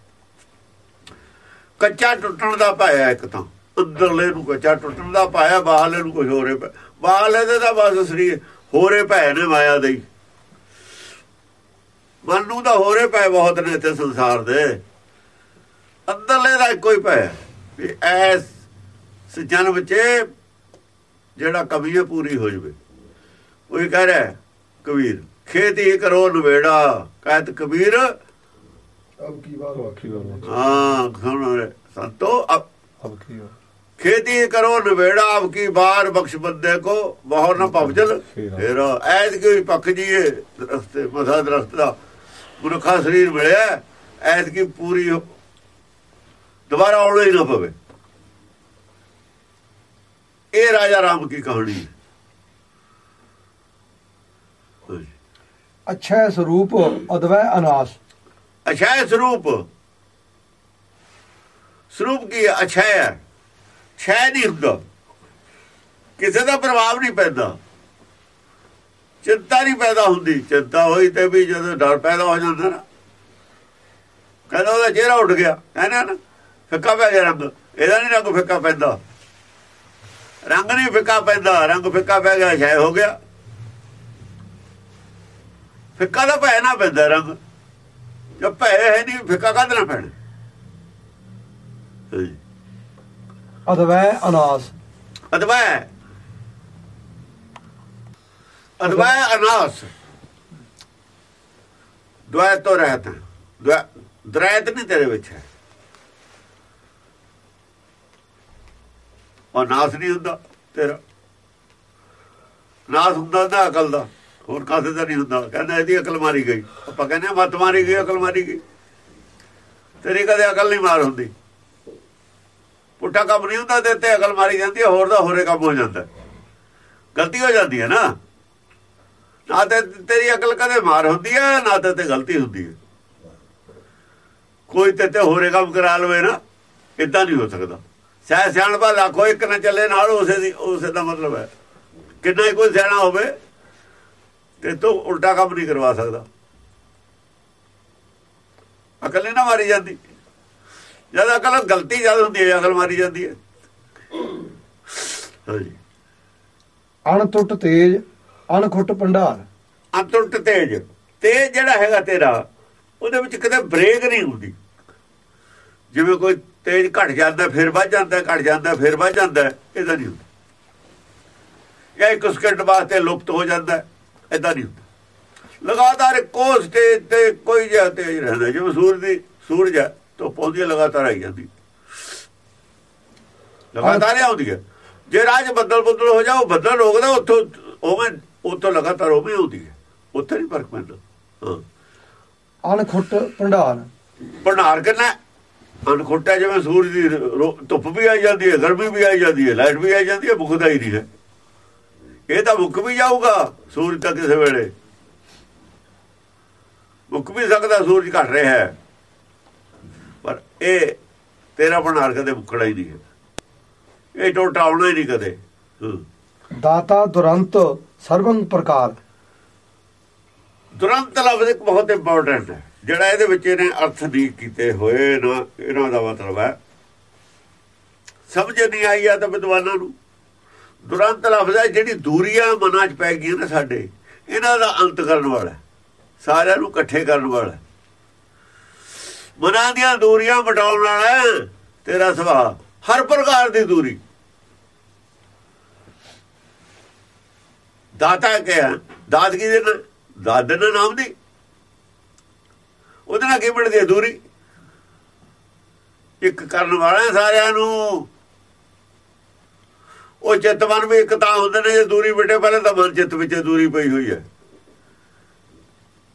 ਕੱਚਾ ਟੁੱਟਣ ਦਾ ਪਾਇਆ ਇੱਕ ਤਾਂ ਅੰਦਰਲੇ ਨੂੰ ਕੱਚਾ ਟੁੱਟਣ ਦਾ ਪਾਇਆ ਬਾਹਰਲੇ ਨੂੰ ਕੁਝ ਹੋਰੇ ਪੈ, ਬਾਹਰਲੇ ਦੇ ਤਾਂ ਬਸ ਸਰੀਰ, ਹੋਰੇ ਭੈ ਨੇ ਮਾਇਆ ਦੇ ਹੀ। ਮਨ ਨੂੰ ਤਾਂ ਹੋਰੇ ਪੈ ਬਹੁਤ ਨੇ ਇੱਥੇ ਸੰਸਾਰ ਦੇ। ਅੰਦਰਲੇ ਦਾ ਇੱਕੋ ਹੀ ਪੈ ਵੀ ਐਸ ਜਨਮ ਚ ਜਿਹੜਾ ਕਮੀ ਹੈ ਪੂਰੀ ਹੋ ਜਵੇ। ਉਹ ਇਹ ਕਹਿ ਰਿਹਾ ਕਬੀਰ ਖੇਤੀ ਕਰੋ ਨਵੇੜਾ। ਕਹਿਤ ਕਬੀਰ। ਅਬ ਕੀ ਵਾਰ ਆਖੀ ਵਾਰ ਹਾਂ। ਖਾਣਾ ਸੰਤੋ ਅਬ ਅਬ ਕੀ ਖੇਤੀ ਕਰੋ ਨਵੇੜਾ ਆਪ ਕੀ ਬਾਰ ਬਖਸ਼ ਬੰਦੇ ਕੋ ਬਹੁਤ ਨਾ ਭਵਜਲ ਫੇਰ ਐਸ ਕੀ ਪੱਕ ਜੀਏ ਰਸਤੇ ਮਸਾ ਦਰਸਤ ਦਾ ਮੁਰਖਾ ਸਰੀਰ ਮਿਲਿਆ ਐਸ ਕੀ ਪੂਰੀ ਦੁਬਾਰਾ ਆਉਣਾ ਹੀ ਨਾ ਪਵੇ। ਇਹ ਰਾਜਾ ਰਾਮ ਕੀ ਕਹਾਣੀ ਹੈ? ਅੱਛਾ ਸਰੂਪ, ਅਦਵੈ ਅਨਾਸ। ਅੱਛਾ ਸਰੂਪ। ਸਰੂਪ ਕੀ ਹੈ? ਅੱਛਾ ਹੈ। ਛੈ ਨਹੀਂ ਹੁੰਦਾ। ਕਿਸੇ ਦਾ ਪ੍ਰਭਾਵ ਨਹੀਂ ਪੈਂਦਾ। ਚਿੰਤਾ ਨਹੀਂ ਪੈਦਾ ਹੁੰਦੀ। ਚਿੰਤਾ ਹੋਈ ਤੇ ਵੀ ਜਦੋਂ ਡਰ ਪੈਦਾ ਹੋ ਜਾਂਦਾ ਨਾ। ਕਹਿੰਦਾ ਉਹਦਾ ਚਿਹਰਾ ਉੱਡ ਗਿਆ। ਕਹਿੰਦਾ ਨਾ, ਫਿੱਕਾ ਪੈ ਗਿਆ ਰੰਗ। ਇਹਦਾ ਨਹੀਂ ਰੰਗ ਫਿੱਕਾ ਪੈਂਦਾ। ਰੰਗ ਨਹੀਂ ਫਿੱਕਾ ਪੈਂਦਾ। ਰੰਗ ਫਿੱਕਾ ਪੈ ਗਿਆ, ਛੈ ਹੋ ਗਿਆ। ਫਿੱਕਾ ਦਾ ਪੈ ਨਾ ਪੈਂਦਾ ਰੰਗ। ਜੇ ਭੈ ਹੈ ਨਹੀਂ ਫਿੱਕਾ ਕਾਹਦੇ ਨਾਲ ਪੈਣਾ। ਅਦਵੈ ਅਨਾਸ। ਅਦਵੈ। ਅਦਵੈ ਅਨਾਸ। ਦੁਆਇ ਤੋਂ ਰਹਿਤ। ਦ੍ਰੈਤ ਨਹੀਂ ਤੇਰੇ ਵਿੱਚ ਹੈ। ਉਹ ਨਾਸ ਨਹੀਂ ਹੁੰਦਾ ਤੇਰਾ। ਨਾਸ ਹੁੰਦਾ ਨਾ ਅਕਲ ਦਾ। ਹੋਰ ਕਾਸੇ ਦਾ ਨਹੀਂ ਹੁੰਦਾ? ਕਹਿੰਦਾ ਇਹਦੀ ਅਕਲ ਮਾਰੀ ਗਈ। ਆਪਾਂ ਕਹਿੰਦੇ ਹਾਂ, ਮੱਤ ਮਾਰੀ ਗਈ ਅਕਲ ਮਾਰੀ ਗਈ। ਤੇਰੀ ਕਦੇ ਅਕਲ ਨਹੀਂ ਮਾਰ ਹੁੰਦੀ। ਪੁੱਠਾ ਕੰਮ ਨਹੀਂ ਹੁੰਦਾ ਤੇ ਤੇ ਅਕਲ ਮਾਰੀ ਜਾਂਦੀ ਹੈ ਹੋਰ ਦਾ ਹੋਰੇ ਕੰਮ ਹੋ ਜਾਂਦਾ। ਗਲਤੀ ਹੋ ਜਾਂਦੀ ਹੈ ਨਾ। ਨਾ ਤੇ ਤੇਰੀ ਅਕਲ ਕਦੇ ਮਾਰ ਹੁੰਦੀ ਹੈ ਨਾ ਤੇ ਤੇ ਗਲਤੀ ਹੁੰਦੀ ਹੈ ਕੋਈ ਤੇ ਤੇ ਹੋਰੇ ਕੰਮ ਕਰਾ ਲਵੇ ਨਾ ਇਦਾਂ ਨਹੀਂ ਹੋ ਸਕਦਾ। ਸਹਿ ਸਿਆਣਪਾ ਲੱਖੋ ਇੱਕ ਨਾ ਚੱਲੇ ਨਾਲ ਉਸੇ ਦੀ ਉਸੇ ਦਾ ਮਤਲਬ ਹੈ। ਕਿੰਨਾ ਹੀ ਕੋਈ ਸਿਆਣਾ ਹੋਵੇ ਤੇ ਤੂੰ ਉਲਟਾ ਕੰਮ ਨਹੀਂ ਕਰਵਾ ਸਕਦਾ। ਅਕਲ ਨਹੀਂ ਨਾ ਮਾਰੀ ਜਾਂਦੀ। ਜਦ ਅਕਲ ਗਲਤੀ ਜਦ ਹੁੰਦੀ ਹੈ ਅਕਲ ਮਾਰੀ ਜਾਂਦੀ ਹੈ। ਹਾਂਜੀ। ਅਣਟੁੱਟ ਤੇਜ ਅਣਖੁੱਟ ਭੰਡਾਰ। ਅੰਤੁਰਟ ਤੇਜ। ਤੇਜ ਜਿਹੜਾ ਹੈਗਾ ਤੇਰਾ ਉਹਦੇ ਵਿੱਚ ਕਿਤੇ ਬ੍ਰੇਕ ਨਹੀਂ ਹੁੰਦੀ। ਜਿਵੇਂ ਕੋਈ ਤੇਜ ਘਟ ਜਾਂਦਾ ਫਿਰ ਵੱਧ ਜਾਂਦਾ ਘਟ ਜਾਂਦਾ ਫਿਰ ਵੱਧ ਜਾਂਦਾ ਇਹਦਾ ਨਹੀਂ ਹੁੰਦਾ। ਜਾਂ ਇੱਕ ਸਕਿੰਟ ਵਾਸਤੇ ਲੁਪਤ ਹੋ ਜਾਂਦਾ। ਇਦਾਂ ਨਹੀਂ ਹੁੰਦਾ। ਲਗਾਤਾਰ ਇੱਕੋ ਸਟੇਜ ਤੇ ਕੋਈ ਜਿਹਾ ਤੇਜ ਰਹਿੰਦਾ ਜਿਵੇਂ ਸੂਰਜ ਦੀ ਸੂਰਜ ਹੈ ਤਾਂ ਪੌਂਦੀ ਲਗਾਤਾਰ ਆਈ ਜਾਂਦੀ। ਲਗਾਤਾਰ ਆਉਂਦੀ ਹੈ। ਜੇ ਰਾਜ ਬੱਦਲ ਬੱਦਲ ਹੋ ਜਾ ਉਹ ਬੱਦਲ ਰੋਕਦਾ ਉੱਥੋਂ ਉਵੇਂ ਉੱਥੋਂ ਲਗਾਤਾਰ ਉਵੇਂ ਆਉਂਦੀ ਹੈ। ਉੱਥੇ ਨਹੀਂ ਫ਼ਰਕ ਪੈਂਦਾ। ਹਾਂ। ਅਣਖੁੱਟ ਭੰਡਾਰ। ਭੰਡਾਰ ਕਰਨਾ ਅਨਖੋਟਾ ਜਿਵੇਂ ਸੂਰਜ ਦੀ ਧੁੱਪ ਵੀ ਆਈ ਜਾਂਦੀ ਹੈ ਗਰਮੀ ਵੀ ਆਈ ਜਾਂਦੀ ਹੈ ਲਾਈਟ ਵੀ ਆਈ ਜਾਂਦੀ ਹੈ ਮੁੱਕਦਾ ਹੀ ਨਹੀਂ ਹੈ। ਇਹ ਤਾਂ ਮੁੱਕ ਵੀ ਜਾਊਗਾ ਸੂਰਜ ਤਾਂ ਕਿਸੇ ਵੇਲੇ। ਮੁੱਕ ਵੀ ਸਕਦਾ ਸੂਰਜ ਘਟ ਰਿਹਾ ਹੈ। ਪਰ ਇਹ ਤੇਰਾ ਭੰਡਾਰ ਕਦੇ ਮੁੱਕਣਾ ਹੀ ਨਹੀਂ ਹੈ। ਇਹ ਟੋਟਾ ਆਉਣਾ ਹੀ ਨਹੀਂ ਕਦੇ। ਦਾਤਾ ਦੁਰੰਤ ਸਰਵੰ ਪ੍ਰਕਾਰ। ਤੁਰੰਤ ਲਫ਼ਜ਼ ਇੱਕ ਬਹੁਤ ਇੰਪੋਰਟੈਂਟ ਹੈ। ਜਿਹੜਾ ਇਹਦੇ ਵਿੱਚ ਇਹਨੇ ਅਰਥ ਨਹੀਂ ਕੀਤੇ ਹੋਏ ਨਾ ਇਹਨਾਂ ਦਾ ਮਤਲਬ ਹੈ। ਸਮਝ ਨਹੀਂ ਆਈ ਆ ਤਾਂ ਵਿਦਵਾਨਾਂ ਨੂੰ। ਤੁਰੰਤ ਲਫ਼ਜ਼ ਹੈ, ਜਿਹੜੀ ਦੂਰੀਆਂ ਮਨਾਂ 'ਚ ਪੈ ਗਈਆਂ ਨੇ ਸਾਡੇ, ਇਹਨਾਂ ਦਾ ਅੰਤ ਕਰਨ ਵਾਲਾ ਸਾਰਿਆਂ ਨੂੰ ਇਕੱਠੇ ਕਰਨ ਵਾਲਾ ਮਨਾਂ ਦੀਆਂ ਦੂਰੀਆਂ ਮਟਾਉਣ ਵਾਲਾ ਤੇਰਾ ਸੁਭਾਅ, ਹਰ ਪ੍ਰਕਾਰ ਦੀ ਦੂਰੀ। ਦਾਤਾ ਕਿਹਾ, ਦਾਤ ਕੀ ਦੇ ਨਾਲ? ਦਾਤ ਦੇ ਨਾਮ ਦੀ। ਉਹਦੇ ਨਾਲ ਕੀ ਬਣਦੀ ਹੈ ਦੂਰੀ? ਇੱਕ ਕਰਨ ਵਾਲਾ ਸਾਰਿਆਂ ਨੂੰ। ਉਹ ਚਿੱਤ ਮਨ ਵੀ ਇੱਕ ਤਾਂ ਹੁੰਦੇ ਨੇ, ਜੇ ਦੂਰੀ ਮਿਟੇ ਪਹਿਲੇ ਤਾਂ ਮਨ ਚਿੱਤ ਵਿੱਚ ਦੂਰੀ ਪਈ ਹੋਈ ਹੈ।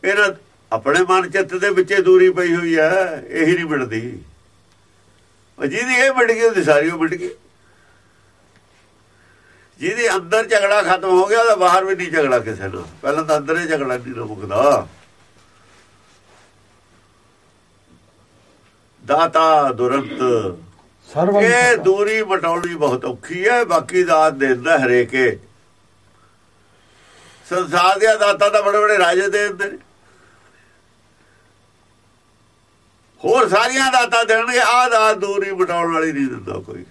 ਇਹਨਾਂ ਆਪਣੇ ਮਨ ਚਿੱਤ ਦੇ ਵਿੱਚ ਦੂਰੀ ਪਈ ਹੋਈ ਹੈ, ਇਹੀ ਨਹੀਂ ਮਿਟਦੀ। ਜਿਹਦੀ ਇਹ ਮਿਟ ਗਈ, ਉਹਦੀ ਸਾਰੀ ਉਹ ਮਿਟ ਗਈ। ਜਿਹਦੇ ਅੰਦਰ ਝਗੜਾ ਖਤਮ ਹੋ ਗਿਆ, ਉਹਦਾ ਬਾਹਰ ਵੀ ਨਹੀਂ ਝਗੜਾ ਕਿਸੇ ਨਾਲ। ਪਹਿਲਾਂ ਤਾਂ ਅੰਦਰ ਹੀ ਝਗੜਾ ਨਹੀਂ ਰੁਕਦਾ। ਦਾਤਾ ਦੁਰੰਤ ਇਹ ਦੂਰੀ ਮਟਾਉਣੀ ਬਹੁਤ ਔਖੀ ਹੈ ਬਾਕੀ ਦਾਤ ਦਿੰਦਾ ਹਰੇਕੇ। ਸੰਸਾਰ ਦੇ ਦਾਤਾ ਤਾਂ ਬੜੇ ਬੜੇ ਰਾਜੇ ਦੇ ਦਿੰਦੇ ਨੇ। ਹੋਰ ਸਾਰੀਆਂ ਦਾਤਾਂ ਦੇਣਗੇ ਆਹ ਦਾਤ ਦੂਰੀ ਮਟਾਉਣ ਵਾਲੀ ਨਹੀਂ ਦਿੰਦਾ ਕੋਈ।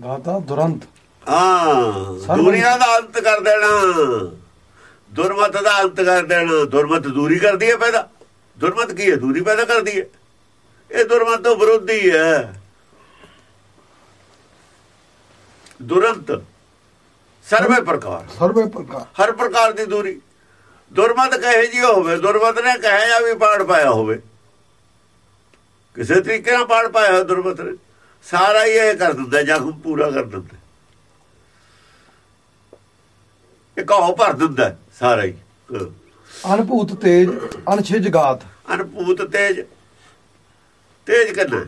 ਦਾਤਾ ਦੁਰੰਤ। ਹਾਂ ਦੁਨੀਆ ਦਾ ਅੰਤ ਕਰ ਦੇਣਾ। ਦੁਰਮਤ ਦਾ ਅੰਤ ਕਰ ਦੇਣਾ। ਦੁਰਮਤ ਦੂਰੀ ਕਰਦੀ ਹੈ ਪੈਦਾ। ਦੁਰਮਤ ਕੀ ਹੈ? ਦੂਰੀ ਪੈਦਾ ਕਰਦੀ ਹੈ। ਇਹ ਦੁਰਮਤ ਤੋਂ ਵਿਰੋਧੀ ਹੈ। ਦੁਰੰਤ। ਸਰਵੇ ਪ੍ਰਕਾਰ। ਸਰਵੇ ਪ੍ਰਕਾਰ। ਹਰ ਪ੍ਰਕਾਰ ਦੀ ਦੂਰੀ। ਦੁਰਮਤ ਕਹੇ ਜੀ ਹੋਵੇ ਦੁਰਮਤ ਨੇ ਕਹੇ ਜਾਂ ਵੀ ਪਾੜ ਪਾਇਆ ਹੋਵੇ। ਕਿਸੇ ਤਰੀਕੇ ਨਾਲ ਪਾੜ ਪਾਇਆ ਦੁਰਮਤ ਨੇ। ਸਾਰਾ ਹੀ ਇਹ ਕਰ ਦਿੰਦਾ ਜ਼ਖਮ ਪੂਰਾ ਕਰ ਦਿੰਦਾ। ਇਹ ਕਹੋ ਭਰ ਦਿੰਦਾ ਸਾਰਾ ਹੀ। ਅਨਭੂਤ ਤੇਜ ਅਨਛਿਜ ਗਾਤ ਅਨਪੂਤ ਤੇਜ ਤੇਜ ਕਰਨਾ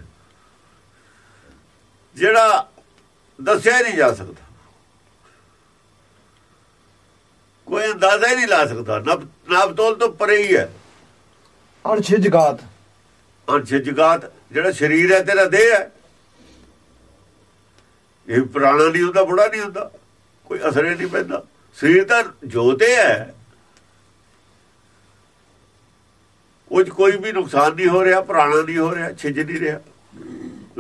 ਜਿਹੜਾ ਦੱਸਿਆ ਨਹੀਂ ਜਾ ਸਕਦਾ। ਕੋਈ ਅੰਦਾਜ਼ਾ ਹੀ ਨਹੀਂ ਲਾ ਸਕਦਾ। ਨਬ ਤੋਲ ਤੋਂ ਪਰੇ ਹੀ ਹੈ। ਅਨਛਿਜ ਗਾਤ ਅੰਸ਼ ਜਗਾਤ ਜਿਹੜਾ ਸਰੀਰ ਹੈ ਤੇਰਾ ਦੇਹ ਹੈ। ਇਹ ਪੁਰਾਣਾ ਨਹੀਂ ਹੁੰਦਾ ਬੁੜਾ ਨਹੀਂ ਹੁੰਦਾ। ਕੋਈ ਅਸਰ ਨਹੀਂ ਪੈਂਦਾ। ਸਰੀਰ ਤਾਂ ਜੋਤੇ ਹੈ। ਉਹ ਕੋਈ ਵੀ ਨੁਕਸਾਨ ਨਹੀਂ ਹੋ ਰਿਹਾ ਪੁਰਾਣਾ ਨਹੀਂ ਹੋ ਰਿਹਾ ਛਿਜ ਨਹੀਂ ਰਿਹਾ।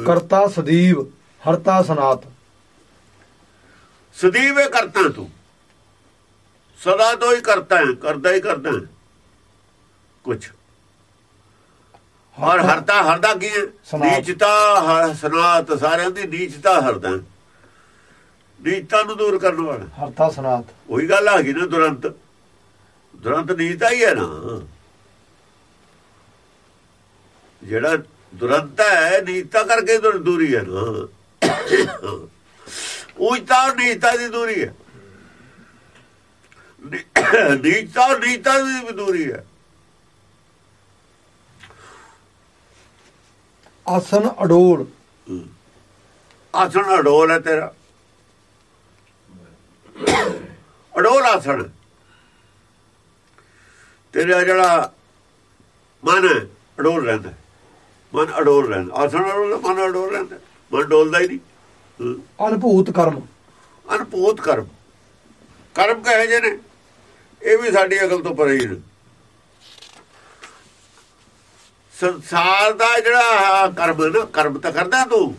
ਕਰਤਾ ਸਦੀਵ ਹਰਤਾ ਸਨਾਤ। ਸਦੀਵ ਇਹ ਕਰਤਾ ਤੂੰ। ਸਦਾ ਤੋਂ ਹੀ ਕਰਤਾ ਹੈ ਕਰਦਾ ਹੀ ਕਰਦਾ ਹੈ। ਕੁਛ। ਔਰ ਹਰਤਾ ਹਰਦਾ ਕੀ ਹੈ। ਨੀਚਤਾ ਹ- ਸਨਾਤ ਸਾਰਿਆਂ ਦੀ ਨੀਚਤਾ ਹਰਦਾ ਹੈ। ਨੀਚਤਾ ਨੂੰ ਦੂਰ ਕਰਨ ਵਾਲਾ। ਹਰਤਾ ਸਨਾਤ। ਉਹੀ ਗੱਲ ਆ ਗਈ ਨਾ ਦੁਰੰਤ। ਦੁਰੰਤ ਨੀਚਤਾ ਹੀ ਹੈ ਨਾ। ਜਿਹੜਾ ਦੁਰੰਤ ਹੈ ਨੀਚਤਾ ਕਰਕੇ ਦੁਰ ਦੂਰੀ ਹੈ। ਨਾ ਉਚਤਾ ਔਰ ਨੀਚਤਾ ਦੀ ਦੂਰੀ ਹੈ। ਨੀ- ਨੀਚਤਾ ਔਰ ਨੀਚਤਾ ਦੀ ਵੀ ਦੂਰੀ ਹੈ। ਆਸਨ ਅਡੋਲ। ਆਸਣ ਅਡੋਲ ਹੈ ਤੇਰਾ। ਅਡੋਲ ਆਸਣ ਤੇਰਾ ਜਿਹੜਾ ਮਨ ਅਡੋਲ ਰਹਿੰਦਾ। ਮਨ ਅਡੋਲ ਰਹਿੰਦਾ। ਆਸਣ ਅਡੋਲ ਮਨ ਅਡੋਲ ਰਹਿੰਦਾ। ਮਨ ਡੋਲਦਾ ਹੀ ਨਹੀਂ। ਅਨਭੂਤ ਕਰਮ। ਅਨਪੂਤ ਕਰਮ। ਕਰਮ ਕਹੇ ਜੇ ਨੇ? ਇਹ ਵੀ ਸਾਡੀ ਅਕਲ ਤੋਂ ਪਰੇ ਹੀ ਨੇ। ਸੰਸਾਰ ਦਾ ਜਿਹੜਾ ਕਰਮ ਨਾ ਕਰਮ ਤਾਂ ਕਰਦਾ ਤੂੰ।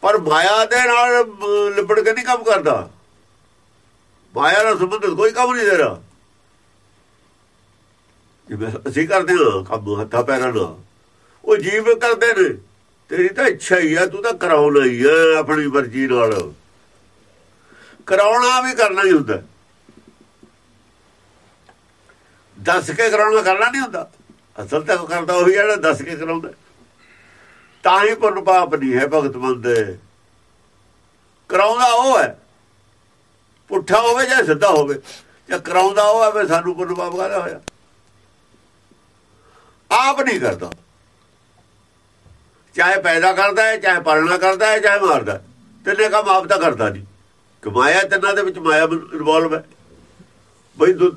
ਪਰ ਮਾਇਆ ਦੇ ਨਾਲ ਲਿਬੜ ਕੇ ਨਹੀਂ ਕੰਮ ਕਰਦਾ। ਮਾਇਆ ਨਾਲ ਸੰਬੰਧਿਤ ਕੋਈ ਕੰਮ ਨਹੀਂ ਤੇਰਾ। ਜਿਵੇਂ ਅਸੀਂ ਕਰਦੇ ਹਾਂ ਕੰਮ ਹੱਥਾਂ ਪੈਰਾਂ ਨਾਲ। ਉਹ ਜੀਵ ਕਰਦੇ ਨੇ। ਤੇਰੀ ਤਾਂ ਇੱਛਾ ਹੀ ਆ, ਤੂੰ ਤਾਂ ਕਰਾਉਣਾ ਹੀ ਆ, ਆਪਣੀ ਮਰਜ਼ੀ ਨਾਲ। ਕਰਾਉਣਾ ਵੀ ਕਰਨਾ ਹੀ ਹੁੰਦਾ। ਦੱਸ ਕੇ ਕਰਾਉਣਾ ਕਰਨਾ ਨਹੀਂ ਹੁੰਦਾ। ਅਸਲ ਤਾਂ ਕਰਦਾ ਉਹੀ ਜਿਹੜਾ ਦੱਸ ਕੇ ਕਰਾਉਂਦਾ। ਤਾਂ ਹੀ ਪੁੰਨ ਪਾਪ ਨਹੀਂ ਹੈ ਭਗਤ ਬੰਦੇ ਕਰਾਉਂਦਾ ਉਹ ਹੈ। ਪੁੱਠਾ ਹੋਵੇ ਜਾਂ ਸਿੱਧਾ ਹੋਵੇ। ਜਾਂ ਕਰਾਉਂਦਾ ਉਹ ਹੈ ਵੀ ਸਾਨੂੰ ਪੁੰਨ ਪਾਪ ਕਾਹਦਾ ਹੋਇਆ? ਆਪ ਨਹੀਂ ਕਰਦਾ। ਚਾਹੇ ਪੈਦਾ ਕਰਦਾ ਹੈ, ਚਾਹੇ ਪਾਲਣਾ ਕਰਦਾ ਹੈ, ਚਾਹੇ ਮਾਰਦਾ ਤਿੰਨੇ ਕੰਮ ਆਪ ਤਾਂ ਕਰਦਾ ਨਹੀਂ। ਕਮਾਇਆ ਤਿੰਨਾਂ ਦੇ ਵਿੱਚ ਮਾਇਆ ਇਨਵੋਲਵ ਹੈ। ਬਈ ਦੁ-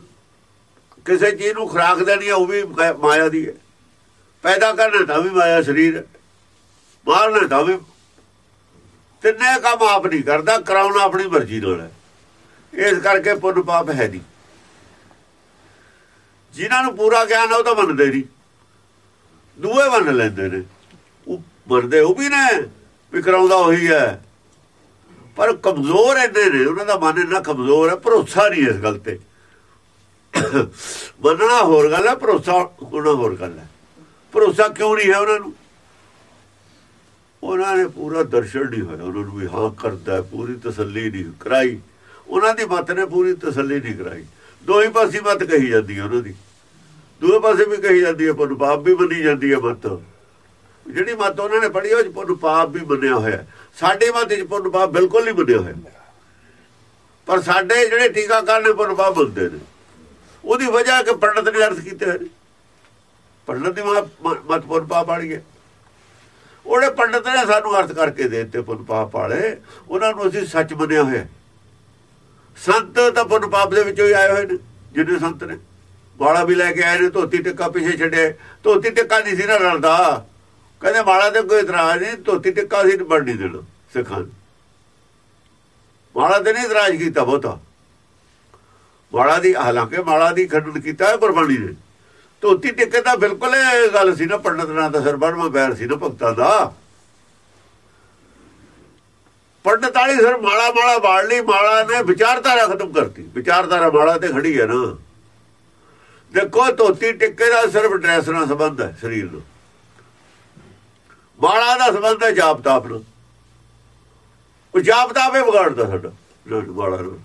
ਕਿਸੇ ਚੀਜ਼ ਨੂੰ ਖੁਰਾਕ ਦੇਣੀ ਹੈ, ਉਹ ਵੀ ਮਾ- ਮਾਇਆ ਦੀ ਹੈ। ਪੈਦਾ ਕਰਨਾ ਤਾਂ ਵੀ ਮਾਇਆ ਸਰੀਰ ਹੈ। ਮਾਰਨਾ ਤਾਂ ਵੀ ਤਿੰਨੇ ਕੰਮ ਆਪ ਨਹੀਂ ਕਰਦਾ, ਕਰਾਉਣਾ ਆਪਣੀ ਮਰਜ਼ੀ ਨਾਲ ਹੈ। ਇਸ ਕਰਕੇ ਪੁੰਨ ਪਾਪ ਹੈ ਨਹੀਂ। ਜਿਨ੍ਹਾਂ ਨੂੰ ਪੂਰਾ ਗਿਆਨ ਹੈ ਉਹ ਤਾਂ ਮੰਨਦੇ ਨਹੀਂ। ਦੂਏ ਮੰਨ ਲੈਂਦੇ ਨੇ। ਉਹ ਮੰਨਦੇ ਉਹ ਵੀ ਨੇ, ਵੀ ਕਰਾਉਂਦਾ ਉਹੀ ਹੈ। ਪਰ ਕਮਜ਼ੋਰ ਇੰਨੇ ਨੇ, ਉਹਨਾਂ ਦਾ ਮਨ ਇੰਨਾ ਕਮਜ਼ੋਰ ਹੈ, ਭਰੋਸਾ ਨਹੀਂ ਇਸ ਗੱਲ ਤੇ। ਮੰਨਣਾ ਹੋਰ ਗੱਲ ਹੈ, ਭਰੋਸਾ ਹੋਣਾ ਹੋਰ ਗੱਲ ਹੈ। ਭਰੋਸਾ ਕਿਉਂ ਨਹੀਂ ਹੈ ਉਹਨਾਂ ਨੂੰ? ਉਹਨਾਂ ਨੇ ਪੂਰਾ ਦਰਸ਼ਨ ਨਹੀਂ ਹੋਇਆ, ਉਹਨਾਂ ਨੂੰ ਵੀ ਹਾਂ ਕਰਦਾ ਪੂਰੀ ਤਸੱਲੀ ਨਹੀਂ ਕਰਾਈ। ਉਹਨਾਂ ਦੀ ਮਤ ਨੇ ਪੂਰੀ ਤਸੱਲੀ ਨਹੀਂ ਕਰਾਈ। ਦੋਹੀ ਪਾਸੇ ਮਤ ਕਹੀ ਜਾਂਦੀ ਹੈ ਉਹਨਾਂ ਦੀ। ਦੂਏ ਪਾਸੇ ਵੀ ਕਹੀ ਜਾਂਦੀ ਹੈ ਪਰ ਪਾਪ ਵੀ ਮੰਨੀ ਜਾਂਦੀ ਹੈ ਮਤ। ਜਿਹੜੀ ਮਤ ਉਹਨਾਂ ਨੇ ਪੜ੍ਹੀ ਉਹ ਚ ਪੁੰਨ ਪਾਪ ਵੀ ਮੰਨਿਆ ਹੋਇਆ ਸਾਡੇ ਮਤ ਚ ਪੁੰਨ ਪਾਪ ਬਿਲਕੁਲ ਨਹੀਂ ਮੰਨਿਆ ਹੋਇਆ। ਪਰ ਸਾਡੇ ਜਿਹੜੇ ਟੀਕਾਕਾਰ ਨੇ, ਪੁੰਨ ਪਾਪ ਮੰਨਦੇ ਨੇ। ਉਹਦੀ ਵਜ੍ਹਾ ਕਿ ਪੰਡਤ ਨੇ ਅਰਥ ਕੀਤੇ ਹੋਏ ਨੇ। ਪੰਡਤ ਦੀ ਮਾ- ਮ- ਮਤ ਪੁੰਨ ਪਾਪ ਵਾਲੀ ਹੈ। ਉਹਨੇ ਪੰਡਤ ਨੇ ਸਾਨੂੰ ਅਰਥ ਕਰਕੇ ਦੇ ਦਿੱਤੇ ਪੁੰਨ ਪਾਪ ਵਾਲੇ। ਉਹਨਾਂ ਨੂੰ ਅਸੀਂ ਸੱਚ ਮੰਨਿਆ ਹੋਇਆ ਸੰਤ ਤਾਂ ਪੁੰਨ ਪਾਪ ਦੇ ਵਿੱਚੋਂ ਹੀ ਆਏ ਹੋਏ ਨੇ, ਜਿੰਨੇ ਸੰਤ ਨੇ। ਵਾਲਾ ਵੀ ਲੈ ਕੇ ਆਏ ਨੇ, ਧੋਤੀ ਟਿੱਕਾ ਪਿੱਛੇ ਛੱਡੇ ਧੋਤੀ ਟਿੱਕਾ ਨਹੀਂ ਸੀ ਨਾ ਰਲਦਾ। ਕਹਿੰਦੇ ਮਾਲਾ ਤੇ ਕੋਈ ਇਤਰਾਜ਼ ਨਹੀਂ, ਧੋਤੀ ਟਿੱਕਾ ਸੀ ਬਣ ਨਹੀਂ ਦੇਣਾ ਸਿੱਖਾਂ ਨੂੰ। ਮਾਲਾ ਤੇ ਨਹੀਂ ਇਤਰਾਜ਼ ਕੀਤਾ ਬਹੁਤਾ। ਮਾਲਾ ਦੀ, ਹਾਲਾਂਕਿ ਮਾਲਾ ਦੀ ਖੰਡਨ ਕੀਤਾ ਗੁਰਬਾਣੀ ਨੇ। ਧੋਤੀ ਟਿੱਕੇ ਤਾਂ ਬਿਲਕੁਲ ਇਹ ਗੱਲ ਸੀ ਨਾ, ਪੰਡਤ ਨਾਲ ਤਾਂ ਸਰਬਰਮਾ ਬੈਰ ਸੀ ਨਾ ਭਗਤਾਂ ਦਾ। ਪੰਡਤ ਵਾਲੀ ਸਰ ਮਾਲਾ ਮਾਲਾ ਬਾੜ ਲਈ ਮਾਲਾ ਨੇ ਵਿਚਾਰਧਾਰਾ ਖਤਮ ਕਰਤੀ। ਵਿਚਾਰਧਾਰਾ ਮਾਲਾ ਤੇ ਖੜੀ ਹੈ ਨਾ। ਦੇਖੋ, ਧੋਤੀ ਟਿੱਕੇ ਦਾ ਸਿਰਫ ਡਰੈਸ ਨਾਲ ਸੰਬੰਧ ਹੈ ਸਰੀਰ ਨੂੰ। ਮਾਲਾ ਦਾ ਸੰਬੰਧ ਹੈ ਜਾਪ ਤਾਪ ਨਾਲ ਉਹ ਜਾਪ ਤਾਪ ਹੀ ਵਿਗਾੜਦਾ ਸਾਡਾ, ਜਿਹੜਾ ਨੂੰ।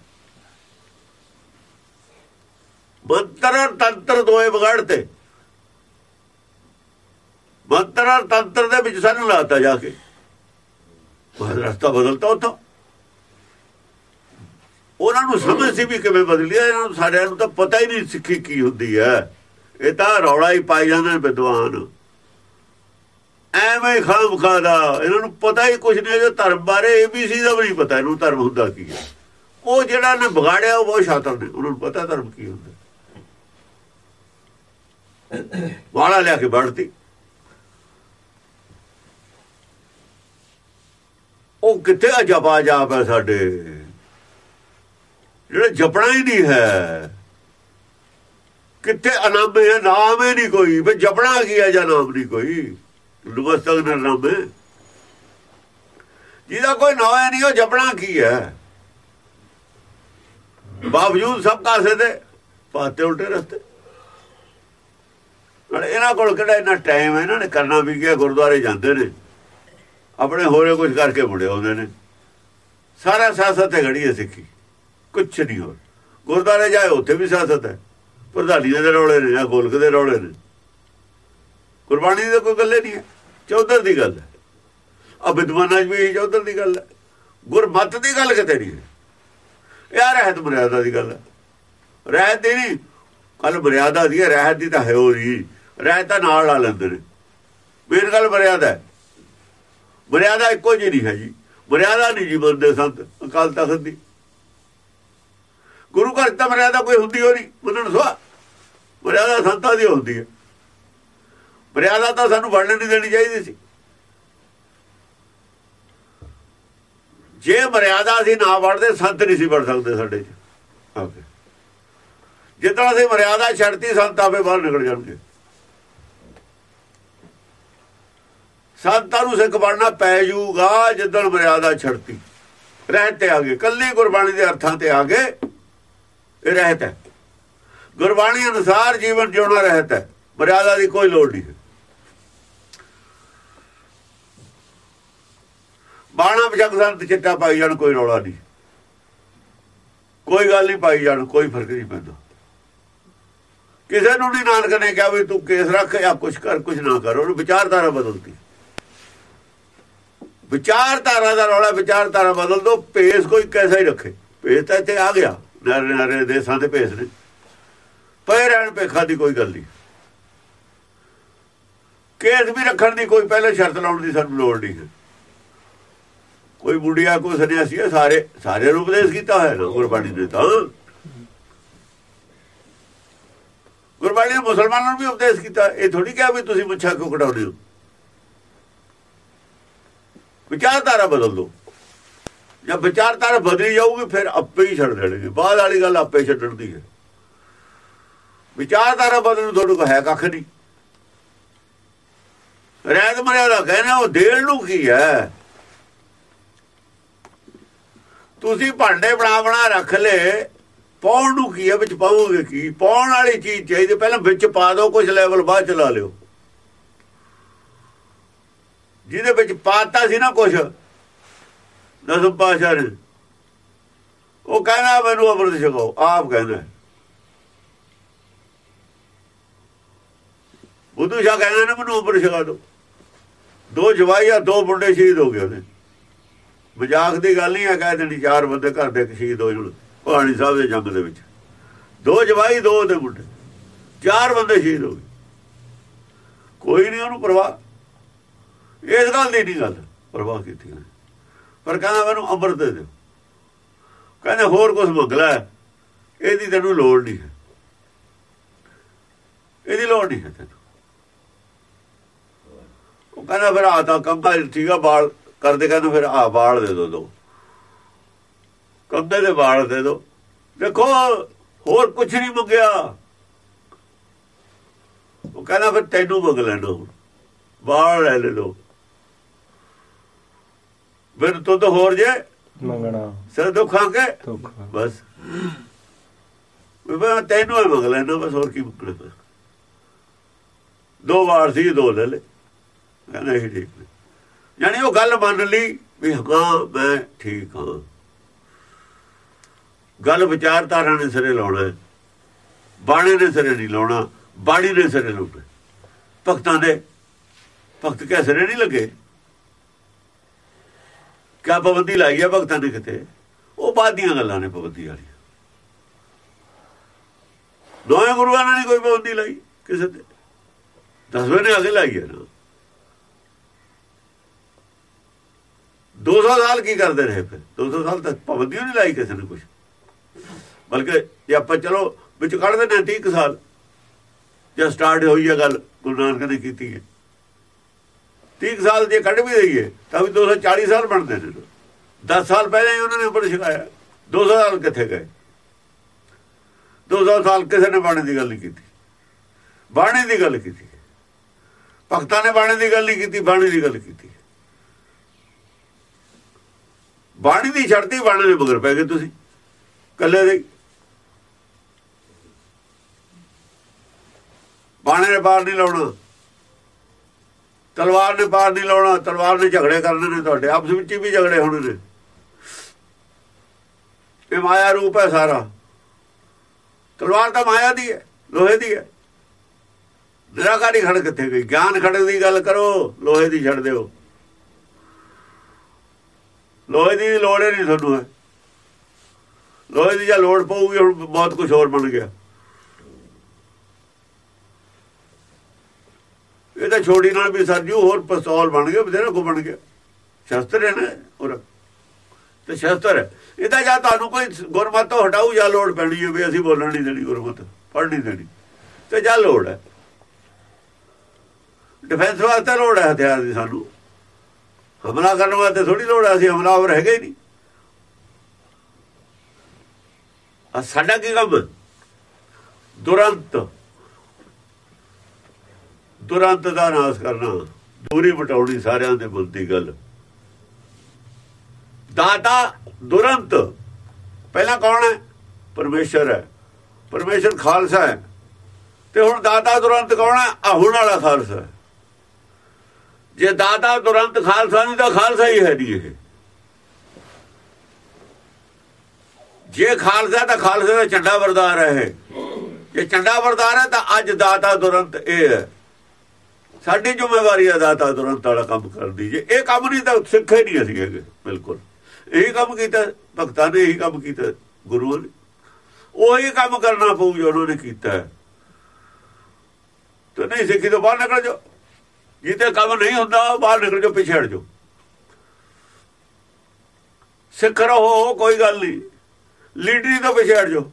ਮੰਤਰ ਔਰ ਤੰਤਰ ਦੋਏ ਵਿਗਾੜਤੇ। ਮੰਤਰ ਔਰ ਤੰਤਰ ਦੇ ਵਿੱਚ ਸਾਨੂੰ ਲਾਤਾ ਜਾ ਕੇ। ਰਸਤਾ ਬਦਲਤਾ ਉਤੋਂ ਉਹਨਾਂ ਨੂੰ ਸਮਝ ਸੀ ਵੀ ਕਿਵੇਂ ਬਦਲਿਆ ਇਹਨਾਂ ਨੂੰ ਸਾਰਿਆਂ ਨੂੰ ਤਾਂ ਪਤਾ ਹੀ ਨਹੀਂ ਸਿੱਖੀ ਕੀ ਹੁੰਦੀ ਹੈ। ਇਹ ਤਾਂ ਰੌਲਾ ਹੀ ਪਾਈ ਜਾਂਦੇ ਨੇ ਵਿਦਵਾਨ। ਐਵੇਂ ਖਾਮ ਖਾਦਾ। ਇਹਨਾਂ ਨੂੰ ਪਤਾ ਹੀ ਕੁਝ ਨਹੀਂ ਜੋ ਧਰਮ ਬਾਰੇ ਏਬੀਸੀ ਦਾ ਵੀ ਨਹੀਂ ਪਤਾ। ਇਹਨੂੰ ਧਰਮ ਹੁੰਦਾ ਕੀ ਹੈ? ਉਹ ਜਿਹੜਾ ਨੇ ਵਿਗਾੜਿਆ, ਉਹ ਬਹੁਤ ਸ਼ਾਤਰ ਨੇ। ਉਹਨਾਂ ਨੂੰ ਪਤਾ ਧਰਮ ਕੀ ਹੁੰਦਾ। ਵਾਲਾ ਲਿਆ ਕੇ ਵੜਤੀ ਉਹ ਕਿੱਥੇ ਅਜਬਾ ਜਾਪ ਹੈ ਸਾਡੇ? ਜਿਹੜਾ ਜਪਣਾ ਹੀ ਨਹੀਂ ਹੈ। ਕਿੱਥੇ ਅਨਾਮ ਹੈ? ਨਾਮ ਹੀ ਨਹੀਂ ਕੋਈ। ਵੀ ਜਪਣਾ ਕੀ ਹੈ ਜਾਂ ਨਾਮ ਨਹੀਂ ਕੋਈ? ਲੁਗਸਤਗ ਨਾਮ ਹੈ ਜਿਹਦਾ ਕੋਈ ਨਾਮ ਹੈ ਨਹੀਂ ਉਹ ਜਪਣਾ ਕੀ ਹੈ? ਬਾਵਜੂਦ ਸਭ ਕਾਸੇ ਦੇ ਪਾਤੇ ਉਲਟੇ ਰਸਤੇ। ਨਾਲ ਇਹਨਾਂ ਕੋਲ ਕਿਹੜਾ ਇੰਨਾ ਟਾਈਮ ਹੈ? ਇਹਨਾਂ ਨੇ ਕਰਨਾ ਵੀ ਕੀ ਗੁਰਦੁਆਰੇ ਜਾਂਦੇ ਨੇ। ਆਪਣੇ ਹੋਰੇ ਕੁਝ ਕਰਕੇ ਮੁੜੇ ਆਉਂਦੇ ਨੇ। ਸਾਰਾ ਸਿਆਸਤ ਤੇ ਘੜੀ ਹੈ ਸਿੱਖੀ। ਕੁਛ ਨਹੀਂ ਹੋਰ। ਗੁਰਦੁਆਰੇ ਜਾਏ ਉੱਥੇ ਵੀ ਸਿਆਸਤ ਹੈ। ਪ੍ਰਧਾਨੀਆਂ ਦੇ ਰੌਲੇ ਨੇ ਜਾਂ ਗੋਲਕ ਦੇ ਰੌਲੇ ਨੇ। ਕੁਰਬਾਨੀ ਦੇ ਕੋਈ ਗੱਲੇ ਨਹੀਂ ਹੈ। ਚੌਧਰ ਦੀ ਗੱਲ ਹੈ। ਆ ਵਿਦਵਾਨਾਂ 'ਚ ਵੀ ਚੌਧਰ ਦੀ ਗੱਲ ਹੈ। ਗੁਰਮਤ ਦੀ ਗੱਲ ਕਿਤੇ ਨਹੀਂ ਹੈ। ਇਹ ਰਹਿਤ ਮਰਿਆਦਾ ਦੀ ਗੱਲ ਹੈ। ਰਹਿਤ ਦੀ ਨਹੀਂ ਕੱਲ ਮਰਿਆਦਾ ਦੀ ਹੈ, ਰਹਿਤ ਦੀ ਤਾਂ ਹੈ ਉਹ ਨਹੀਂ ਰਹਿਤ ਤਾਂ ਨਾਲ ਲਾ ਲੈਂਦੇ ਨੇ। ਮੇਨ ਗੱਲ ਮਰਿਆਦਾ ਮਰਿਆਦਾ ਇੱਕੋ ਜਿਹੀ ਨਹੀਂ ਹੈ ਜੀ ਮਰਿਆਦਾ ਨਹੀਂ ਜੀ ਬੰਦੇ ਸੰਤ, ਅਕਾਲ ਤਖਤ ਦੀ। ਗੁਰੂ ਘਰ ਤਾਂ ਮਰਿਆਦਾ ਕੋਈ ਹੁੰਦੀ ਹੋ ਨਹੀਂ ਮੰਨਣ ਸਵਾ ਮਰਿਆਦਾ ਸੰਤਾਂ ਦੀ ਹੁੰਦੀ ਹੈ। ਮਰਿਆਦਾ ਤਾਂ ਸਾਨੂੰ ਵੜਨ ਨਹੀਂ ਦੇਣੀ ਚਾਹੀਦੀ ਸੀ। ਜੇ ਮਰਿਆਦਾ ਅਸੀਂ ਨਾ ਵੜਦੇ ਸੰਤ ਨਹੀਂ ਸੀ ਵੜ ਸਕਦੇ ਸਾਡੇ ਚ। ਓਕੇ ਜਿੱਦਾਂ ਅਸੀਂ ਮਰਿਆਦਾ ਛੱਡਤੀ, ਸੰਤ ਆਪੇ ਬਾਹਰ ਨਿਕਲ ਜਾਣਗੇ। ਸੰਤਾਂ ਨੂੰ ਸਿੱਖ ਬਣਨਾ ਪੈ ਜਾਊਗਾ ਜਦੋਂ ਮਰਿਆਦਾ ਛੱਡਤੀ। ਰਹਿਤ ਤੇ ਆ ਗਏ। ਕੱਲੀ ਗੁਰਬਾਣੀ ਦੇ ਅਰਥਾਂ ਤੇ ਆ ਗਏ, ਇਹ ਰਹਿਤ ਹੈ। ਗੁਰਬਾਣੀ ਅਨੁਸਾਰ ਜੀਵਨ ਜਿਉਣਾ ਰਹਿਤ ਹੈ। ਮਰਿਆਦਾ ਦੀ ਕੋਈ ਲੋੜ ਨਹੀਂ। ਬਾਣਾ ਬਜਗ ਸੰਤ ਚਿੱਟਾ ਪਾਈ ਜਾਣ, ਕੋਈ ਰੌਲਾ ਨਹੀਂ। ਕੋਈ ਗੱਲ ਨਹੀਂ ਪਾਈ ਜਾਣ, ਕੋਈ ਫ਼ਰਕ ਨਹੀਂ ਪੈਂਦਾ। ਕਿਸੇ ਨੂੰ ਨਹੀਂ ਨਾਨਕ ਨੇ ਕਿਹਾ ਵੀ ਤੂੰ ਕੇਸ ਰੱਖ ਜਾਂ ਕੁਛ ਕਰ, ਕੁਛ ਨਾ ਕਰ, ਉਹਨੂੰ ਵਿਚਾਰਧਾਰਾ ਬਦਲਦੀ ਵਿਚਾਰਧਾਰਾ ਦਾ ਰੌਲਾ ਵਿਚਾਰਧਾਰਾ ਬਦਲ ਦੋ, ਭੇਸ ਕੋਈ ਕੈਸਾ ਹੀ ਰੱਖੇ। ਭੇਸ ਤਾਂ ਇੱਥੇ ਆ ਗਿਆ, ਨਾਰੇ ਨਾਰੇ ਦੇਸਾਂ ਦੇ ਭੇਸ ਨੇ। ਪਏ ਰਹਿਣ ਪੇਖਾ ਦੀ ਕੋਈ ਗੱਲ ਨਹੀਂ। ਕੇਸ ਵੀ ਰੱਖਣ ਦੀ ਕੋਈ ਪਹਿਲੇ ਸ਼ਰਤ ਲਾਉਣ ਦੀ ਸਾਨੂੰ ਲੋੜ ਨਹੀਂ ਹੈ। ਕੋਈ ਬੁੱਢੀਆ, ਕੋਈ ਸੰਨਿਆਸੀ ਹੈ ਸਾਰੇ ਸਾਰੇ ਨੂੰ ਉਪਦੇਸ਼ ਕੀਤਾ ਹੋਇਆ ਨਾ ਗੁਰਬਾਣੀ ਨੇ ਤਾਂ। ਗੁਰਬਾਣੀ ਨੇ ਮੁਸਲਮਾਨਾਂ ਨੂੰ ਵੀ ਉਪਦੇਸ਼ ਕੀਤਾ। ਇਹ ਥੋੜੀ ਕਿਹਾ ਵੀ ਤੁਸੀਂ ਮੁੱਛਾਂ ਕਿਉਂ ਕਟਾਉਂਦੇ ਹੋ? ਵਿਚਾਰਧਾਰਾ ਬਦਲ ਦਿਓ। ਜਦ ਵਿਚਾਰਧਾਰਾ ਬਦਲੀ ਜਾਊਗੀ, ਫਿਰ ਆਪੇ ਹੀ ਛੱਡ ਦੇਣਗੇ। ਬਾਅਦ ਵਾਲੀ ਗੱਲ ਆਪੇ ਛੱਡਣ ਦੀ ਹੈ। ਵਿਚਾਰਧਾਰਾ ਬਦਲਣ ਨੂੰ ਤੁਹਾਡੇ ਕੋਲ ਹੈ ਕੱਖ ਨਹੀਂ। ਰਹਿਤ ਮਰਿਆਦਾ ਕਹਿਣਾ ਉਹ ਦੇਣ ਨੂੰ ਕੀ ਹੈ? ਤੁਸੀਂ ਭਾਂਡੇ ਬਣਾ ਬਣਾ ਰੱਖ ਲਏ ਪਾਉਣ ਨੂੰ ਕੀ ਹੈ ਵਿੱਚ ਪਾਓਗੇ ਕੀ? ਪਾਉਣ ਵਾਲੀ ਚੀਜ਼ ਚਾਹੀਦੀ, ਪਹਿਲਾਂ ਵਿੱਚ ਪਾ ਦਿਓ ਕੁਝ ਲੈਵਲ ਬਾਅਦ ਚਲਾ ਲਿਓ। ਜਿਹਦੇ ਵਿੱਚ ਪਾਤਾ ਸੀ ਨਾ ਕੁਝ ਦਸਮ ਪਾਸ਼ਾ ਨੇ। ਉਹ ਕਹਿੰਦਾ, ਮੈਨੂੰ ਅਮਰਤ ਛਕਾਓ ਆਪ ਕਹਿੰਦਾ। ਬੁੱਧੂ ਸ਼ਾ ਕਹਿੰਦਾ ਨਾ ਮੈਨੂੰ ਅਮਰਤ ਛਕਾ ਦੋ ਦੋ ਜਵਾਈਆ ਦੋ ਮੁੰਡੇ ਸ਼ਹੀਦ ਹੋ ਗਏ ਉਹਦੇ। ਮਜ਼ਾਕ ਦੀ ਗੱਲ ਨਹੀਂ ਆ ਕਹਿ ਦੇਣੀ ਚਾਰ ਬੰਦੇ ਘਰ ਦੇ ਸ਼ਹੀਦ ਹੋ ਜਣ ਭਾਣੀ ਸਾਹਿਬ ਦੇ ਜੰਗ ਦੇ ਵਿੱਚ। ਦੋ ਜਵਾਈ, ਦੋ ਦੇ ਮੁੰਡੇ। ਚਾਰ ਬੰਦੇ ਸ਼ਹੀਦ ਹੋ ਗਏ। ਕੋਈ ਨਹੀਂ ਉਹਨੂੰ ਪਰਵਾਹ। ਇਸ ਗੱਲ ਦੀ ਨਹੀਂ ਗੱਲ, ਪਰਵਾਹ ਕੀਤੀ ਪਰ ਕਹਿੰਦਾ ਮੈਨੂੰ ਅੰਮ੍ਰਿਤ ਦੇ ਦਿਓ। ਕਹਿੰਦੇ ਹੋਰ ਕੁਝ ਮੰਗ ਲੈ। ਇਹਦੀ ਤੈਨੂੰ ਲੋੜ ਨਹੀਂ ਹੈ। ਇਹਦੀ ਲੋੜ ਨਹੀਂ ਹੈ ਤੈਨੂੰ। ਉਹ ਕਹਿੰਦਾ ਫਿਰ ਆ ਤਾਂ ਕੰਬਾ ਠੀਕ ਆ ਬਾਲ। ਕਰਦੇ ਕਹਿੰਦਾ ਫਿਰ ਆ ਬਾਲ ਦੇ ਦੋ ਦੋ। ਕੰਬੇ ਦੇ ਬਾਲ ਦੇ ਦੋ। ਦੇਖੋ ਹੋਰ ਕੁਝ ਨਹੀਂ ਮੰਗਿਆ। ਉਹ ਕਹਿੰਦਾ ਫਿਰ ਤੈਨੂੰ ਮੰਗ ਲੈਣਾ। ਬਾਲ ਲੈ ਲੈ ਲੋ ਫਿਰ ਤੂੰ ਤਾਂ ਹੋਰ ਜੇ? ਮੰਗਣਾ। ਸਿਰ ਦੁੱਖਾਂ ਕੇ? ਧੋਖਾ ਬਸ। ਮੈਂ ਤੈਨੂੰ ਹੀ ਮੰਗ ਲੈਣਾ ਬਸ ਹੋਰ ਕੀ ਮੰਗਣਾ। ਦੋ ਵਾਰ ਸੀ ਦੋ ਲੈ ਲੈ ਕਹਿੰਦਾ ਇਹ ਠੀਕ ਯਾਨੀ ਉਹ ਗੱਲ ਮੰਨ ਲਈ ਵੀ ਹਾਂ, ਮੈਂ ਠੀਕ ਹਾਂ। ਗੱਲ ਵਿਚਾਰਧਾਰਾ ਨੇ ਸਿਰੇ ਲਾਉਣਾ ਬਾਣੀ ਨੇ ਸਿਰੇ ਨਹੀਂ ਲਾਉਣਾ, ਬਾਣੀ ਨੇ ਸਿਰੇ ਲਾਉਣਾ ਭਗਤਾਂ ਦੇ ਭਗਤ ਕਿਆ ਸਿਰੇ ਨਹੀਂ ਲੱਗੇ? ਕਿਆ ਪਾਬੰਦੀ ਲਾਈ ਹੈ ਭਗਤਾਂ ਨੇ ਕਿਤੇ? ਉਹ ਬਾਅਦ ਦੀਆਂ ਗੱਲਾਂ ਨੇ ਪਾਬੰਦੀ ਵਾਲੀਆਂ। ਦੋਵੇਂ ਗੁਰੂਆਂ ਨੇ ਕੋਈ ਪਾਬੰਦੀ ਲਾਈ ਕਿਸੇ ਤੇ। ਦਸਵੇਂ ਨੇ ਅਗੇ ਲਾਈ ਹੈ ਨਾ। 200 ਸਾਲ ਕੀ ਕਰਦੇ ਰਹੇ ਫਿਰ? 200 ਸਾਲ ਤੱਕ ਪਾਬੰਦੀ ਨਹੀਂ ਲਾਈ ਕਿਸੇ ਨੇ ਕੁਝ ਬਲਕਿ ਜੇ ਆਪਾਂ ਚਲੋ ਵਿੱਚ ਕੱਢ ਦਿੰਦੇ ਹਾਂ 30 ਕੁ ਸਾਲ, ਜੇ ਸਟਾਰਟ ਹੋਈ ਹੈ ਗੱਲ ਗੁਰੂ ਨਾਨਕ ਨੇ ਕੀਤੀ ਹੈ। 30 ਕੁ ਸਾਲ ਜੇ ਕੱਢ ਵੀ ਦਈਏ, ਤਾਂ ਵੀ 240 ਸਾਲ ਬਣਦੇ ਨੇ। 10 ਸਾਲ ਪਹਿਲਾਂ ਹੀ ਉਹਨਾਂ ਨੇ ਉੱਪਰ ਸਿਖਾਇਆ। 200 ਸਾਲ ਕਿੱਥੇ ਗਏ? 200 ਸਾਲ ਕਿਸੇ ਨੇ ਬਾਣੇ ਦੀ ਗੱਲ ਨਹੀਂ ਕੀਤੀ। ਬਾਣੇ ਦੀ ਗੱਲ ਕੀਤੀ। ਭਗਤਾਂ ਨੇ ਬਾਣੇ ਦੀ ਗੱਲ ਨਹੀਂ ਕੀਤੀ, ਬਾਣੀ ਦੀ ਗੱਲ ਕੀਤੀ। ਬਾਣੀ ਦੀ ਛੱਡਦੀ ਬਾਣੇ ਦੇ ਮਗਰ ਪੈ ਗਏ ਤੁਸੀਂ। ਕੱਲੇ ਦੇ ਬਾਣੇ ਨੇ ਬਾਹਰ ਨਹੀਂ ਲਾਉਣਾ। ਤਲਵਾਰ ਨੇ ਬਾਹਰ ਨਹੀਂ ਲਾਉਣਾ। ਤਲਵਾਰ ਨੇ ਝਗੜੇ ਕਰਨੇ ਨੇ ਤੁਹਾਡੇ। ਆਪਸ ਵਿੱਚ ਵੀ ਝਗੜੇ ਹੋਣੇ ਨੇ। ਇਹ ਮਾਇਆ ਰੂਪ ਹੈ ਸਾਰਾ। ਤਲਵਾਰ ਤਾਂ ਮਾਇਆ ਦੀ ਹੈ, ਲੋਹੇ ਦੀ ਹੈ। ਨਿਰਾਕਾਰੀ ਖੜ ਕਿੱਥੇ ਗਈ? ਗਿਆਨ ਖੜਕ ਦੀ ਗੱਲ ਕਰੋ, ਲੋਹੇ ਦੀ ਛੱਡ ਦਿਓ। ਲੋਹੇ ਦੀ ਲੋੜ ਹੀ ਨਹੀਂ ਤੁਹਾਨੂੰ ਹੈ ਲੋਹੇ ਦੀ ਜਾਂ ਲੋੜ ਪਊਗੀ, ਹੁਣ ਬਹੁਤ ਕੁਝ ਹੋਰ ਬਣ ਗਿਆ। ਇਹ ਤਾਂ ਛੋੜੀ ਨਾਲ ਵੀ ਸਰਜੂ ਹੋਰ ਪਿਸਤੌਲ ਬਣ ਗਿਆ ਬਥੇਰਾ ਕੋ ਬਣ ਗਿਆ। ਸ਼ਸਤਰ ਹੈ ਨਾ ਹੋਰ। ਤੇ ਸ਼ਸਤਰ ਹੈ। ਇਹ ਤਾਂ ਜਾਂ ਤੁਹਾਨੂੰ ਕੋਈ ਗੁਰਮਤ ਤੋਂ ਹਟਾਊ ਜਾਂ ਲੋੜ ਪੈਣੀ ਹੈ ਵੀ ਅਸੀਂ ਬੋਲਣ ਨਹੀਂ ਦੇਣੀ ਗੁਰਮਤ, ਪੜ੍ਹ ਨਹੀਂ ਦੇਣੀ। ਤੇ ਜਾਂ ਲੋੜ ਹੈ। ਡਿਫੈਂਸ ਵਾਸਤੇ ਲੋੜ ਹੈ ਹਥਿਆਰ ਦੀ ਸਾਨੂੰ। ਹਮਲਾ ਕਰਨ ਵਾਸਤੇ ਥੋੜੀ ਲੋੜ ਹੈ ਅਸੀਂ ਹਮਲਾਵਰ ਹੈਗੇ ਹੀ ਨਹੀਂ ਆ ਸਾਡਾ ਕੀ ਕੰਮ? ਦੁਰੰਤ ਦੁਰੰਤ ਦਾ ਨਾਸ ਕਰਨਾ, ਦੂਰੀ ਵਟਾਉਣੀ ਸਾਰਿਆਂ ਦੇ ਮਨ ਦੀ ਗੱਲ। ਦਾਤਾ ਦੁਰੰਤ, ਪਹਿਲਾਂ ਕੌਣ ਹੈ? ਪਰਮੇਸ਼ਰ ਹੈ। ਪਰਮੇਸ਼ਰ ਖਾਲਸਾ ਹੈ। ਤੇ ਹੁਣ ਦਾਤਾ ਦੁਰੰਤ ਕੌਣ ਹੈ? ਆ ਵਾਲਾ ਖਾਲਸਾ ਹੈ। ਜੇ ਦਾਤਾ ਤੁਰੰਤ ਖਾਲਸਾ ਨਹੀਂ ਤਾਂ ਖਾਲਸਾ ਹੀ ਹੈ ਨਹੀਂ ਇਹ। ਜੇ ਖਾਲਸਾ ਤਾਂ ਖਾਲਸੇ ਦਾ ਝੰਡਾ ਵਰਦਾਰ ਹੈ ਜੇ ਝੰਡਾ ਵਰਦਾਰ ਹੈ ਤਾਂ ਅੱਜ ਦਾਤਾ ਤੁਰੰਤ ਇਹ ਹੈ। ਸਾਡੀ ਜ਼ਿੰਮੇਵਾਰੀ ਹੈ ਦਾਤਾ ਤੁਰੰਤ ਵਾਲਾ ਕੰਮ ਕਰਦੀ ਜੇ ਇਹ ਕੰਮ ਨਹੀਂ ਤਾਂ ਸਿੱਖੇ ਨਹੀਂ ਅਸੀਂ ਹੈਗੇ, ਬਿਲਕੁਲ। ਇਹੀ ਕੰਮ ਕੀਤਾ, ਭਗਤਾਂ ਨੇ ਇਹੀ ਕੰਮ ਕੀਤਾ, ਗੁਰੂਆਂ ਨੇ। ਉਹੀ ਕੰਮ ਕਰਨਾ ਪਊ ਜੋ ਉਹਨਾਂ ਨੇ ਕੀਤਾ ਤੇ ਨਹੀਂ ਸਿੱਖੀ ਤੋਂ ਬਾਹਰ ਨਿਕਲ ਜਾਓ। ਜਿੱਤੇ ਕੰਮ ਨਹੀਂ ਹੁੰਦਾ ਬਾਹਰ ਨਿਕਲ ਜਾਓ, ਪਿੱਛੇ ਹਟ ਜਾਓ। ਸਿੱਖ ਰਹੋ ਕੋਈ ਗੱਲ ਨਹੀਂ। ਲੀਡਰੀ ਤੋਂ ਪਿੱਛੇ ਹਟ ਜਾਓ।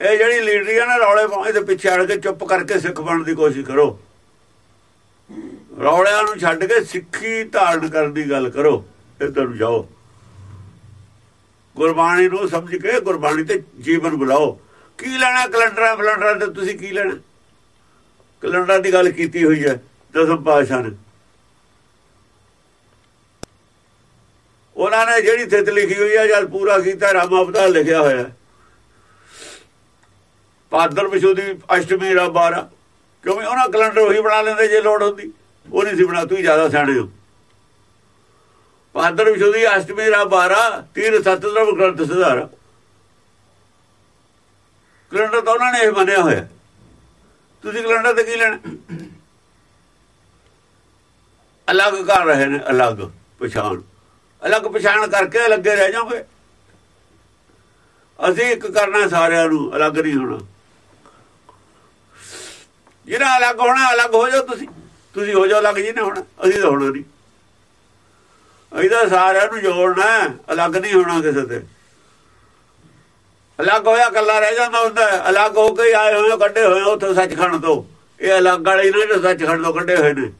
ਇਹ ਜਿਹੜੀ ਲੀਡਰੀ ਆ ਨਾ, ਰੌਲੇ ਪਾਉਂਦੇ ਤੇ ਪਿੱਛੇ ਹਟ ਕੇ ਚੁੱਪ ਕਰਕੇ ਸਿੱਖ ਬਣਨ ਦੀ ਕੋਸ਼ਿਸ਼ ਕਰੋ। ਰੌਲਿਆਂ ਨੂੰ ਛੱਡ ਕੇ ਸਿੱਖੀ ਧਾਰਨ ਕਰਨ ਦੀ ਗੱਲ ਕਰੋ, ਇੱਧਰ ਨੂੰ ਜਾਓ। ਗੁਰਬਾਣੀ ਨੂੰ ਸਮਝ ਕੇ ਗੁਰਬਾਣੀ ਤੇ ਜੀਵਨ ਬੁਲਾਓ। ਕੀ ਲੈਣਾ ਕੈਲੰਡਰਾਂ, ਫਲੰਡਰਾਂ ਤੇ ਤੁਸੀਂ ਕੀ ਲੈਣਾ? ਕੈਲੰਡਰਾਂ ਦੀ ਗੱਲ ਕੀਤੀ ਹੋਈ ਹੈ ਦਸਮ ਪਾਤਸ਼ਾਹ ਨੇ। ਉਹਨਾਂ ਨੇ ਜਿਹੜੀ ਥਿਤ ਲਿਖੀ ਹੋਈ ਹੈ, ਜਦ ਪੂਰਾ ਕੀਤਾ ਰਾਮ ਅਵਤਾਰ ਲਿਖਿਆ ਹੋਇਆ ਪਾਦਰ ਵਿਸ਼ੂ ਦੀ ਅਸ਼ਟਮੀ ਰਾ 12 ਕਿਉਂਕਿ ਉਹਨਾਂ ਕੈਲੰਡਰ ਉਹੀ ਬਣਾ ਲੈਂਦੇ ਜੇ ਲੋੜ ਹੁੰਦੀ। ਉਹ ਨਹੀਂ ਸੀ ਬਣਾ ਤੂੰ ਜ਼ਿਆਦਾ ਸਿਆਣੇ ਹੋ। ਪਾਦਰ ਵਿਸ਼ੂ ਦੀ ਅਸ਼ਟਮੀ ਰਾ 12 ਤੀਰ ਸੱਤ ਗ੍ਰੰਥ ਸੁਧਾਰ। ਕੈਲੰਡਰ ਤਾਂ ਉਹਨਾਂ ਨੇ ਇਹ ਬਣਿਆ ਹੋਇਆ। ਤੁਸੀਂ ਕੈਲੰਡਰ ਤੇ ਕੀ ਲੈਣਾ? ਅਲੱਗ ਕਰ ਰਹੇ ਨੇ, ਅਲੱਗ ਪਛਾਣ। ਅਲੱਗ ਪਛਾਣ ਕਰਕੇ ਲੱਗੇ ਰਹਿ ਜਾਓਗੇ ਅਸੀਂ ਇੱਕ ਕਰਨਾ ਸਾਰਿਆਂ ਨੂੰ, ਅਲੱਗ ਨਹੀਂ ਹੋਣਾ। ਜਿਹੜਾ ਅਲੱਗ ਹੋਣਾ, ਅਲੱਗ ਹੋ ਜਾਓ ਤੁਸੀਂ। ਤੁਸੀਂ ਹੋ ਜਾਓ ਅਲੱਗ, ਜਿਹਨੇ ਹੋਣਾ, ਅਸੀਂ ਤਾਂ ਹੋਣਾ ਨਹੀਂ। ਅਸੀਂ ਤਾਂ ਸਾਰਿਆਂ ਨੂੰ ਜੋੜਨਾ ਅਲੱਗ ਨਹੀਂ ਹੋਣਾ ਕਿਸੇ ਤੇ। ਅਲੱਗ ਹੋਇਆ ਕੱਲਾ ਰਹਿ ਜਾਂਦਾ ਹੁੰਦਾ। ਅਲੱਗ ਹੋ ਕੇ ਆਏ ਹੋਏ ਹੋ, ਕੱਢੇ ਹੋਏ ਹੋ ਉੱਥੋਂ ਸੱਚਖੰਡ ਤੋਂ। ਇਹ ਅਲੱਗ ਵਾਲੇ ਨੇ ਜੋ ਸੱਚਖੰਡ ਤੋਂ ਕੱਢੇ ਹੋਏ ਨੇ।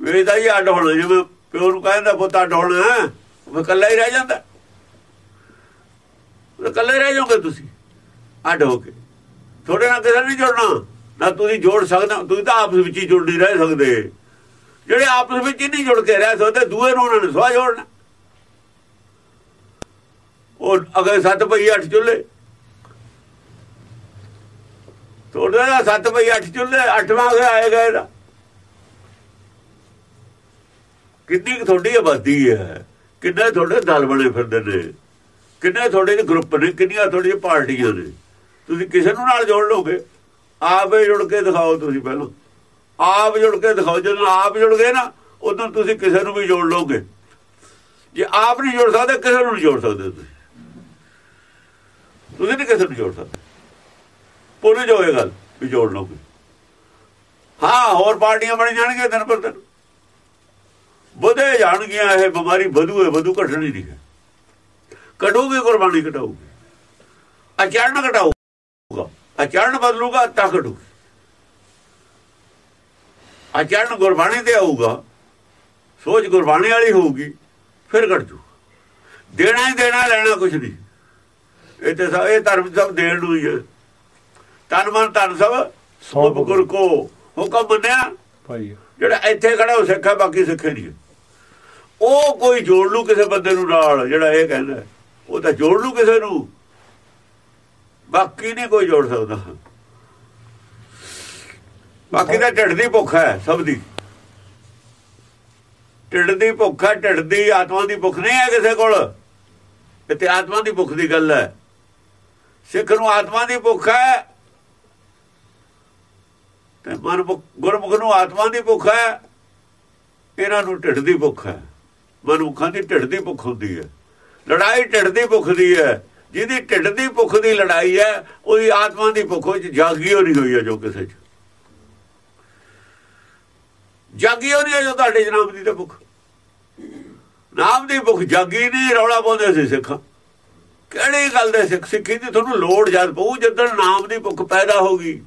ਵੀ ਤਾਂ ਹੀ ਅੱਡ ਹੋਣਾ ਜਿਵੇਂ ਪਿਓ ਨੂੰ ਕਹਿੰਦਾ ਪੁੱਤ ਅੱਡ ਹੋਣਾ ਹੈ, ਉਹ ਕੱਲਾ ਹੀ ਰਹਿ ਜਾਂਦਾ। ਉਹ ਕੱਲੇ ਰਹਿ ਜਾਓਗੇ ਤੁਸੀਂ ਅੱਡ ਹੋ ਕੇ। ਤੁਹਾਡੇ ਨਾਲ ਕਿਸੇ ਨਹੀਂ ਜੁੜਨਾ। ਨਾ ਤੁਸੀਂ ਜੋੜ ਸਕਦੇ ਤੁਸੀਂ ਤਾਂ ਆਪਸ ਵਿੱਚ ਹੀ ਜੁੜ ਨਹੀਂ ਰਹਿ ਸਕਦੇ। ਜਿਹੜੇ ਆਪਸ ਵਿੱਚ ਹੀ ਨਹੀਂ ਜੁੜ ਕੇ ਰਹਿ ਸਕਦੇ ਦੂਏ ਨੂੰ ਉਹਨਾਂ ਨੇ ਸਵਾ ਜੋੜਨਾ। ਉਹ ਅਗਰ ਸੱਤ ਪਈ ਅੱਠ ਚੁੱਲੇ ਤੁਹਾਡੇ ਦਾ ਸੱਤ ਪਈ ਅੱਠ ਚੁੱਲੇ ਅੱਠਵਾਂ ਅਗੇ ਆਏਗਾ ਇਹਦਾ। ਕਿੰਨੀ ਕੁ ਤੁਹਾਡੀ ਆਬਾਦੀ ਹੈ? ਕਿੰਨੇ ਤੁਹਾਡੇ ਦਲ ਬਣੇ ਫਿਰਦੇ ਨੇ? ਕਿੰਨੇ ਤੁਹਾਡੇ ਦੇ ਗਰੁੱਪ ਨੇ? ਕਿੰਨੀਆਂ ਤੁਹਾਡੀਆਂ ਪਾਰਟੀਆਂ ਨੇ? ਤੁਸੀਂ ਕਿਸੇ ਨੂੰ ਨਾਲ ਜੋੜ ਲਓਗੇ? ਆਪੇ ਜੁੜ ਕੇ ਦਿਖਾਓ ਤੁਸੀਂ ਪਹਿਲਾਂ। ਆਪ ਜੁੜ ਕੇ ਦਿਖਾਓ। ਜਦੋਂ ਆਪ ਜੁੜ ਗਏ ਨਾ, ਉਦੋਂ ਤੁਸੀਂ ਕਿਸੇ ਨੂੰ ਵੀ ਜੋੜ ਲਓਗੇ। ਜੇ ਆਪ ਨਹੀਂ ਜੋੜ ਸਕਦੇ, ਕਿਸੇ ਨੂੰ ਨਹੀਂ ਜੋੜ ਸਕਦੇ ਤੁਸੀਂ। ਤੁਸੀਂ ਨਹੀਂ ਕਿਸੇ ਨੂੰ ਜੋੜ ਸਕਦੇ। ਪੂਰੀ ਜੋ ਇਹ ਗੱਲ, ਵੀ ਜੋੜ ਲਓਗੇ ਹਾਂ, ਹੋਰ ਪਾਰਟੀਆਂ ਬਣ ਜਾਣਗੀਆਂ ਦਿਨ ਪਰ ਦਿਨ। ਵਧੇ ਜਾਣਗੀਆਂ ਇਹ ਬਿਮਾਰੀ, ਵਧੂ ਹੈ ਵਧੂ, ਘਟਣੀ ਨਹੀਂ ਹੈ। ਕਟੂਗੀ ਕੁਰਬਾਨੀ ਘਟਾਊਗੀ। ਅਚਰਨ ਘਟਾਊਗਾ। ਅਚਰਨ ਬਦਲੂਗਾ, ਤਾਂ ਘਟੂਗੀ। ਅਚਰਨ ਗੁਰਬਾਣੀ ਤੇ ਆਊਗਾ, ਸੋਚ ਗੁਰਬਾਣੀ ਵਾਲੀ ਹੋਊਗੀ, ਫਿਰ ਘਟ ਜੂ ਦੇਣਾ ਹੀ ਦੇਣਾ, ਲੈਣਾ ਕੁਝ ਨਹੀਂ। ਇਹ ਤੇ ਸਭ ਇਹ ਧਰਮ ਸਭ ਦੇਣ ਨੂੰ ਹੀ ਹੈ। ਤਨ ਮਨ ਧਨ ਸਭ ਸਭ ਗੁਰ ਕੋ। ਹੁਕਮ ਮੰਨਿਆ। ਭਾਈ। ਜਿਹੜਾ ਇੱਥੇ ਖੜਾ ਉਹ ਸਿੱਖਾ ਬਾਕੀ ਸਿੱਖੇ ਨਹੀਂ। ਉਹ ਕੋਈ ਜੋੜ ਲੂ ਕਿਸੇ ਬੰਦੇ ਨੂੰ ਨਾਲ ਜਿਹੜਾ ਇਹ ਕਹਿੰਦਾ। ਉਹ ਤਾਂ ਜੋੜ ਲੂ ਕਿਸੇ ਨੂੰ। ਬਾਕੀ ਨਹੀਂ ਕੋਈ ਜੋੜ ਸਕਦਾ। ਬਾਕੀ ਤਾਂ ਢਿੱਡ ਦੀ ਭੁੱਖ ਹੈ ਸਭ ਦੀ। ਢਿੱਡ ਦੀ ਭੁੱਖ ਹੈ ਢਿੱਡ ਦੀ ਆਤਮਾ ਦੀ ਭੁੱਖ ਨਹੀਂ ਹੈ ਕਿਸੇ ਕੋਲ। ਇੱਥੇ ਆਤਮਾ ਦੀ ਭੁੱਖ ਦੀ ਗੱਲ ਹੈ। ਸਿੱਖ ਨੂੰ ਆਤਮਾ ਦੀ ਭੁੱਖ ਹੈ ਤੇ ਮਨ ਭੁੱਖ- ਗੁਰਮੁਖ ਨੂੰ ਆਤਮਾ ਦੀ ਭੁੱਖ ਹੈ, ਇਹਨਾਂ ਨੂੰ ਢਿੱਡ ਦੀ ਭੁੱਖ ਹੈ। ਮਨੁੱਖਾਂ ਦੀ ਢਿੱਡ ਦੀ ਭੁੱਖ ਹੁੰਦੀ ਹੈ। ਲੜਾਈ ਢਿੱਡ ਦੀ ਭੁੱਖ ਦੀ ਹੈ। ਜਿਹਦੀ ਢਿੱਡ ਦੀ ਭੁੱਖ ਦੀ ਲੜਾਈ ਹੈ, ਉਹਦੀ ਆਤਮਾ ਦੀ ਭੁੱਖ ਵਿੱਚ ਜਾਗੀ ਹੋਣੀ ਹੋਈ ਹੈ ਜੋ ਕਿਸੇ 'ਚ। ਜਾਗੀ ਹੋਣੀ ਹੈ ਜੋ ਤੁਹਾਡੇ ਜਨਾਬ ਦੀ ਤੇ ਭੁੱਖ। ਨਾਮ ਦੀ ਭੁੱਖ ਜਾਗੀ ਨਹੀਂ, ਰੌਲਾ ਪਾਉਂਦੇ ਸੀ ਸਿੱਖਾਂ। ਕਿਹੜੀ ਗੱਲ ਦੇ ਸਿੱਖ ਸਿੱਖੀ ਦੀ ਤੁਹਾਨੂੰ ਲੋੜ ਜਦ ਪਊ ਜਦੋਂ ਨਾਮ ਦੀ ਭੁੱਖ ਪੈਦਾ ਹੋਗੀ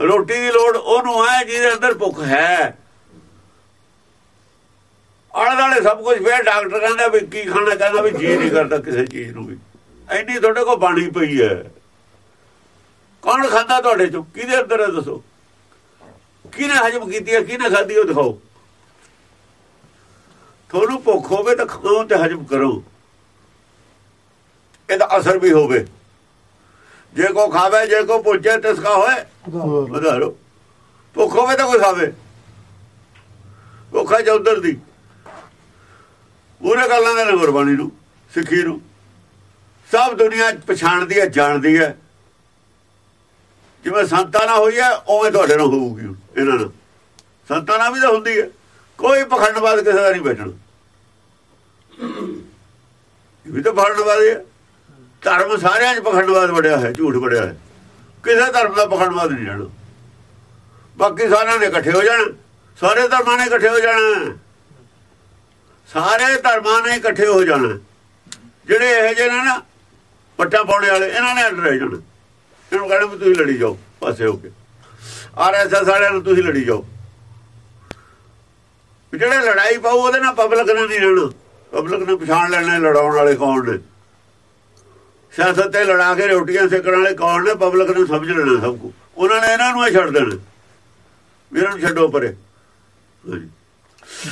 ਰੋਟੀ ਦੀ ਲੋੜ, ਉਹਨੂੰ ਹੈ ਜਿਹਦੇ ਅੰਦਰ ਭੁੱਖ ਹੈ। ਆਲੇ ਦਾਲੇ ਸਭ ਕੁਝ ਫੇਰ ਡਾਕਟਰ ਕਹਿੰਦਾ ਵੀ ਕੀ ਖਾਣਾ, ਕਹਿੰਦਾ ਵੀ ਜੀ ਨਹੀਂ ਕਰਦਾ ਕਿਸੇ ਚੀਜ਼ ਨੂੰ ਵੀ। ਐਨੀ ਤੁਹਾਡੇ ਕੋਲ ਬਾਣੀ ਪਈ ਹੈ। ਕੌਣ ਖਾਂਦਾ ਤੁਹਾਡੇ ਚੋਂ? ਕਿਹਦੇ ਅੰਦਰ ਹੈ ਦੱਸੋ? ਕਿਹਨੇ ਹਜਮ ਕੀਤੀ ਹੈ, ਕਿਹਨੇ ਖਾਧੀ ਉਹ ਦਿਖਾਓ। ਤੁਹਾਨੂੰ ਭੁੱਖ ਹੋਵੇ ਤਾਂ ਖਾਓ ਤੇ ਹਜਮ ਕਰੋ। ਇਹਦਾ ਅਸਰ ਵੀ ਹੋਵੇ। ਜੇ ਕੋ ਖਾਵੇ ਜੇ ਕੋ ਪੁੱਛੇ ਤਿਸਕਾ ਹੋਏ ਵਧਾਰੋ ਭੁੱਖ ਹੋਵੇ ਤਾਂ ਕੋਈ ਖਾਵੇ। ਭੁੱਖਾ ਜਾਂ ਉਧਰ ਦੀ। ਪੂਰੇ ਗੱਲਾਂ ਦੇ ਨੇ ਗੁਰਬਾਣੀ ਨੂੰ ਸਿੱਖੀ ਨੂੰ। ਸਭ ਦੁਨੀਆ ਪਛਾਣਦੀ ਹੈ ਜਾਣਦੀ ਹੈ। ਜਿਵੇਂ ਸੰਤਾਂ ਨਾਲ ਹੋਈ ਹੈ ਉਵੇਂ ਤੁਹਾਡੇ ਨਾਲ ਹੋਊਗੀ ਇਹਨਾਂ ਨਾਲ। ਸੰਤਾਂ ਨਾਲ ਵੀ ਤਾਂ ਹੁੰਦੀ ਹੈ। ਕੋਈ ਪਖੰਡਵਾਦ ਕਿਸੇ ਦਾ ਨਹੀਂ ਬੈਠਣਾ। ਇਹ ਵੀ ਤਾਂ ਪਖੰਡਵਾਦ ਹੈ। ਧਰਮ ਸਾਰਿਆਂ 'ਚ ਪਖੰਡਵਾਦ ਵੜਿਆ ਹੈ, ਝੂਠ ਵੜਿਆ ਹੈ। ਕਿਸੇ ਧਰਮ ਦਾ ਪਖੰਡਵਾਦ ਨਹੀਂ ਰਹਿਣਾ ਬਾਕੀ ਸਾਰਿਆਂ ਨੇ ਇਕੱਠੇ ਹੋ ਜਾਣਾ। ਸਾਰੇ ਧਰਮਾਂ ਨੇ ਇਕੱਠੇ ਹੋ ਜਾਣਾ। ਸਾਰੇ ਧਰਮਾਂ ਨੇ ਇਕੱਠੇ ਹੋ ਜਾਣਾ। ਜਿਹੜੇ ਇਹ ਜਿਹੇ ਨੇ ਨਾ, ਪੱਟਾ ਪਾਉਣੇ ਵਾਲੇ, ਇਹਨਾਂ ਨੇ ਅੱਡ ਰਹਿ ਜਾਣਾ। ਇਹਨੂੰ ਕਹਿਣਾ ਵੀ ਤੁਸੀਂ ਲੜੀ ਜਾਓ, ਪਾਸੇ ਹੋ ਕੇ। ਆਰਐਸਐਸ ਵਾਲਿਆਂ ਨੂੰ ਤੁਸੀਂ ਲੜੀ ਜਾਓ। ਜਿਹੜੇ ਲੜਾਈ ਪਾਉ ਉਹਦੇ ਨਾਲ ਪਬਲਿਕ ਨੇ ਨਹੀਂ ਰਹਿਣਾ। ਪਬਲਿਕ ਨੇ ਪਛਾਣ ਲੈਣਾ, ਲੜਾਉਣ ਵਾਲੇ ਕੌਣ ਨੇ? ਸਿਆਸਤ ਤੇ ਲੜਾ ਕੇ ਰੋਟੀਆਂ ਸੇਕਣ ਵਾਲੇ ਕੌਣ ਨੇ? ਪਬਲਿਕ ਨੇ ਸਮਝ ਲੈਣਾ ਸਭ ਕੁ ਉਹਨਾਂ ਨੇ ਇਹਨਾਂ ਨੂੰ ਹੀ ਛੱਡ ਦੇਣਾ। ਇਹਨਾਂ ਨੂੰ ਛੱਡੋ ਪਰੇ।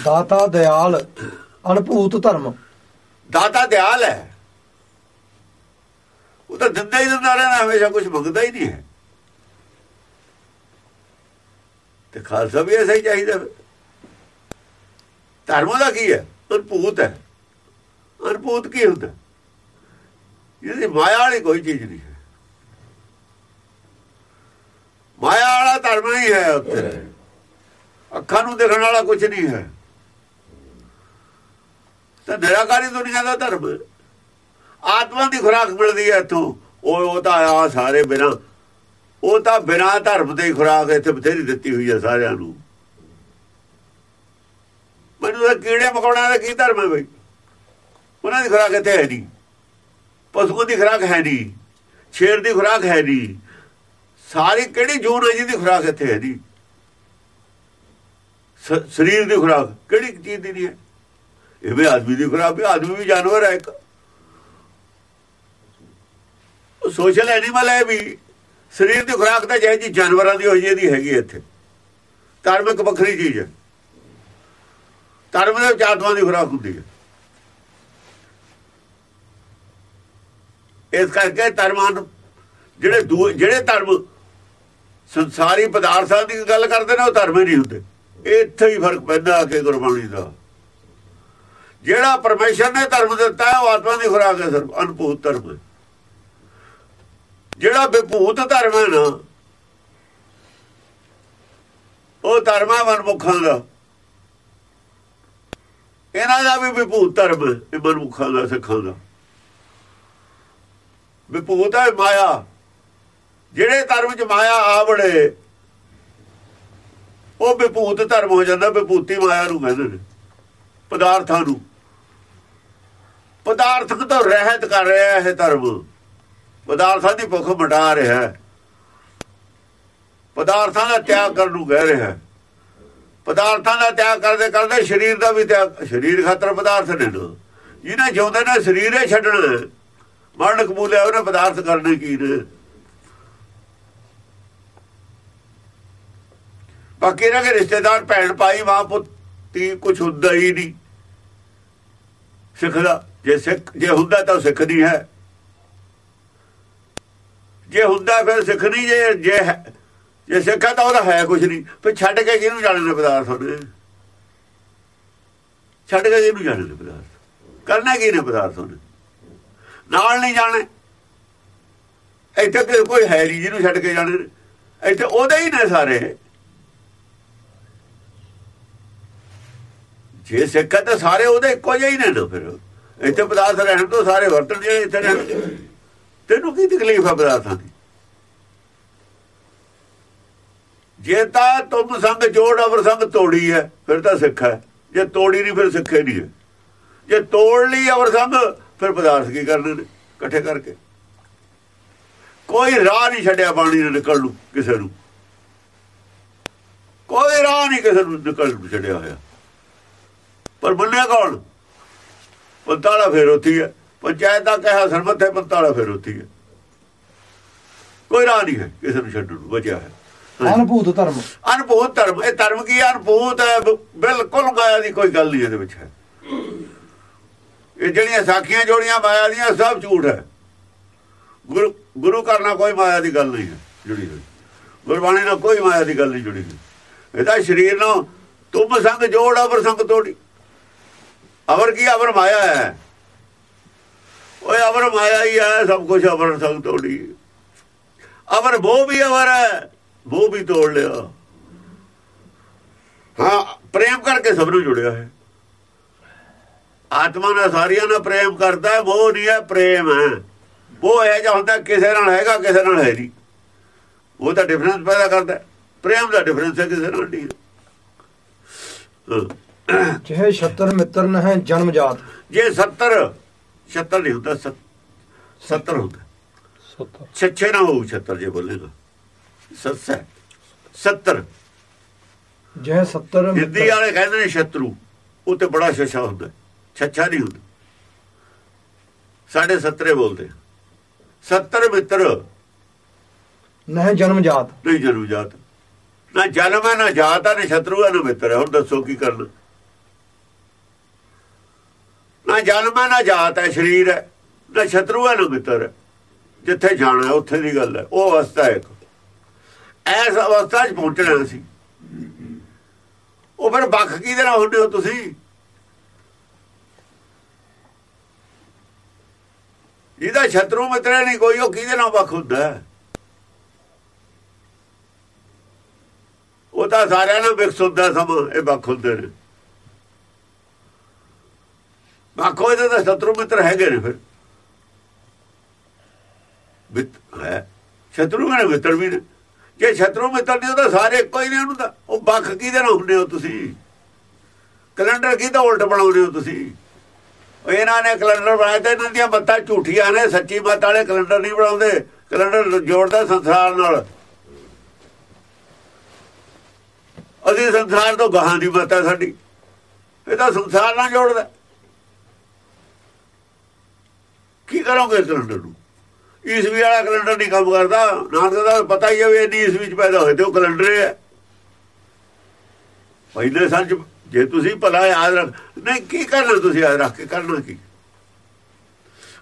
ਦਾਤਾ ਦਿਆਲ ਅਨਭੂਤ ਧਰਮ। ਦਾਤਾ ਦਿਆਲ ਹੈ। ਉਹ ਤਾਂ ਦਿੰਦਾ ਹੀ ਦਿੰਦਾ ਰਹਿਣਾ ਹਮੇਸ਼ਾ ਕੁਝ ਮੰਗਦਾ ਹੀ ਨਹੀਂ ਹੈ। ਤੇ ਖਾਲਸਾ ਵੀ ਐਸਾ ਹੀ ਚਾਹੀਦਾ। ਧਰਮ ਦਾ ਕੀ ਹੈ? ਅਨਭੂਤ ਹੈ। ਅਨਭੂਤ ਕੀ ਹੁੰਦਾ? ਇਹਦੀ ਮਾਇਆ ਵਾਲੀ ਕੋਈ ਚੀਜ਼ ਨਹੀਂ ਹੈ। ਮਾਇਆ ਵਾਲਾ ਧਰਮ ਨਹੀਂ ਹੈ ਉੱਥੇ। ਅੱਖਾਂ ਨੂੰ ਦੇਖਣ ਵਾਲਾ ਕੁਝ ਨਹੀਂ ਹੈ। ਤਾਂ ਨਿਰਾਕਾਰੀ ਦੁਨੀਆ ਦਾ ਧਰਮ। ਆਤਮਾ ਦੀ ਖੁਰਾਕ ਮਿਲਦੀ ਹੈ ਇੱਥੋਂ। ਉਹ ਉਹ ਤਾਂ ਆ ਸਾਰੇ ਬਿਨਾ ਉਹ ਤਾਂ ਬਿਨਾ ਧਰਮ ਦੇ ਖੁਰਾਕ ਇੱਥੇ ਬਥੇਰੀ ਦਿੱਤੀ ਹੋਈ ਹੈ ਸਾਰਿਆਂ ਨੂੰ। ਮੈਨੂੰ ਕੀੜੇ ਮਕੌੜਿਆਂ ਦਾ ਕੀ ਧਰਮ ਹੈ ਬਈ? ਉਹਨਾਂ ਦੀ ਖੁਰਾਕ ਇੱਥੇ ਹੈ ਨਹੀਂ। ਪਸ਼ੂ ਦੀ ਖੁਰਾਕ ਹੈ ਨਹੀਂ ਸ਼ੇਰ ਦੀ ਖੁਰਾਕ ਹੈ ਨਹੀਂ ਸਾਰੀ ਕਿਹੜੀ ਜੂਨ ਹੈ ਜਿਹਦੀ ਖੁਰਾਕ ਇੱਥੇ ਹੈ ਨਹੀਂ ਸਰੀਰ ਦੀ ਖੁਰਾਕ ਕਿਹੜੀ ਚੀਜ਼ ਦੀ ਨਹੀਂ ਹੈ? ਇਹ ਵੀ ਆਦਮੀ ਦੀ ਖੁਰਾਕ ਵੀ, ਆਦਮੀ ਵੀ ਜਾਨਵਰ ਹੈ ਇੱਕ। ਸੋਸ਼ਲ ਐਨੀਮਲ ਹੈ ਵੀ, ਸਰੀਰ ਦੀ ਖੁਰਾਕ ਤਾਂ ਜਿਹੇ ਜੀ ਜਾਨਵਰਾਂ ਦੀ ਹੋਈ ਜਿਹਦੀ ਹੈਗੀ ਇੱਥੇ। ਧਰਮ ਇੱਕ ਵੱਖਰੀ ਚੀਜ਼ ਹੈ। ਧਰਮ ਦੇ ਵਿੱਚ ਦੀ ਖੁਰਾਕ ਹੁੰਦੀ ਹੈ। ਇਸ ਕਰਕੇ ਧਰਮਾਂ ਨੂੰ ਜਿਹੜੇ ਦੂ- ਜਿਹੜੇ ਧਰਮ ਸੰਸਾਰੀ ਪਦਾਰਥਾਂ ਦੀ ਗੱਲ ਕਰਦੇ ਨੇ, ਉਹ ਧਰਮ ਹੀ ਨਹੀਂ ਹੁੰਦੇ। ਇੱਥੇ ਹੀ ਫ਼ਰਕ ਪੈਂਦਾ ਆ ਕੇ ਗੁਰਬਾਣੀ ਦਾ। ਜਿਹੜਾ ਪਰਮੇਸ਼ਰ ਨੇ ਧਰਮ ਦਿੱਤਾ, ਉਹ ਆਤਮਾ ਦੀ ਖੁਰਾਕ ਹੈ ਸਿਰਫ, ਅਨਭੂਤ ਧਰਮ ਹੈ। ਜਿਹੜਾ ਵਿਭੂਤ ਧਰਮ ਹੈ ਨਾ, ਉਹ ਧਰਮ ਹੈ ਮਨਮੁਖਾਂ ਦਾ। ਇਹਨਾਂ ਦਾ ਵੀ ਵਿਭੂਤ ਧਰਮ ਹੈ, ਇਹ ਮਨਮੁਖਾਂ ਦਾ, ਸਿੱਖਾਂ ਦਾ। ਵਿਭੂਤ ਹੈ ਮਾਇਆ। ਜਿਹੜੇ ਧਰਮ ਚ ਮਾਇਆ ਆਵੜੇ ਉਹ ਵਿਭੂਤ ਧਰਮ ਹੋ ਜਾਂਦਾ, ਵਿਭੂਤੀ ਮਾਇਆ ਨੂੰ ਕਹਿੰਦੇ ਨੇ, ਪਦਾਰਥਾਂ ਨੂੰ। ਪਦਾਰਥਕ ਤੋਂ ਰਹਿਤ ਕਰ ਰਿਹਾ ਇਹ ਧਰਮ। ਪਦਾਰਥਾਂ ਦੀ ਭੁੱਖ ਮਿਟਾ ਰਿਹਾ ਹੈ। ਪਦਾਰਥਾਂ ਦਾ ਤਿਆਗ ਕਰਨ ਨੂੰ ਕਹਿ ਰਿਹਾ ਹੈ। ਪਦਾਰਥਾਂ ਦਾ ਤਿਆਗ ਕਰਦੇ ਕਰਦੇ ਸਰੀਰ ਦਾ ਵੀ ਤਿਆਗ ਸਰੀਰ ਖਾਤਰ ਪਦਾਰਥ ਨੇ ਨਾ। ਜਿਹਨੇ ਜਿਉਂਦੇ ਨੇ, ਸਰੀਰ ਹੀ ਛੱਡਣਾ ਮਨ ਕਬੂਲਿਆ ਉਹਨੇ ਪਦਾਰਥ ਕਰਨੇ ਕੀ ਨੇ? ਬਾਕੀ ਇਹਨਾਂ ਦੇ ਰਿਸ਼ਤੇਦਾਰ ਭੈਣ ਭਾਈ, ਮਾਂ ਪੁੱਤੀ ਕੁਝ ਹੁੰਦਾ ਹੀ ਨਹੀਂ। ਸਿੱਖ ਦਾ, ਜੇ ਸਿੱਖ, ਜੇ ਹੁੰਦਾ ਤਾਂ ਉਹ ਸਿੱਖ ਨਹੀਂ ਹੈ। ਜੇ ਹੁੰਦਾ ਫਿਰ ਸਿੱਖ ਨਹੀਂ, ਜੇ ਜੇ ਹੈ- ਜੇ ਸਿੱਖਾ ਤਾਂ ਉਹਦਾ ਹੈ ਕੁਝ ਨਹੀਂ। ਫਿਰ ਛੱਡ ਕੇ ਕਿਹਨੂੰ ਜਾਣਨੇ ਪਦਾਰਥ ਉਹਨੇ ਛੱਡ ਕੇ ਕਿਹਨੂੰ ਜਾਣਨੇ ਪਦਾਰਥ? ਕਰਨਾ ਕੀ ਨੇ ਪਦਾਰਥ ਉਹਨੇ ਨਾਲ ਨਹੀਂ ਜਾਣੇ। ਇੱਥੇ ਕੋਈ ਹੈ ਨਹੀਂ ਜਿਹਨੂੰ ਛੱਡ ਕੇ ਜਾਣੇ। ਇੱਥੇ ਉਹਦੇ ਹੀ ਨੇ ਸਾਰੇ। ਜੇ ਸਿੱਖਾ ਤਾਂ ਸਾਰੇ ਉਹਦੇ ਇੱਕੋ ਜਿਹੇ ਹੀ ਨੇ ਨਾ ਫਿਰ। ਇੱਥੇ ਪਦਾਰਥ ਰਹਿਣ ਤੋਂ ਸਾਰੇ ਵਰਤਣ ਜਿਹੜੇ ਇੱਥੇ ਰਹਿਣ ਤੈਨੂੰ ਕੀ ਤਕਲੀਫ ਆ ਪਦਾਰਥਾਂ ਦੀ? ਜੇ ਤਾਂ ਤੁਮ ਸੰਗ ਜੋੜ, ਅਵਰ ਸੰਗ ਤੋੜੀ ਹੈ, ਫਿਰ ਤਾਂ ਸਿੱਖ ਹੈ। ਜੇ ਤੋੜੀ ਨਹੀਂ, ਫਿਰ ਸਿੱਖੇ ਨਹੀਂ ਜੇ ਤੋੜ ਲਈ, ਅਵਰ ਸੰਗ ਫਿਰ ਪਦਾਰਥ ਕੀ ਕਰਨੇ ਨੇ? ਇਕੱਠੇ ਕਰਕੇ। ਕੋਈ ਰਾਹ ਨਹੀਂ ਛੱਡਿਆ ਬਾਣੀ ਨੇ ਨਿਕਲ ਨੂੰ ਕਿਸੇ ਨੂੰ। ਕੋਈ ਰਾਹ ਨਹੀਂ ਕਿਸੇ ਨੂੰ ਨਿਕਲ ਨੂੰ ਛੱਡਿਆ ਹੋਇਆ। ਪਰ ਮੰਨਿਆ ਕੌਣ? ਪੰਤਾਲਾ ਫੇਰ ਹੁੰਦੀ ਹੈ ਪੰਚਾਇਤ ਦਾ ਕਹਿਆ ਸਰਮਤ ਹੈ ਪੰਤਾਲਾ ਫੇਰ ਹੁੰਦੀ ਹੈ ਕੋਈ ਰਾਹ ਨਹੀਂ ਹੈ ਕਿਸੇ ਨੂੰ ਛੱਡਣ ਨੂੰ ਬਚਿਆ ਹੈ। ਅਨਭੂਤ ਧਰਮ। ਅਨਭੂਤ ਧਰਮ ਇਹ ਧਰਮ ਕੀ ਹੈ? ਅਨਭੂਤ ਹੈ ਬਿਲਕੁਲ ਮਾਇਆ ਦੀ ਕੋਈ ਗੱਲ ਨਹੀਂ ਇਹਦੇ ਵਿੱਚ ਹੈ। ਇਹ ਜਿਹੜੀਆਂ ਸਾਖੀਆਂ ਜੋੜੀਆਂ ਮਾਇਆ ਦੀਆਂ ਸਭ ਝੂਠ ਹੈ। ਗੁਰੂ ਗੁਰੂ ਕਰਨਾ ਕੋਈ ਮਾਇਆ ਦੀ ਗੱਲ ਨਹੀਂ ਹੈ, ਜੁੜੀ ਹੋਈ। ਗੁਰਬਾਣੀ ਨਾਲ ਕੋਈ ਮਾਇਆ ਦੀ ਗੱਲ ਨਹੀਂ ਜੁੜੀ ਹੋਈ। ਇਹਦਾ ਸਰੀਰ ਨੂੰ ਤੁਮ ਸੰਗ ਜੋੜ ਅਵਰ ਸੰਗ ਤੋੜੀ। ਅਵਰ ਕੀ ਅਵਰ ਮਾਇਆ ਹੈ? ਓਏ ਅਵਰ ਮਾਇਆ ਹੀ ਹੈ, ਸਭ ਕੁਝ ਅਵਰ ਸੰਗ ਤੋੜੀ। ਅਵਰ ਉਹ ਵੀ ਅਵਰ ਹੈ ਉਹ ਵੀ ਤੋੜ ਲਿਆ। ਹਾਂ, ਪ੍ਰੇਮ ਕਰਕੇ ਸਭ ਨੂੰ ਜੁੜਿਆ ਹੈ। ਆਤਮਾ ਨਾਲ ਸਾਰੀਆਂ ਨਾਲ ਪ੍ਰੇਮ ਕਰਦਾ ਉਹ ਨਹੀਂ ਹੈ ਪ੍ਰੇਮ ਹੈ। ਉਹ ਇਹ ਜਿਹਾ ਹੁੰਦਾ ਕਿਸੇ ਨਾਲ ਹੈਗਾ ਕਿਸੇ ਨਾਲ ਹੈ ਨਹੀਂ। ਉਹ ਤਾਂ ਡਿਫਰੈਂਸ ਪੈਦਾ ਕਰਦਾ। ਪ੍ਰੇਮ ਦਾ ਡਿਫਰੈਂਸ ਹੈ ਕਿਸੇ ਨਾਲ ਨਹੀਂ। ਹਾਂ। ਚਾਹੇ ਛਤਰ ਮਿੱਤਰ ਨ ਹੈ ਜਨਮ ਜਾਤ। ਜੇ 70 76 ਨਹੀਂ ਹੁੰਦਾ 70 ਹੁੰਦਾ। ਸੱਤਾ ਛੱਛੇ ਨਾ ਹੋਊ 76 ਜੇ ਬੋਲੇਗਾ ਸੱਸਾ 70 ਜਹ 70 ਹਿੰਦੀ ਵਾਲੇ ਕਹਿੰਦੇ ਨੇ ਸ਼ਤਰੂ ਉਹ ਤੇ ਬੜਾ ਛੱਛਾ ਹੁੰਦਾ। ਛੱਛਾ ਨਹੀਂ ਹੁੰਦਾ। ਸਾਡੇ 70 ਬੋਲਦੇ 70 ਮਿੱਤਰ। ਨ ਹੈ ਜਨਮ ਜਾਤ। ਨਹੀਂ ਜਨਮ ਜਾਤ। ਨਾ ਜਨਮ ਹੈ ਨਾ ਜਾਤ ਹੈ ਨਾ ਸ਼ਤਰੂ ਹੈ ਨਾ ਮਿੱਤਰ ਹੈ। ਹੁਣ ਦੱਸੋ ਕੀ ਕਰਨਾ। ਨਾ ਜਨਮ ਹੈ ਨਾ ਜਾਤ ਹੈ ਸਰੀਰ ਹੈ। ਨਾ ਸ਼ਤਰੂ ਹੈ ਨਾ ਮਿੱਤਰ ਹੈ। ਜਿੱਥੇ ਜਾਣਾ ਹੈ ਉੱਥੇ ਦੀ ਗੱਲ ਹੈ। ਉਹ ਅਵਸਥਾ ਹੈ ਇੱਕ। ਐਸ ਅਵਸਥਾ 'ਚ ਪਹੁੰਚਣਾ ਸੀ। ਉਹ ਫਿਰ ਵੱਖ ਕਿਹਦੇ ਨਾਲ ਹੁੰਦੇ ਹੋ ਤੁਸੀਂ? ਜਿਹਦਾ ਛਤਰੂ ਮਿੱਤਰ ਨਹੀਂ ਕੋਈ, ਉਹ ਕਿਹਦੇ ਨਾਲ ਵੱਖ ਹੁੰਦਾ? ਉਹ ਤਾਂ ਸਾਰਿਆਂ ਨਾਲ ਵਿਕਸ ਹੁੰਦਾ ਸਮਾਂ ਇਹ ਵੱਖ ਹੁੰਦੇ ਨੇ। ਵੱਖ ਹੋਏ ਤਾਂ ਸ਼ਤਰੂ ਮਿੱਤਰ ਹੈਗੇ ਨੇ ਫਿਰ। ਮਿੱਤ ਹੈ। ਸ਼ਤਰੂ ਮੇਰੇ ਮਿੱਤਰ ਵੀ ਨੇ। ਜੇ ਸ਼ਤਰੂ ਮਿੱਤਰ ਨੇ, ਉਹ ਤਾਂ ਸਾਰੇ ਇੱਕੋ ਹੀ ਨੇ ਉਹਨੂੰ ਤਾਂ। ਉਹ ਵੱਖ ਕਿਹਦੇ ਨਾਲ ਹੁੰਦੇ ਹੋ ਤੁਸੀਂ? ਕੈਲੰਡਰ ਕਿਹਦਾ ਉਲਟ ਬਣਾਉਂਦੇ ਹੋ ਤੁਸੀਂ? ਇਹਨਾਂ ਨੇ ਕੈਲੰਡਰ ਬਣਾਏ ਤੇ ਇਹਨਾਂ ਦੀਆਂ ਮੱਤਾਂ ਝੂਠੀਆਂ ਨੇ, ਸੱਚੀ ਮੱਤ ਵਾਲੇ ਕੈਲੰਡਰ ਨਹੀਂ ਬਣਾਉਂਦੇ। ਕੈਲੰਡਰ ਜੋੜਦਾ ਸੰਸਾਰ ਨਾਲ। ਅਸੀਂ ਸੰਸਾਰ ਤੋਂ ਗਾਹਾਂ ਦੀ ਮੱਤ ਹੈ ਸਾਡੀ। ਇਹ ਤਾਂ ਸੰਸਾਰ ਨਾਲ ਜੋੜਦਾ ਕੀ ਕਰੋਗੇ ਕੈਲੰਡਰ ਨੂੰ? ਈਸਵੀ ਵਾਲਾ ਕੈਲੰਡਰ ਨਹੀਂ ਕੰਮ ਕਰਦਾ। ਨਾਨਕ ਦਾ ਪਤਾ ਹੀ ਹੈ ਵੀ ਇੰਨੀ ਈਸਵੀ ਚ ਪੈਦਾ ਹੋਏ ਤੇ ਉਹ ਕੈਲੰਡਰ ਹੈ ਪਹਿਲੇ ਸੱਚ ਜੇ ਤੁਸੀਂ ਭਲਾ ਯਾਦ ਰੱਖ ਨਹੀਂ, ਕੀ ਕਰਨਾ ਤੁਸੀਂ ਯਾਦ ਰੱਖ ਕੇ? ਕਰਨਾ ਕੀ?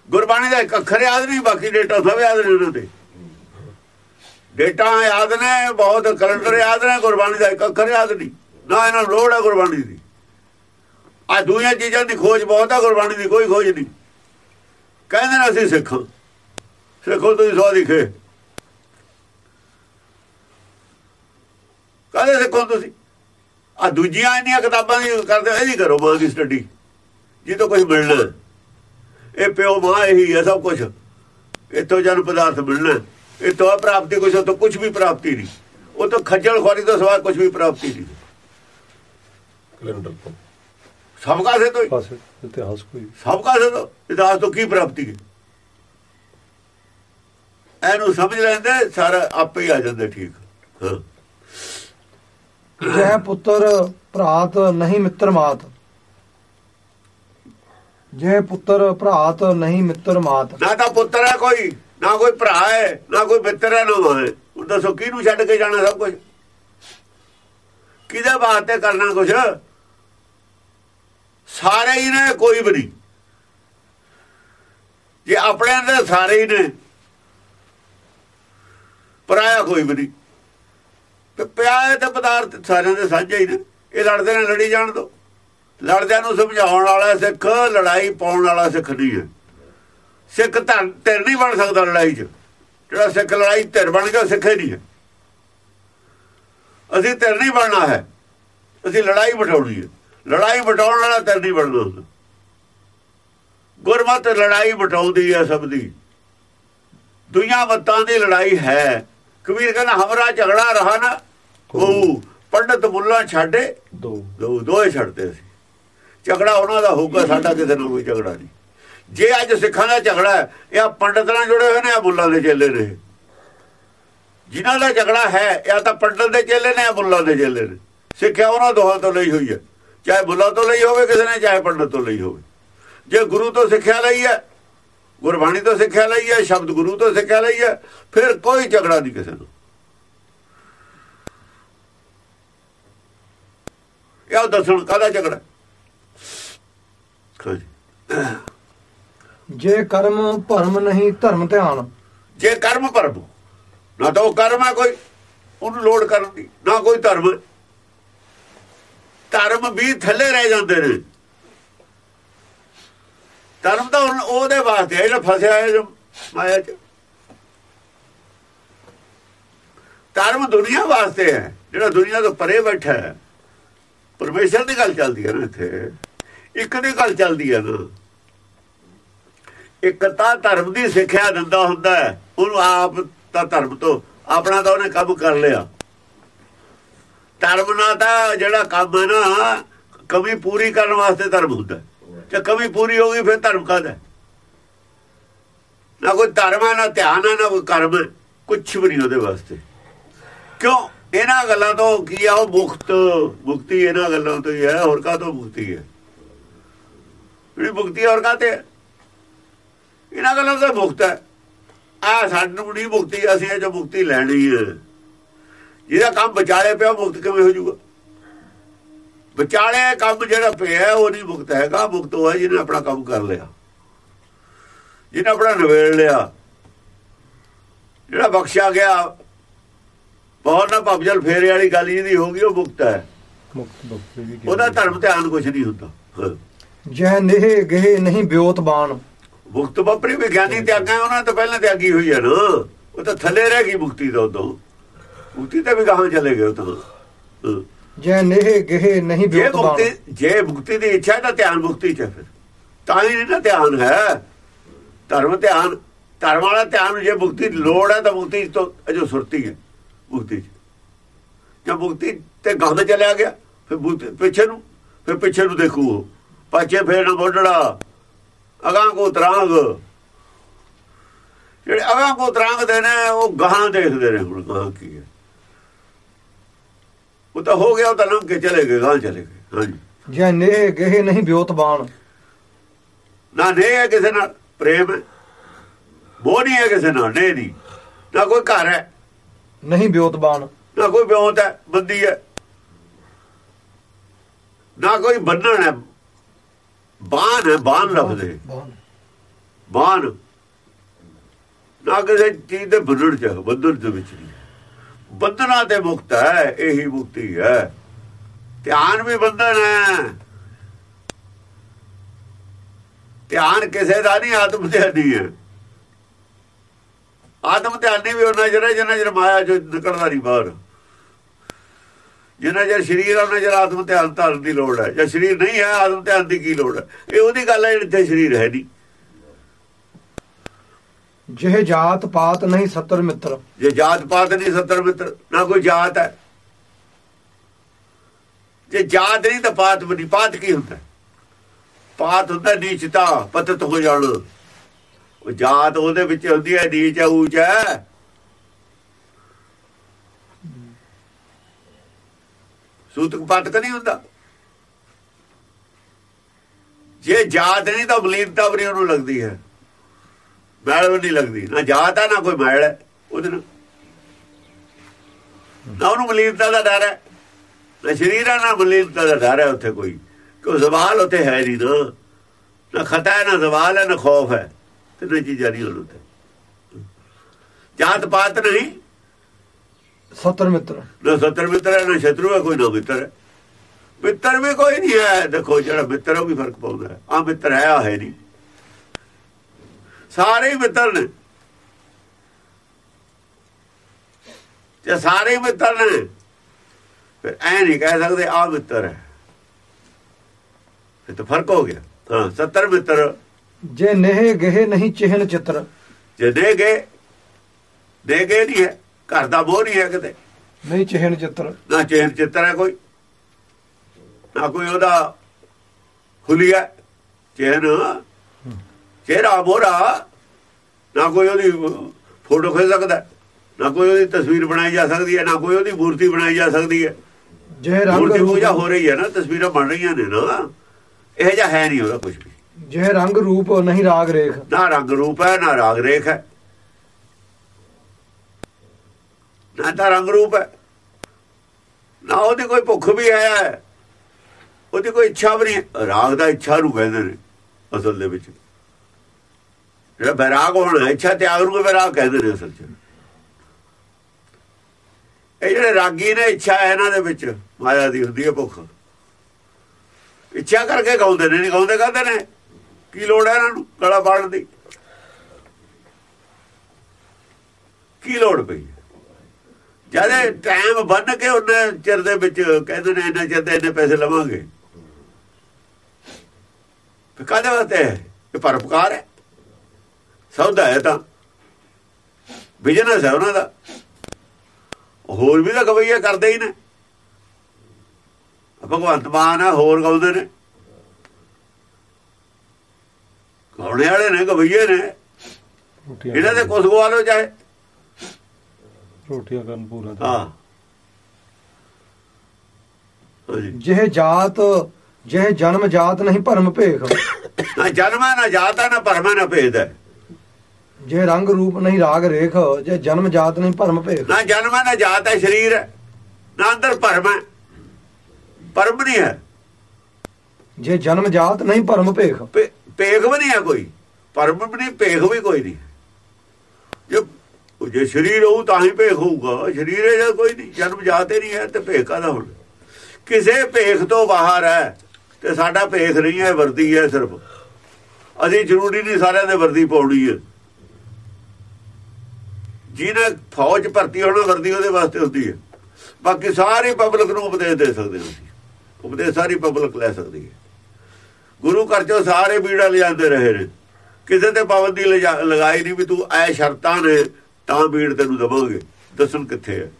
ਗੁਰਬਾਣੀ ਦਾ ਇੱਕ ਅੱਖਰ ਯਾਦ ਨਹੀਂ, ਬਾਕੀ ਡੇਟਾ ਸਭ ਯਾਦ ਨੇ ਉਹਨਾਂ ਦੇ। ਡੇਟਾ ਯਾਦ ਨੇ, ਬਹੁਤ ਕੈਲੰਡਰ ਯਾਦ ਨੇ, ਗੁਰਬਾਣੀ ਦਾ ਇੱਕ ਅੱਖਰ ਯਾਦ ਨਹੀਂ। ਨਾ ਇਹਨਾਂ ਨੂੰ ਲੋੜ ਹੈ ਗੁਰਬਾਣੀ ਦੀ। ਆ ਦੂਜੀਆਂ ਚੀਜ਼ਾਂ ਦੀ ਖੋਜ ਬਹੁਤ ਹੈ ਗੁਰਬਾਣੀ ਦੀ ਕੋਈ ਖੋਜ ਨਹੀਂ। ਕਹਿੰਦੇ ਨੇ ਅਸੀਂ ਸਿੱਖਾਂ ਸਿੱਖੋ ਤੁਸੀਂ ਸੋ ਦਿਖੇ। ਕਾਹਦੇ ਸਿੱਖੋ ਤੁਸੀਂ? ਆ ਦੂਜੀਆਂ ਇੰਨੀਆਂ ਕਿਤਾਬਾਂ ਦੀ ਕਰਦੇ ਇਹ ਨਹੀਂ ਕਰੋ ਮਾਂ ਦੀ ਸਟੱਡੀ ਜੀ ਤੋਂ ਕੁਝ ਮਿਲਣਾ। ਇਹ ਪਿਓ ਮਾਂ ਇਹੀ ਹੈ ਸਭ ਕੁਝ ਇੱਥੋਂ ਜਨ ਪਦਾਰਥ ਮਿਲਣਾ। ਇਹ ਤੋਂ ਪ੍ਰਾਪਤੀ ਕੁਝ ਤੋਂ ਕੁਝ ਵੀ ਪ੍ਰਾਪਤੀ ਨਹੀਂ। ਉਹ ਤਾਂ ਖੱਜਲ ਖੁਆਰੀ ਤੋਂ ਸਿਵਾ ਕੁਝ ਵੀ ਪ੍ਰਾਪਤੀ ਨਹੀਂ। ਕੈਲੰਡਰ ਤੋਂ। ਸਭ ਕਾਸੇ ਤੋਂ ਇਤਿਹਾਸ ਕੋਈ ਸਭ ਕਾਸੇ ਤੋਂ। ਇਤਿਹਾਸ ਤੋਂ ਕੀ ਪ੍ਰਾਪਤੀ ਹੈ? ਇਹਨੂੰ ਸਮਝ ਲੈਂਦੇ ਸਾਰਾ ਆਪੇ ਹੀ ਆ ਜਾਂਦਾ ਠੀਕ। ਹਾਂ। ਜੈ ਪੁੱਤਰ ਭਰਾਤ ਨਹੀਂ ਮਿੱਤਰ ਮਾਤ। ਜੈ ਪੁੱਤਰ ਭਰਾਤ ਨਹੀਂ ਮਿੱਤਰ ਮਾਤ। ਨਾ ਤਾਂ ਪੁੱਤਰ ਹੈ ਕੋਈ, ਨਾ ਕੋਈ ਭਰਾ ਹੈ, ਨਾ ਕੋਈ ਮਿੱਤਰ ਹੈ, ਨਾ ਮਾਂ ਹੈ। ਦੱਸੋ, ਕਿਹਨੂੰ ਛੱਡ ਕੇ ਜਾਣਾ ਸਭ ਕੁਝ ਕਿਹਦੇ ਵਾਸਤੇ ਕਰਨਾ ਕੁਝ ਸਾਰੇ ਹੀ ਨੇ, ਕੋਈ ਵੀ ਨਹੀਂ। ਜੇ ਆਪਣੇ ਦੇ ਸਾਰੇ ਹੀ ਨੇ, ਪਰਾਇਆ ਕੋਈ ਵੀ ਨਹੀਂ। ਤੇ ਪਿਆ ਹੈ ਤੇ ਪਦਾਰਥ ਸਾਰਿਆਂ ਦੇ ਸਾਂਝੇ ਹੀ ਨੇ। ਇਹ ਲੜਦੇ ਨੇ, ਲੜੀ ਜਾਣ ਦੋ। ਲੜਦਿਆਂ ਨੂੰ ਸਮਝਾਉਣ ਵਾਲਾ ਸਿੱਖ, ਲੜਾਈ ਪਾਉਣ ਵਾਲਾ ਸਿੱਖ ਨਹੀਂ ਹੈ। ਸਿੱਖ ਧਰ ਧਿਰ ਨਹੀਂ ਬਣ ਸਕਦਾ ਲੜਾਈ 'ਚ। ਜਿਹੜਾ ਸਿੱਖ ਲੜਾਈ ਧਿਰ ਬਣ ਗਿਆ ਸਿੱਖ ਹੀ ਨਹੀਂ ਹੈ। ਅਸੀਂ ਧਿਰ ਨਹੀਂ ਬਣਨਾ ਹੈ। ਅਸੀਂ ਲੜਾਈ ਬਿਠਾਉਣੀ ਹੈ। ਲੜਾਈ ਵਟਾਉਣ ਵਾਲਾ ਧਿਰ ਨਹੀਂ ਬਣਦਾ ਗੁਰਮਤ ਲੜਾਈ ਵਟਾਉਂਦੀ ਹੈ ਸਭ ਦੀ। ਦੁਨੀਆ ਮਤਾਂ ਦੀ ਲੜਾਈ ਹੈ। ਕਬੀਰ ਕਹਿੰਦਾ ਹਮਰਾ ਝਗੜਾ ਰਹਾ ਨਾ ਉਹ ਪੰਡਤ ਮੁੱਲਾ ਛਾੜੇ ਦੋ। ਦੋ ਦੋਏ ਛੱਡਦੇ ਸੀ। ਝਗੜਾ ਉਹਨਾਂ ਦਾ ਹੋਊਗਾ ਸਾਡਾ ਕਿਸੇ ਨਾਲ ਕੋਈ ਝਗੜਾ ਨਹੀਂ। ਜੇ ਅੱਜ ਸਿੱਖਾਂ ਦਾ ਝਗੜਾ ਹੈ ਇਹ ਆ ਪੰਡਤ ਨਾਲ ਜੁੜੇ ਹੋਏ ਨੇ ਆ ਮੁੱਲਾਂ ਦੇ ਚੇਲੇ ਨੇ। ਜਿਨ੍ਹਾਂ ਦਾ ਝਗੜਾ ਹੈ ਜਾਂ ਤਾਂ ਪੰਡਤ ਦੇ ਚੇਲੇ ਨੇ ਆ ਮੁੱਲਾਂ ਦੇ ਚੇਲੇ ਨੇ। ਸਿੱਖਿਆ ਉਹਨਾਂ ਦੋਹਾਂ ਤੋਂ ਲਈ ਹੋਈ ਹੈ। ਚਾਹੇ ਮੁੱਲਾਂ ਤੋਂ ਲਈ ਹੋਵੇ ਕਿਸੇ ਨੇ ਚਾਹੇ ਪੰਡਤ ਤੋਂ ਲਈ ਹੋਵੇ। ਜੇ ਗੁਰੂ ਤੋਂ ਸਿੱਖਿਆ ਲਈ ਹੈ ਗੁਰਬਾਣੀ ਤੋਂ ਸਿੱਖਿਆ ਲਈ ਹੈ ਸ਼ਬਦ ਗੁਰੂ ਤੋਂ ਸਿੱਖਿਆ ਲਈ ਹੈ ਫਿਰ ਕੋਈ ਝਗੜਾ ਨਹੀਂ ਕਿਸੇ ਨੂੰ ਇਹ ਦੱਸਣ ਕਾਹਦਾ ਝਗੜਾ? ਜੇ। ਕਰਮ ਭਰਮ ਨਹੀਂ ਧਰਮ ਧਿਆਨ। ਜੇ ਕਰਮ ਪਰਮ ਨਾ ਤਾਂ ਉਹ ਕਰਮ ਹੈ ਕੋਈ ਉਹਨੂੰ ਲੋਡ ਕਰਨ ਦੀ। ਨਾ ਕੋਈ ਧਰਮ। ਧਰਮ ਵੀ ਥੱਲੇ ਰਹਿ ਜਾਂਦੇ ਨੇ। ਧਰਮ ਤਾਂ ਹੁਣ ਉਹਦੇ ਵਾਸਤੇ ਹੈ ਜਿਹੜਾ ਫਸਿਆ ਹੈ ਜੋ ਮਾਇਆ ਚ। ਧਰਮ ਦੁਨੀਆ ਵਾਸਤੇ ਹੈ, ਜਿਹੜਾ ਦੁਨੀਆ ਤੋਂ ਪਰੇ ਬੈਠਾ ਹੈ। ਪਰਮੇਸ਼ਰ ਦੀ ਗੱਲ ਚੱਲਦੀ ਹੈ ਨਾ ਇੱਥੇ। ਇੱਕ ਦੀ ਗੱਲ ਚੱਲਦੀ ਹੈ ਨਾ। ਇੱਕ ਤਾਂ ਧਰਮ ਦੀ ਸਿੱਖਿਆ ਦਿੰਦਾ ਹੁੰਦਾ ਹੈ, ਉਹਨੂੰ ਆਪ ਤਾਂ ਧਰਮ ਤੋਂ ਆਪਣਾ ਤਾਂ ਉਹਨੇ ਕੰਮ ਕਰ ਲਿਆ। ਧਰਮ ਨਾਲ ਤਾਂ ਜਿਹੜਾ ਕੰਮ ਹੈ ਨਾ, ਕਮੀ ਪੂਰੀ ਕਰਨ ਵਾਸਤੇ ਧਰਮ ਹੁੰਦਾ ਹੈ। ਜੇ ਕਮੀ ਪੂਰੀ ਹੋ ਗਈ, ਫਿਰ ਧਰਮ ਕਾਹਦਾ ਨਾ ਕੋਈ ਧਰਮ ਹੈ, ਨਾ ਧਿਆਨ ਹੈ, ਨਾ ਕੋਈ ਕਰਮ ਹੈ। ਕੁਝ ਵੀ ਨਹੀਂ ਉਹਦੇ ਵਾਸਤੇ। ਕਿਉਂ? ਇਹਨਾਂ ਗੱਲਾਂ ਤੋਂ ਕੀ ਆ? ਉਹ ਮੁਕਤ, ਮੁਕਤੀ ਇਹਨਾਂ ਗੱਲਾਂ ਤੋਂ ਹੀ ਹੈ, ਹੋਰ ਕਾ ਤੋਂ ਮੁਕਤੀ ਹੈ? ਜਿਹੜੀ ਮੁਕਤੀ ਹੋਰ ਕਾਤੇ ਹੈ? ਇਹਨਾਂ ਗੱਲਾਂ ਤੋਂ ਮੁਕਤ ਹੈ। ਆ ਸਾਨੂੰ ਨਹੀਂ ਮੁਕਤੀ, ਅਸੀਂ ਇਹ ਜੋ ਮੁਕਤੀ ਲੈਣੀ ਹੈ। ਜਿਹਦਾ ਕੰਮ ਵਿਚਾਲੇ ਪਿਆ ਮੁਕਤ ਕਿਵੇਂ ਹੋ ਜਾਊਗਾ? ਵਿਚਾਲੇ ਕੰਮ ਜਿਹੜਾ ਪਿਆ ਉਹ ਨਹੀਂ ਮੁਕਤ ਹੈਗਾ ਮੁਕਤ ਉਹ ਹੈ ਜਿਹਨੇ ਆਪਣਾ ਕੰਮ ਕਰ ਲਿਆ। ਜਿਹਨੇ ਆਪਣਾ ਨਵੇੜ ਲਿਆ। ਜਿਹੜਾ ਬਖਸ਼ਿਆ ਗਿਆ ਬਹੁਤ ਨਾ ਭਵਜਲ ਫੇਰੇ ਵਾਲੀ ਗੱਲ ਜਿਹਦੀ ਹੋ ਗਈ ਉਹ ਮੁਕਤ ਹੈ। ਉਹਦਾ ਧਰਮ ਧਿਆਨ ਕੁਝ ਨਹੀਂ ਹੁੰਦਾ। ਜਹ ਨੇਹ ਗਹਿ ਨਹੀਂ ਬਿਓਤ ਬਾਣ ਮੁਕਤ ਬਪਰੀ ਵਿਗਿਆਨੀ ਤਿਆਗਾਂ ਉਹਨਾਂ ਤੋਂ ਪਹਿਲਾਂ ਤਿਆਗੀ ਹੋਈ ਹੈ ਨਾ। ਉਹ ਤਾਂ ਥੱਲੇ ਰਹਿ ਗਈ ਮੁਕਤੀ ਤੋਂ ਉਦੋਂ ਮੁਕਤੀ ਤੇ ਵੀ ਗਾਹਾਂ ਚਲੇ ਗਏ ਉਹ ਤਾਂ ਜਹ ਨੇਹ ਗਹਿ ਨਹੀਂ ਜੇ ਮੁਕਤੀ ਜੇ ਮੁਕਤੀ ਦੀ ਇੱਛਾ ਹੈ ਤਾਂ ਧਿਆਨ ਮੁਕਤੀ ਚ ਫਿਰ। ਤਾਂ ਹੀ ਨਾ ਧਿਆਨ ਹੈ। ਧਰਮ ਧਿਆਨ ਧਰਮ ਵਾਲਾ ਧਿਆਨ ਜੇ ਮੁਕਤੀ ਦੀ ਲੋੜ ਹੈ ਤਾਂ ਮੁਕਤੀ ਤੋਂ ਅਜੋ ਸੁਰਤੀ ਹੈ ਮੁਕਤੀ ਚ। ਜੇ ਮੁਕਤੀ ਤੇ ਗੰਦ ਚਲਿਆ ਗਿਆ ਫਿਰ ਪਿੱਛੇ ਨੂੰ ਫਿਰ ਪਿੱਛੇ ਨੂੰ ਦੇਖੂ। ਪਾਛੇ ਫੇਰ ਨਾ ਮੋੜੜਾ ਅਗਾਂ ਕੋ ਤਰਾਂਗ। ਜਿਹੜੇ ਅਗਾਂ ਕੋ ਤਰਾਂਗ ਦੇ ਨੇ ਉਹ ਗਾਹਾਂ ਦੇਖਦੇ ਨੇ ਹੁਣ ਗਾਹਾਂ ਕੀ ਹੈ। ਉਹ ਤਾਂ ਹੋ ਗਿਆ ਉਹ ਤਾਂ ਲੰਘ ਕੇ ਚਲੇ ਗਏ ਗਾਹਾਂ ਚਲੇ ਗਏ ਹਾਂਜੀ। ਜੈ ਨੇਹ ਗਹਿ ਨਹੀਂ ਬਿਉਤਬਾਨ। ਨਾ ਨੇ ਹੈ ਕਿਸੇ ਨਾਲ ਪ੍ਰੇਮ ਮੋਹ ਨਹੀਂ ਹੈ ਕਿਸੇ ਨਾਲ ਨੇ ਨਹੀਂ। ਨਾ ਕੋਈ ਘਰ ਹੈ। ਨਹੀਂ ਬਿਉਤਬਾਨ। ਨਾ ਕੋਈ ਵਿਉਂਤ ਹੈ ਬੰਦੀ ਹੈ। ਨਾ ਕੋਈ ਬੰਨਣ ਹੈ। ਬਾਣ ਹੈ ਬਾਣ ਲਫ਼ਜ਼ੇ ਬਾਣ। ਨਾ ਕਿਸੇ ਚੀਜ਼ ਦੇ ਬੰਨਣ ਚ ਬੰਧਨ ਦੇ ਵਿੱਚ ਨਹੀਂ। ਬੰਧਨਾਂ ਤੇ ਮੁਕਤ ਹੈ, ਇਹੀ ਮੁਕਤੀ ਹੈ। ਧਿਆਨ ਵੀ ਬੰਧਨ ਹੈ। ਧਿਆਨ ਕਿਸੇ ਦਾ ਨਹੀਂ, ਆਤਮ ਧਿਆਨੀ ਹੈ ਆਤਮ ਧਿਆਨੀ ਵੀ ਉਹਨਾਂ ਜਿਹੜਾ ਜਿੰਨਾ ਚਿਰ ਮਾਇਆ ਚੋਂ ਨਿਕਲਦਾ ਨਹੀਂ ਬਾਹਰ। ਜਿੰਨਾ ਚਿਰ ਸਰੀਰ ਉਹਨਾਂ ਚਿਰ ਆਤਮ ਧਿਆਨ ਧਾਰਨ ਦੀ ਲੋੜ ਹੈ। ਜੇ ਸਰੀਰ ਨਹੀਂ ਹੈ, ਆਤਮ ਧਿਆਨ ਦੀ ਕੀ ਲੋੜ ਹੈ? ਇਹ ਉਹਦੀ ਗੱਲ ਹੈ ਜਿੱਥੇ ਸਰੀਰ ਹੈ ਨਹੀਂ। ਜਿਹ ਜਾਤ ਪਾਤ ਨਹੀਂ ਸਤਰ ਮਿੱਤਰ। ਜੇ ਜਾਤ ਪਾਤ ਨਹੀਂ ਸੱਤਰ ਮਿੱਤਰ, ਨਾ ਕੋਈ ਜਾਤ ਹੈ। ਜੇ ਜਾਤ ਨਹੀਂ ਤਾਂ ਪਾਤ ਵੀ ਪਾਤ ਕੀ ਹੁੰਦਾ? ਪਾਤ ਹੁੰਦਾ ਨੀਚਤਾ ਪਤਤ ਹੋ ਜਾਣ। ਉਹ ਜਾਤ ਉਹਦੇ ਵਿੱਚ ਹੁੰਦੀ ਹੈ, ਨੀਚ ਹੈ ਉੱਚ ਹੈ। ਸੂਤਕ ਪਾਤਕ ਨਹੀਂ ਹੁੰਦਾ। ਜੇ ਜਾਤ ਨਹੀਂ ਤਾਂ ਬਲੀਨਤਾ ਵੀ ਉਹਨੂੰ ਲੱਗਦੀ ਹੈ। ਮੈਲ ਵੀ ਨਹੀਂ ਲੱਗਦੀ ਨਾ ਜਾਤ ਹੈ ਨਾ ਕੋਈ ਮੈਲ ਹੈ ਉਹਦੇ ਨਾਲ। ਨਾ ਉਹਨੂੰ ਬਲੀਨਤਾ ਦਾ ਡਰ ਹੈ ਨਾ ਸ਼ਰੀਰ ਹੈ ਨਾ ਬਲੀਨਤਾ ਦਾ ਡਰ ਹੈ ਉੱਥੇ ਕੋਈ। ਕੋਈ ਜ਼ਵਾਲ ਉੱਥੇ ਹੈ ਨਹੀਂ ਨਾ। ਨਾ ਖਤਾ ਹੈ ਨਾ ਜ਼ਵਾਲ ਹੈ ਨਾ ਖੌਫ ਹੈ। ਤੇ ਨਾ ਚੀਜ਼ਾਂ ਨਹੀਂ ਤੇ ਜਾਤ ਪਾਤ ਨਹੀਂ। ਸਤਰ ਮਿੱਤਰ। ਨਾ ਸੱਤਰ ਮਿੱਤਰ ਹੈ ਨਾ ਸ਼ਤਰੂ ਹੈ ਕੋਈ ਨਾ ਮਿੱਤਰ ਹੈ। ਮਿੱਤਰ ਵੀ ਕੋਈ ਨਹੀਂ ਹੈ। ਦੇਖੋ ਜਿਹੜਾ ਮਿੱਤਰ ਉਹ ਵੀ ਫ਼ਰਕ ਪਾਉਂਦਾ ਆ ਮਿੱਤਰ ਹੈ ਆ ਹੈ ਨਹੀਂ। ਸਾਰੇ ਹੀ ਮਿੱਤਰ ਨੇ ਜੇ ਸਾਰੇ ਹੀ ਮਿੱਤਰ ਨੇ ਫਿਰ ਐ ਨਹੀਂ ਕਹਿ ਸਕਦੇ ਆ ਮਿੱਤਰ ਹੈ। ਇਹ ਤਾਂ ਫ਼ਰਕ ਹੋ ਗਿਆ। ਹਾਂ 70 ਮਿੱਤਰ ਜੇ ਨੇਹ ਗਹਿ ਨਹੀਂ ਚਿਹਨ ਚਿੱਤਰ। ਜੇ ਦੇ ਗਏ ਦੇ ਗਏ ਨਹੀਂ ਹੈ ਘਰ ਦਾ ਬੋਝ ਨਹੀਂ ਹੈ ਕਿਤੇ। ਨਹੀਂ ਚਿਹਨ ਚਿੱਤਰ। ਨਾ ਚੇਨ ਚਿੱਤਰ ਹੈ ਕੋਈ ਨਾ ਕੋਈ ਉਹਦਾ ਹੁਲੀਆ ਚੇਨ ਚਿਹਰਾ ਮੋਰਾ ਨਾ ਕੋਈ ਉਹਦੀ ਫੋਟੋ ਖਿੱਚ ਸਕਦਾ। ਨਾ ਕੋਈ ਉਹਦੀ ਤਸਵੀਰ ਬਣਾਈ ਜਾ ਸਕਦੀ ਹੈ ਨਾ ਕੋਈ ਉਹਦੀ ਮੂਰਤੀ ਬਣਾਈ ਜਾ ਸਕਦੀ ਹੈ। ਜੇ ਰੰਗ ਮੂਰਤੀ ਪੂਜਾ ਰੂਪ ਹੋ ਰਹੀ ਹੈ ਨਾ ਤਸਵੀਰਾਂ ਬਣ ਰਹੀਆਂ ਨੇ ਨਾ। ਇਹ ਜਿਹਾ ਹੈ ਨਹੀਂ ਉਹਦਾ ਕੁਝ ਵੀ। ਜੇ ਰੰਗ ਰੂਪ ਨਹੀਂ ਰਾਗ ਰੇਖ। ਨਾ ਰੰਗ ਰੂਪ ਹੈ ਨਾ ਰਾਗ ਰੇਖ ਹੈ। ਨਾ ਤਾਂ ਰੰਗ ਰੂਪ ਹੈ। ਨਾ ਉਹਦੀ ਕੋਈ ਭੁੱਖ ਵੀ ਹੈ। ਉਹਦੀ ਕੋਈ ਇੱਛਾ ਵੀ ਨਹੀਂ ਰਾਗ ਦਾ ਇੱਛਾ ਨੂੰ ਕਹਿੰਦੇ ਨੇ ਅਸਲ ਦੇ ਵਿੱਚ। ਜਿਹੜਾ ਬੈਰਾਗ ਹੋਣਾ ਇੱਛਾ ਤਿਆਗ ਨੂੰ ਬੈਰਾਗ ਕਹਿੰਦੇ ਨੇ ਅਸਲ 'ਚ? ਇਹ ਜਿਹੜੇ ਰਾਗੀ ਨੇ, ਇੱਛਾ ਹੈ ਇਹਨਾਂ ਦੇ ਵਿੱਚ, ਮਾਇਆ ਦੀ ਹੁੰਦੀ ਹੈ ਭੁੱਖ। ਇੱਛਾ ਕਰਕੇ ਗਾਉਂਦੇ ਨੇ, ਨਹੀਂ ਗਾਉਂਦੇ ਕਹਿੰਦੇ ਨੇ? ਕੀ ਲੋੜ ਹੈ ਇਹਨਾਂ ਨੂੰ, ਗਲਾ ਪਾੜਨ ਦੀ? ਕੀ ਲੋੜ ਪਈ? ਜਦੇ ਟਾਈਮ ਬੰਨ ਕੇ ਉਹਨੇ ਚਿਰ ਦੇ ਵਿੱਚ ਕਹਿੰਦੇ ਨੇ ਇਹਨਾਂ ਚਿਰ ਦੇ ਇੰਨੇ ਪੈਸੇ ਲਵਾਂਗੇ। ਫਿਰ ਕਾਹਦੇ ਵਾਸਤੇ ਹੈ? ਇਹ ਪਰਪਕਾਰ ਹੈ? ਸੌਦਾ ਹੈ ਤਾਂ। ਬਿਜ਼ਨਸ ਹੈ ਉਹਨਾਂ ਦਾ। ਹੋਰ ਵੀ ਤਾਂ ਗਵਈਆ ਕਰਦੇ ਹੀ ਨੇ। ਭਗਵੰਤ ਮਾਨ ਆ ਹੋਰ ਗਾਉਂਦੇ ਨੇ। ਗਾਉਣੇ ਵਾਲੇ ਨੇ ਗਵਈਏ ਨੇ। ਰੋਟੀਆਂ ਇਹਨਾਂ ਦੇ ਕੁਛ ਗਵਾ ਲਓ ਚਾਹੇ। ਰੋਟੀਆਂ ਕਰਨ ਪੂਰਾ ਹਾਂ। ਜਿਹ ਜਾਤ ਜਿਹ ਜਨਮ ਜਾਤ ਨਹੀਂ ਭਰਮ ਭੇਖ। ਨਾ ਜਨਮ ਹੈ ਨਾ ਜਾਤ ਹੈ ਨਾ ਭਰਮ ਹੈ ਨਾ ਭੇਦ ਹੈ। ਜੇ ਰੰਗ ਰੂਪ ਨਹੀਂ ਰਾਗ ਰੇਖ ਜੇ ਜਨਮ ਜਾਤ ਨਹੀਂ ਭਰਮ ਭੇਖ। ਨਾ ਜਨਮ ਹੈ ਨਾ ਜਾਤ ਹੈ ਸਰੀਰ ਹੈ ਨਾ ਅੰਦਰ ਭਰਮ ਹੈ। ਭਰਮ ਨਹੀਂ ਹੈ। ਜੇ ਜਨਮ ਜਾਤ ਨਹੀਂ ਭਰਮ ਭੇਖ। ਭੇਖ ਵੀ ਨਹੀਂ ਹੈ ਕੋਈ। ਭਰਮ ਵੀ ਨਹੀਂ ਭੇਖ ਵੀ ਕੋਈ ਨਹੀਂ। ਜੇ ਜੇ ਸਰੀਰ ਹੋਊ ਤਾਂ ਹੀ ਭੇਖ ਹੋਊਗਾ। ਸਰੀਰ ਹੈ ਕੋਈ ਨਹੀਂ ਜਨਮ ਜਾਤ ਹੀ ਨਹੀਂ ਹੈ ਤੇ ਭੇਖ ਕਾਹਦਾ ਹੁਣ? ਕਿਸੇ ਭੇਖ ਤੋਂ ਬਾਹਰ ਹੈ ਤੇ ਸਾਡਾ ਭੇਖ ਨਹੀਂ ਹੈ ਵਰਦੀ ਹੈ ਸਿਰਫ। ਅਸੀਂ ਜ਼ਰੂਰੀ ਨਹੀਂ ਸਾਰਿਆਂ ਦੇ ਵਰਦੀ ਪਾਉਣੀ ਹੈ। ਜਿਹਨੇ ਫੌਜ ਭਰਤੀ ਹੋਣਾ, ਵਰਦੀ ਉਹਦੇ ਵਾਸਤੇ ਹੁੰਦੀ ਹੈ। ਬਾਕੀ ਸਾਰੀ ਪਬਲਿਕ ਨੂੰ ਉਪਦੇਸ਼ ਦੇ ਸਕਦੇ ਹਾਂ ਉਪਦੇਸ਼ ਸਾਰੀ ਪਬਲਿਕ ਲੈ ਸਕਦੀ ਹੈ। ਗੁਰੂ ਘਰ ਚੋਂ ਸਾਰੇ ਬੀੜਾ ਲਿਆਂਦੇ ਰਹੇ ਨੇ। ਕਿਸੇ ਤੇ ਪਾਬੰਦੀ ਲਿਜਾ- ਲਗਾਈ ਨਹੀਂ ਵੀ ਤੂੰ ਐ ਸ਼ਰਤਾਂ ਨੇ, ਤਾਂ ਬੀੜ ਤੈਨੂੰ ਦਵਾਂਗੇ। ਦੱਸਣ ਕਿੱਥੇ ਹੈ?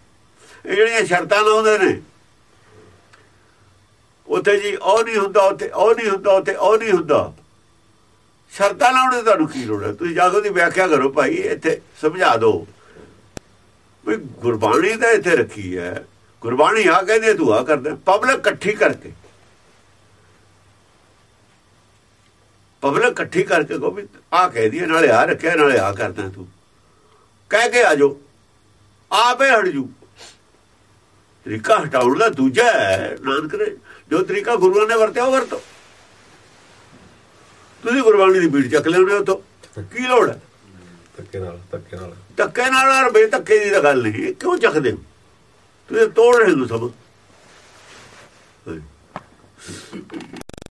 ਇਹ ਜਿਹੜੀਆਂ ਸ਼ਰਤਾਂ ਲਾਉਂਦੇ ਨੇ, ਉੱਥੇ ਜੀ ਉਹ ਨਹੀਂ ਹੁੰਦਾ, ਉੱਥੇ ਉਹ ਨਹੀਂ ਹੁੰਦਾ, ਉੱਥੇ ਉਹ ਨਹੀਂ ਹੁੰਦਾ। ਸ਼ਰਤਾਂ ਲਾਉਣ ਦੀ ਤੁਹਾਨੂੰ ਕੀ ਲੋੜ ਹੈ? ਤੁਸੀਂ ਜਾ ਕੇ ਉਹਦੀ ਵਿਆਖਿਆ ਕਰੋ ਭਾਈ, ਇੱਥੇ ਸਮਝਾ ਦਿਓ। ਵੀ ਗੁਰਬਾਣੀ ਤਾਂ ਇੱਥੇ ਰੱਖੀ ਹੈ। ਗੁਰਬਾਣੀ ਆ ਕਹਿੰਦੇ ਤੂੰ ਆ ਕਰਦਾ। ਪਬਲਿਕ ਇਕੱਠੀ ਕਰਕੇ। ਪਬਲਿਕ ਇਕੱਠੀ ਕਰਕੇ ਕੋ ਵੀ ਆ ਕਹਿ ਦੀ ਨਾਲੇ ਆ ਰੱਖਿਆ, ਨਾਲੇ ਆ ਕਰਦਾ ਤੂੰ। ਕਹਿ ਕੇ ਆ ਆਪੇ ਹਟ ਜੂ। ਤਰੀਕਾ ਹਟਾਉਣ ਦਾ ਦੂਜਾ ਹੈ। ਨਾਨਕ ਨੇ ਜੋ ਤਰੀਕਾ ਗੁਰੂਆਂ ਨੇ ਵਰਤਿਆ, ਉਹ ਵਰਤੋ। ਤੁਸੀਂ ਗੁਰਬਾਣੀ ਦੀ ਬੀੜ ਚੱਕ ਲਿਆਉਣੇ ਉਤੋਂ ਕੀ ਲੋੜ ਹੈ? ਧੱਕੇ ਨਾਲ ਧੱਕੇ ਨਾਲ। ਧੱਕੇ ਨਾਲ ਔਰ ਬੇਧੱਕੇ ਦੀ ਤਾਂ ਗੱਲ ਨਹੀਂ। ਕਿਉਂ ਚੱਕਦੇ ਹੋ? ਤੁਸੀਂ ਤੋੜ ਰਹੇ ਹੋ ਸਭ।